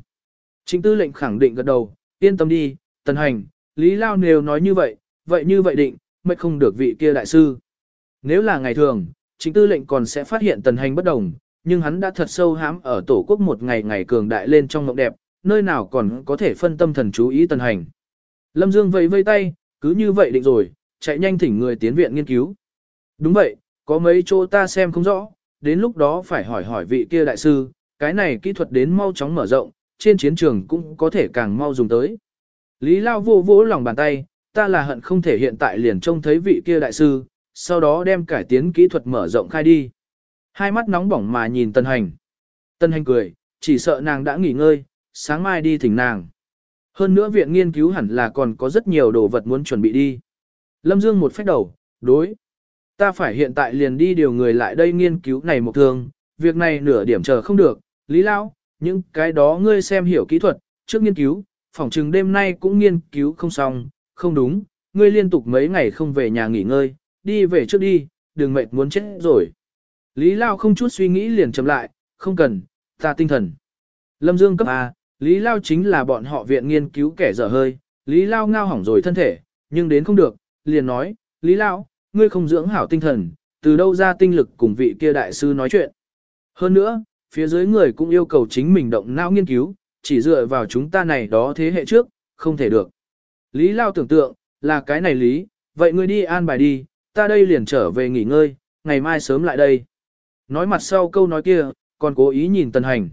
Trịnh tư lệnh khẳng định gật đầu, yên tâm đi, tần hành, Lý Lao nếu nói như vậy, vậy như vậy định, mệt không được vị kia đại sư. Nếu là ngày thường, trịnh tư lệnh còn sẽ phát hiện tần hành bất đồng, nhưng hắn đã thật sâu hãm ở tổ quốc một ngày ngày cường đại lên trong mộng đẹp, nơi nào còn có thể phân tâm thần chú ý tần hành. Lâm Dương vẫy vây tay, cứ như vậy định rồi, chạy nhanh thỉnh người tiến viện nghiên cứu. Đúng vậy, có mấy chỗ ta xem không rõ, đến lúc đó phải hỏi hỏi vị kia đại sư, cái này kỹ thuật đến mau chóng mở rộng, trên chiến trường cũng có thể càng mau dùng tới. Lý Lao vô vỗ lòng bàn tay, ta là hận không thể hiện tại liền trông thấy vị kia đại sư, sau đó đem cải tiến kỹ thuật mở rộng khai đi. Hai mắt nóng bỏng mà nhìn Tân Hành. Tân Hành cười, chỉ sợ nàng đã nghỉ ngơi, sáng mai đi thỉnh nàng. Hơn nữa viện nghiên cứu hẳn là còn có rất nhiều đồ vật muốn chuẩn bị đi. Lâm Dương một phép đầu, đối. Ta phải hiện tại liền đi điều người lại đây nghiên cứu này một thường, việc này nửa điểm chờ không được, Lý Lão, những cái đó ngươi xem hiểu kỹ thuật, trước nghiên cứu, phòng trừng đêm nay cũng nghiên cứu không xong, không đúng, ngươi liên tục mấy ngày không về nhà nghỉ ngơi, đi về trước đi, đừng mệt muốn chết rồi. Lý Lao không chút suy nghĩ liền chậm lại, không cần, ta tinh thần. Lâm Dương cấp A, Lý Lao chính là bọn họ viện nghiên cứu kẻ dở hơi, Lý Lao ngao hỏng rồi thân thể, nhưng đến không được, liền nói, Lý Lao, ngươi không dưỡng hảo tinh thần, từ đâu ra tinh lực cùng vị kia đại sư nói chuyện. Hơn nữa, phía dưới người cũng yêu cầu chính mình động não nghiên cứu, chỉ dựa vào chúng ta này đó thế hệ trước, không thể được. Lý Lao tưởng tượng, là cái này Lý, vậy ngươi đi an bài đi, ta đây liền trở về nghỉ ngơi, ngày mai sớm lại đây. Nói mặt sau câu nói kia, còn cố ý nhìn Tần Hành.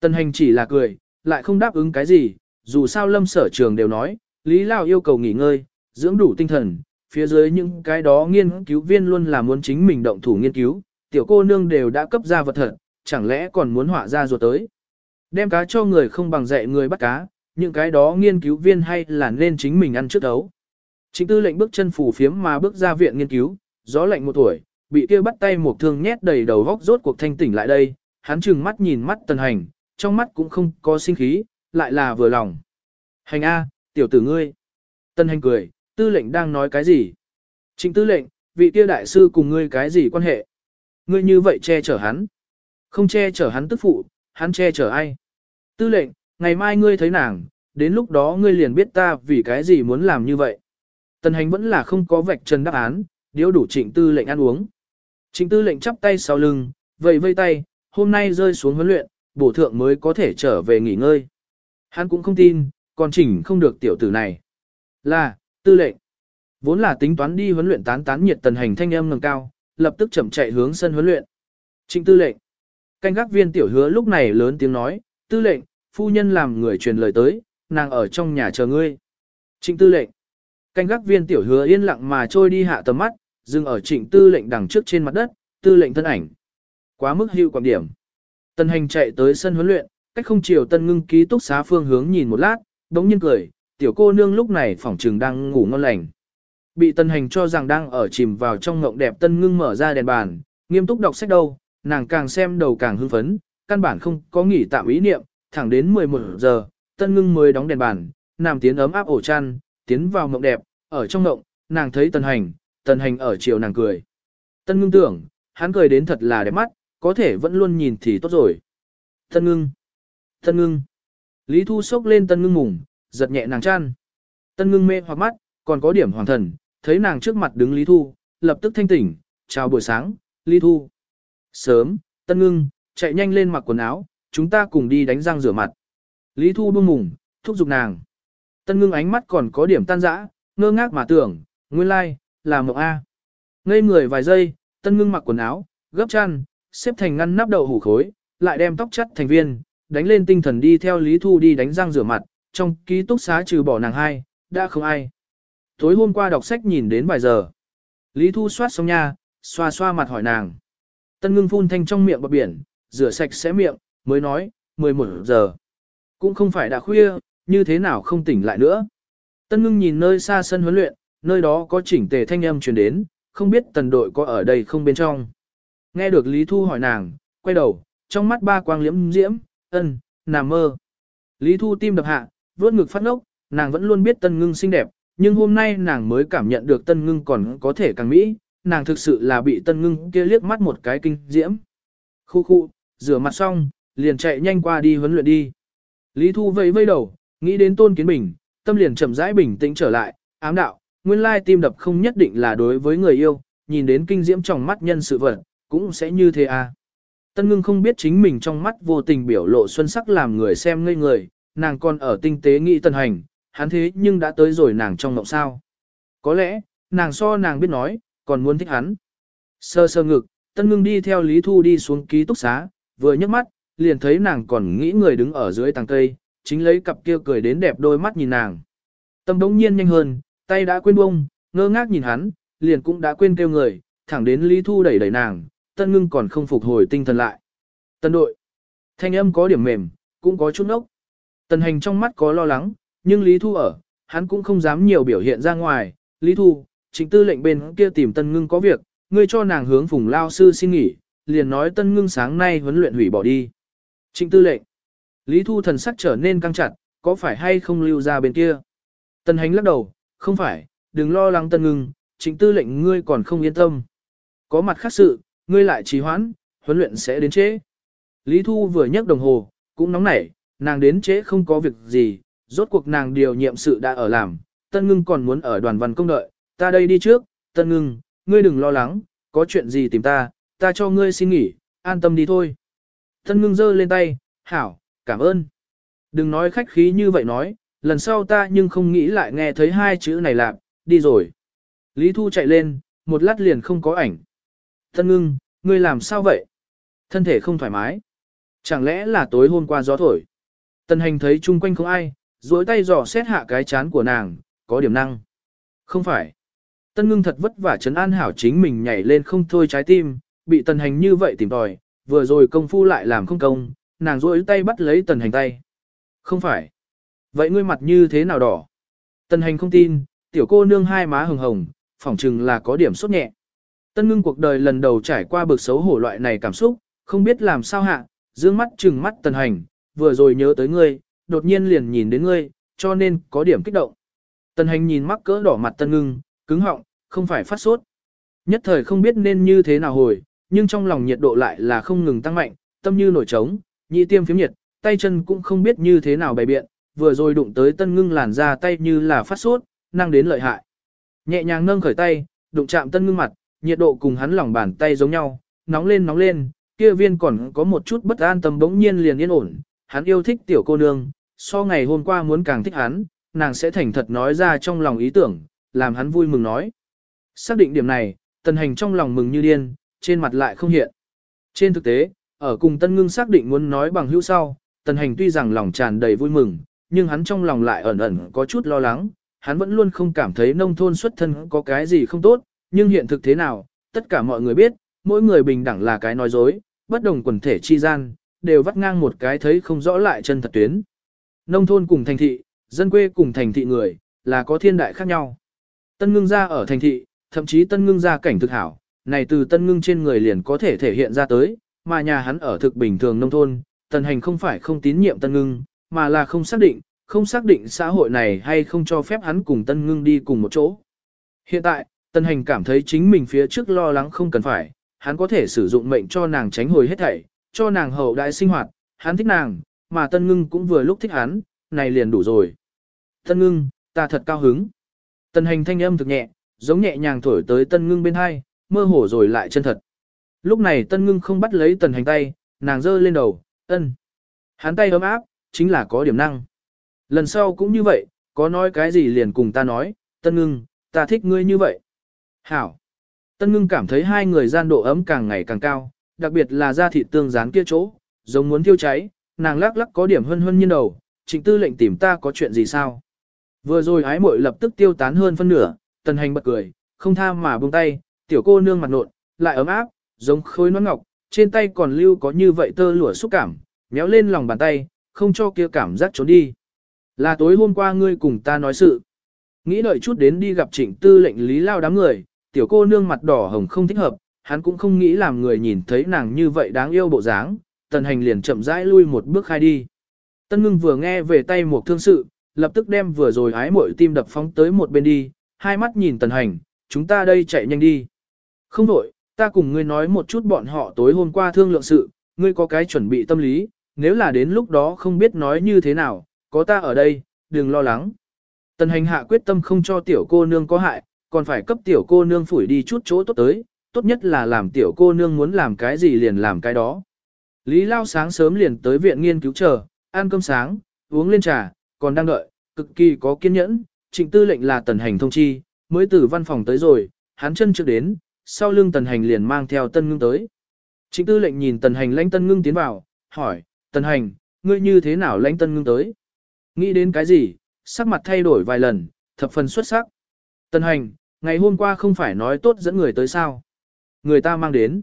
Tần Hành chỉ là cười, lại không đáp ứng cái gì, dù sao lâm sở trường đều nói, Lý Lao yêu cầu nghỉ ngơi, dưỡng đủ tinh thần, phía dưới những cái đó nghiên cứu viên luôn là muốn chính mình động thủ nghiên cứu, tiểu cô nương đều đã cấp ra vật thật, chẳng lẽ còn muốn họa ra ruột tới. Đem cá cho người không bằng dạy người bắt cá, những cái đó nghiên cứu viên hay là nên chính mình ăn trước đấu. Chính tư lệnh bước chân phủ phiếm mà bước ra viện nghiên cứu, gió lạnh một tuổi, bị kia bắt tay một thương nhét đầy đầu góc rốt cuộc thanh tỉnh lại đây, hắn chừng mắt nhìn mắt tần hành, trong mắt cũng không có sinh khí, lại là vừa lòng. Hành A, tiểu tử ngươi. Tân hành cười, tư lệnh đang nói cái gì? Trịnh tư lệnh, vị Tiêu đại sư cùng ngươi cái gì quan hệ? Ngươi như vậy che chở hắn. Không che chở hắn tức phụ, hắn che chở ai? Tư lệnh, ngày mai ngươi thấy nàng, đến lúc đó ngươi liền biết ta vì cái gì muốn làm như vậy. Tần hành vẫn là không có vạch trần đáp án, điếu đủ trịnh tư lệnh ăn uống. Trịnh tư lệnh chắp tay sau lưng, vẫy vây tay, hôm nay rơi xuống huấn luyện, bổ thượng mới có thể trở về nghỉ ngơi. Hắn cũng không tin, còn chỉnh không được tiểu tử này. Là, tư lệnh. Vốn là tính toán đi huấn luyện tán tán nhiệt tần hành thanh âm ngầm cao, lập tức chậm chạy hướng sân huấn luyện. Trịnh tư lệnh. Canh gác viên tiểu hứa lúc này lớn tiếng nói, tư lệnh, phu nhân làm người truyền lời tới, nàng ở trong nhà chờ ngươi. Trịnh tư lệnh. Canh gác viên tiểu hứa yên lặng mà trôi đi hạ tầm mắt, dừng ở trịnh tư lệnh đằng trước trên mặt đất, tư lệnh thân ảnh. Quá mức hưu quảng điểm. Tân hành chạy tới sân huấn luyện, cách không chiều tân ngưng ký túc xá phương hướng nhìn một lát, đống nhiên cười, tiểu cô nương lúc này phỏng trừng đang ngủ ngon lành. Bị tân hành cho rằng đang ở chìm vào trong ngộng đẹp tân ngưng mở ra đèn bàn, Nghiêm túc đọc sách đâu, nàng càng xem đầu càng hưng phấn, căn bản không có nghỉ tạm ý niệm, thẳng đến 11 giờ, tân ngưng mới đóng đèn bàn, nằm tiến ấm áp ổ chăn, tiến vào mộng đẹp, ở trong ngộng nàng thấy tần hành, tần hành ở chiều nàng cười. Tân ngưng tưởng, hắn cười đến thật là đẹp mắt, có thể vẫn luôn nhìn thì tốt rồi. Tân ngưng, tân ngưng. Lý Thu sốc lên tân ngưng mùng, giật nhẹ nàng chăn. Tân ngưng mê hoặc mắt, còn có điểm hoàng thần, thấy nàng trước mặt đứng Lý Thu, lập tức thanh tỉnh, chào buổi sáng, Lý Thu. Sớm, tân ngưng, chạy nhanh lên mặc quần áo, chúng ta cùng đi đánh răng rửa mặt. Lý Thu buông mùng, thúc giục nàng. Tân ngưng ánh mắt còn có điểm tan rã, ngơ ngác mà tưởng, nguyên lai, like, là mộng A. Ngây người vài giây, tân ngưng mặc quần áo, gấp chăn, xếp thành ngăn nắp đậu hủ khối, lại đem tóc chất thành viên, đánh lên tinh thần đi theo Lý Thu đi đánh răng rửa mặt, trong ký túc xá trừ bỏ nàng hai, đã không ai. Tối hôm qua đọc sách nhìn đến vài giờ. Lý Thu soát xong nha, xoa xoa mặt hỏi nàng. Tân ngưng phun thanh trong miệng bọc biển, rửa sạch sẽ miệng, mới nói, 11 giờ. Cũng không phải đã khuya, như thế nào không tỉnh lại nữa. Tân ngưng nhìn nơi xa sân huấn luyện, nơi đó có chỉnh tề thanh âm truyền đến, không biết tần đội có ở đây không bên trong. Nghe được Lý Thu hỏi nàng, quay đầu, trong mắt ba quang liễm diễm, ân, nằm mơ. Lý Thu tim đập hạ, vuốt ngực phát ngốc, nàng vẫn luôn biết tân ngưng xinh đẹp, nhưng hôm nay nàng mới cảm nhận được tân ngưng còn có thể càng mỹ, nàng thực sự là bị tân ngưng kia liếc mắt một cái kinh diễm. Khu khu, rửa mặt xong, liền chạy nhanh qua đi huấn luyện đi. Lý Thu vẫy vây đầu, nghĩ đến Tôn Kiến Bình, tâm liền chậm rãi bình tĩnh trở lại, ám đạo, nguyên lai tim đập không nhất định là đối với người yêu, nhìn đến kinh diễm trong mắt nhân sự vật, cũng sẽ như thế à. Tân ngưng không biết chính mình trong mắt vô tình biểu lộ xuân sắc làm người xem ngây người, nàng còn ở tinh tế nghĩ tân hành, hắn thế nhưng đã tới rồi nàng trong ngộng sao. Có lẽ, nàng so nàng biết nói, còn muốn thích hắn. Sơ sơ ngực, tân ngưng đi theo Lý Thu đi xuống ký túc xá, vừa nhấc mắt, liền thấy nàng còn nghĩ người đứng ở dưới tàng cây, chính lấy cặp kia cười đến đẹp đôi mắt nhìn nàng. Tâm đống nhiên nhanh hơn, tay đã quên bông, ngơ ngác nhìn hắn, liền cũng đã quên kêu người, thẳng đến Lý Thu đẩy đẩy nàng, tân ngưng còn không phục hồi tinh thần lại. Tân đội, thanh âm có điểm mềm, cũng có chút nốc. Tần hành trong mắt có lo lắng, nhưng Lý Thu ở, hắn cũng không dám nhiều biểu hiện ra ngoài. Lý Thu, chính tư lệnh bên kia tìm tân ngưng có việc, ngươi cho nàng hướng phùng lao sư xin nghỉ, liền nói tân ngưng sáng nay huấn luyện hủy bỏ đi. Trịnh tư lệnh. Lý Thu thần sắc trở nên căng chặt, có phải hay không lưu ra bên kia? Tân hành lắc đầu, không phải, đừng lo lắng tân ngưng, trịnh tư lệnh ngươi còn không yên tâm. Có mặt khác sự, ngươi lại trì hoãn, huấn luyện sẽ đến trễ. Lý Thu vừa nhấc đồng hồ, cũng nóng nảy, nàng đến trễ không có việc gì, rốt cuộc nàng điều nhiệm sự đã ở làm, tân ngưng còn muốn ở đoàn văn công đợi, ta đây đi trước, tân ngưng, ngươi đừng lo lắng, có chuyện gì tìm ta, ta cho ngươi xin nghỉ, an tâm đi thôi. Tân ngưng giơ lên tay, hảo, cảm ơn. Đừng nói khách khí như vậy nói, lần sau ta nhưng không nghĩ lại nghe thấy hai chữ này lạc, đi rồi. Lý Thu chạy lên, một lát liền không có ảnh. Tân ngưng, ngươi làm sao vậy? Thân thể không thoải mái. Chẳng lẽ là tối hôm qua gió thổi? Tân hành thấy chung quanh không ai, duỗi tay dò xét hạ cái chán của nàng, có điểm năng. Không phải. Tân ngưng thật vất vả chấn an hảo chính mình nhảy lên không thôi trái tim, bị tần hành như vậy tìm tòi, vừa rồi công phu lại làm không công, nàng duỗi tay bắt lấy tần hành tay. Không phải. Vậy ngươi mặt như thế nào đỏ? Tần hành không tin, tiểu cô nương hai má hồng hồng, phỏng chừng là có điểm sốt nhẹ. Tân ngưng cuộc đời lần đầu trải qua bực xấu hổ loại này cảm xúc, không biết làm sao hạ, dương mắt trừng mắt tần hành, vừa rồi nhớ tới ngươi, đột nhiên liền nhìn đến ngươi, cho nên có điểm kích động. Tần hành nhìn mắc cỡ đỏ mặt tân ngưng, cứng họng, không phải phát sốt. Nhất thời không biết nên như thế nào hồi, nhưng trong lòng nhiệt độ lại là không ngừng tăng mạnh, tâm như nổi trống, nhị tiêm phiếm nhiệt, tay chân cũng không biết như thế nào bày biện, vừa rồi đụng tới tân ngưng làn ra tay như là phát sốt, năng đến lợi hại. Nhẹ nhàng nâng khởi tay, đụng chạm tân ngưng mặt, nhiệt độ cùng hắn lòng bàn tay giống nhau, nóng lên nóng lên, kia viên còn có một chút bất an tâm bỗng nhiên liền yên ổn, hắn yêu thích tiểu cô nương, so ngày hôm qua muốn càng thích hắn, nàng sẽ thành thật nói ra trong lòng ý tưởng, làm hắn vui mừng nói. Xác định điểm này, tần hành trong lòng mừng như điên, trên mặt lại không hiện. Trên thực tế, ở cùng tân ngưng xác định muốn nói bằng hữu sau, tần hành tuy rằng lòng tràn đầy vui mừng, nhưng hắn trong lòng lại ẩn ẩn có chút lo lắng, hắn vẫn luôn không cảm thấy nông thôn xuất thân có cái gì không tốt, nhưng hiện thực thế nào, tất cả mọi người biết, mỗi người bình đẳng là cái nói dối, bất đồng quần thể chi gian, đều vắt ngang một cái thấy không rõ lại chân thật tuyến. Nông thôn cùng thành thị, dân quê cùng thành thị người, là có thiên đại khác nhau. Tân ngưng ra ở thành thị, thậm chí tân ngưng ra cảnh thực hảo, này từ tân ngưng trên người liền có thể thể hiện ra tới, mà nhà hắn ở thực bình thường nông thôn, tần hành không phải không tín nhiệm tân ngưng, mà là không xác định, không xác định xã hội này hay không cho phép hắn cùng tân ngưng đi cùng một chỗ. Hiện tại, tân hành cảm thấy chính mình phía trước lo lắng không cần phải, hắn có thể sử dụng mệnh cho nàng tránh hồi hết thảy, cho nàng hậu đại sinh hoạt, hắn thích nàng, mà tân ngưng cũng vừa lúc thích hắn, này liền đủ rồi. Tân ngưng, ta thật cao hứng. Tân hành thanh âm thực nhẹ, giống nhẹ nhàng thổi tới tân ngưng bên hai, mơ hồ rồi lại chân thật. Lúc này tân ngưng không bắt lấy tần hành tay, nàng giơ lên đầu, ân. Hắn tay ấm áp, chính là có điểm năng. Lần sau cũng như vậy, có nói cái gì liền cùng ta nói, tân ngưng, ta thích ngươi như vậy. Hảo. Tân ngưng cảm thấy hai người gian độ ấm càng ngày càng cao, đặc biệt là da thịt tương dán kia chỗ, giống muốn thiêu cháy, nàng lắc lắc có điểm hân hân nhiên đầu, trịnh tư lệnh tìm ta có chuyện gì sao. Vừa rồi ái muội lập tức tiêu tán hơn phân nửa, tần hành bật cười, không tha mà buông tay, tiểu cô nương mặt nộn, lại ấm áp, giống khối nón ngọc, trên tay còn lưu có như vậy tơ lụa xúc cảm, méo lên lòng bàn tay, không cho kia cảm giác trốn đi. Là tối hôm qua ngươi cùng ta nói sự. Nghĩ đợi chút đến đi gặp trịnh tư lệnh lý lao đám người, tiểu cô nương mặt đỏ hồng không thích hợp, hắn cũng không nghĩ làm người nhìn thấy nàng như vậy đáng yêu bộ dáng, tần hành liền chậm rãi lui một bước khai đi. Tân ngưng vừa nghe về tay một thương sự, lập tức đem vừa rồi ái mội tim đập phóng tới một bên đi, hai mắt nhìn tần hành, chúng ta đây chạy nhanh đi. Không đổi, ta cùng ngươi nói một chút bọn họ tối hôm qua thương lượng sự, ngươi có cái chuẩn bị tâm lý, nếu là đến lúc đó không biết nói như thế nào, có ta ở đây, đừng lo lắng. Tần hành hạ quyết tâm không cho tiểu cô nương có hại, còn phải cấp tiểu cô nương phủi đi chút chỗ tốt tới, tốt nhất là làm tiểu cô nương muốn làm cái gì liền làm cái đó. Lý Lao sáng sớm liền tới viện nghiên cứu chờ, ăn cơm sáng, uống lên trà, còn đang đợi, cực kỳ có kiên nhẫn, trịnh tư lệnh là tần hành thông chi, mới từ văn phòng tới rồi, hắn chân trước đến, sau lưng tần hành liền mang theo tân ngưng tới. Trịnh tư lệnh nhìn tần hành lãnh tân ngưng tiến vào, hỏi, tần hành, ngươi như thế nào lãnh tân ngưng tới? Nghĩ đến cái gì, sắc mặt thay đổi vài lần, thập phần xuất sắc. Tần hành, ngày hôm qua không phải nói tốt dẫn người tới sao? Người ta mang đến.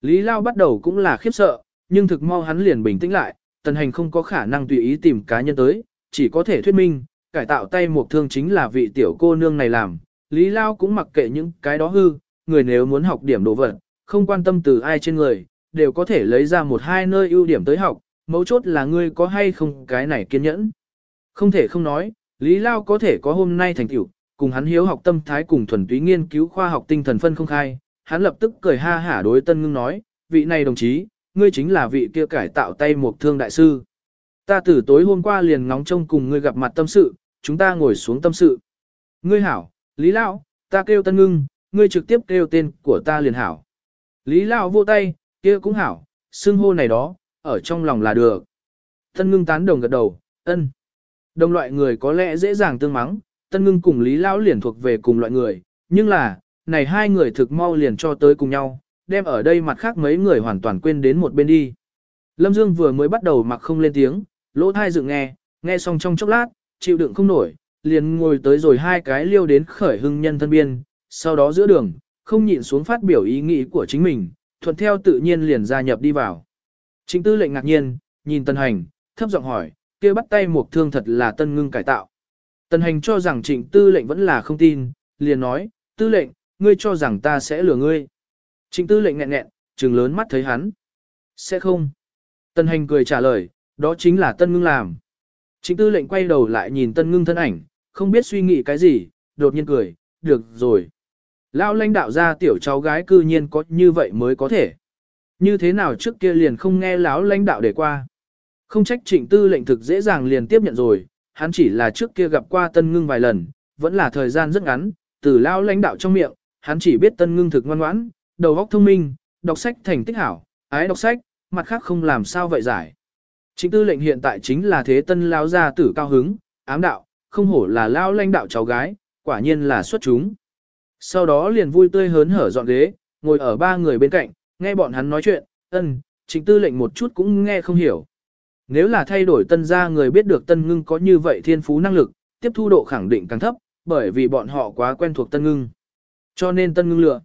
Lý Lao bắt đầu cũng là khiếp sợ, nhưng thực mau hắn liền bình tĩnh lại, tần hành không có khả năng tùy ý tìm cá nhân tới, chỉ có thể thuyết minh, cải tạo tay một thương chính là vị tiểu cô nương này làm. Lý Lao cũng mặc kệ những cái đó hư, người nếu muốn học điểm đồ vật, không quan tâm từ ai trên người, đều có thể lấy ra một hai nơi ưu điểm tới học, mấu chốt là ngươi có hay không cái này kiên nhẫn. Không thể không nói, Lý Lao có thể có hôm nay thành tựu, cùng hắn hiếu học tâm thái cùng thuần túy nghiên cứu khoa học tinh thần phân không khai, hắn lập tức cười ha hả đối Tân Ngưng nói, vị này đồng chí, ngươi chính là vị kia cải tạo tay một thương đại sư. Ta từ tối hôm qua liền ngóng trông cùng ngươi gặp mặt tâm sự, chúng ta ngồi xuống tâm sự. Ngươi hảo, Lý Lão, ta kêu Tân Ngưng, ngươi trực tiếp kêu tên của ta liền hảo. Lý Lão vô tay, kia cũng hảo, xưng hô này đó, ở trong lòng là được. Tân Ngưng tán đồng gật đầu, ân. Đồng loại người có lẽ dễ dàng tương mắng, Tân Ngưng cùng Lý Lão liền thuộc về cùng loại người, nhưng là, này hai người thực mau liền cho tới cùng nhau, đem ở đây mặt khác mấy người hoàn toàn quên đến một bên đi. Lâm Dương vừa mới bắt đầu mặc không lên tiếng, lỗ thai dựng nghe, nghe xong trong chốc lát, chịu đựng không nổi, liền ngồi tới rồi hai cái liêu đến khởi hưng nhân thân biên, sau đó giữa đường, không nhịn xuống phát biểu ý nghĩ của chính mình, thuận theo tự nhiên liền gia nhập đi vào. Chính tư lệnh ngạc nhiên, nhìn tân hành, thấp giọng hỏi, kia bắt tay một thương thật là tân ngưng cải tạo. Tân hành cho rằng trịnh tư lệnh vẫn là không tin, liền nói, tư lệnh, ngươi cho rằng ta sẽ lừa ngươi. Trịnh tư lệnh nghẹn nghẹn, trừng lớn mắt thấy hắn. Sẽ không. Tân hành cười trả lời, đó chính là tân ngưng làm. Trịnh tư lệnh quay đầu lại nhìn tân ngưng thân ảnh, không biết suy nghĩ cái gì, đột nhiên cười, được rồi. Lão lãnh đạo ra tiểu cháu gái cư nhiên có như vậy mới có thể. Như thế nào trước kia liền không nghe lão lãnh đạo để qua. Không trách trịnh tư lệnh thực dễ dàng liền tiếp nhận rồi, hắn chỉ là trước kia gặp qua tân ngưng vài lần, vẫn là thời gian rất ngắn, từ lão lãnh đạo trong miệng, hắn chỉ biết tân ngưng thực ngoan ngoãn, đầu óc thông minh, đọc sách thành tích hảo, ái đọc sách, mặt khác không làm sao vậy giải. Chính tư lệnh hiện tại chính là thế tân lão gia tử cao hứng, ám đạo, không hổ là lão lãnh đạo cháu gái, quả nhiên là xuất chúng. Sau đó liền vui tươi hớn hở dọn ghế, ngồi ở ba người bên cạnh, nghe bọn hắn nói chuyện, ân, Chính tư lệnh một chút cũng nghe không hiểu. Nếu là thay đổi tân gia người biết được tân ngưng có như vậy thiên phú năng lực, tiếp thu độ khẳng định càng thấp, bởi vì bọn họ quá quen thuộc tân ngưng. Cho nên tân ngưng lựa.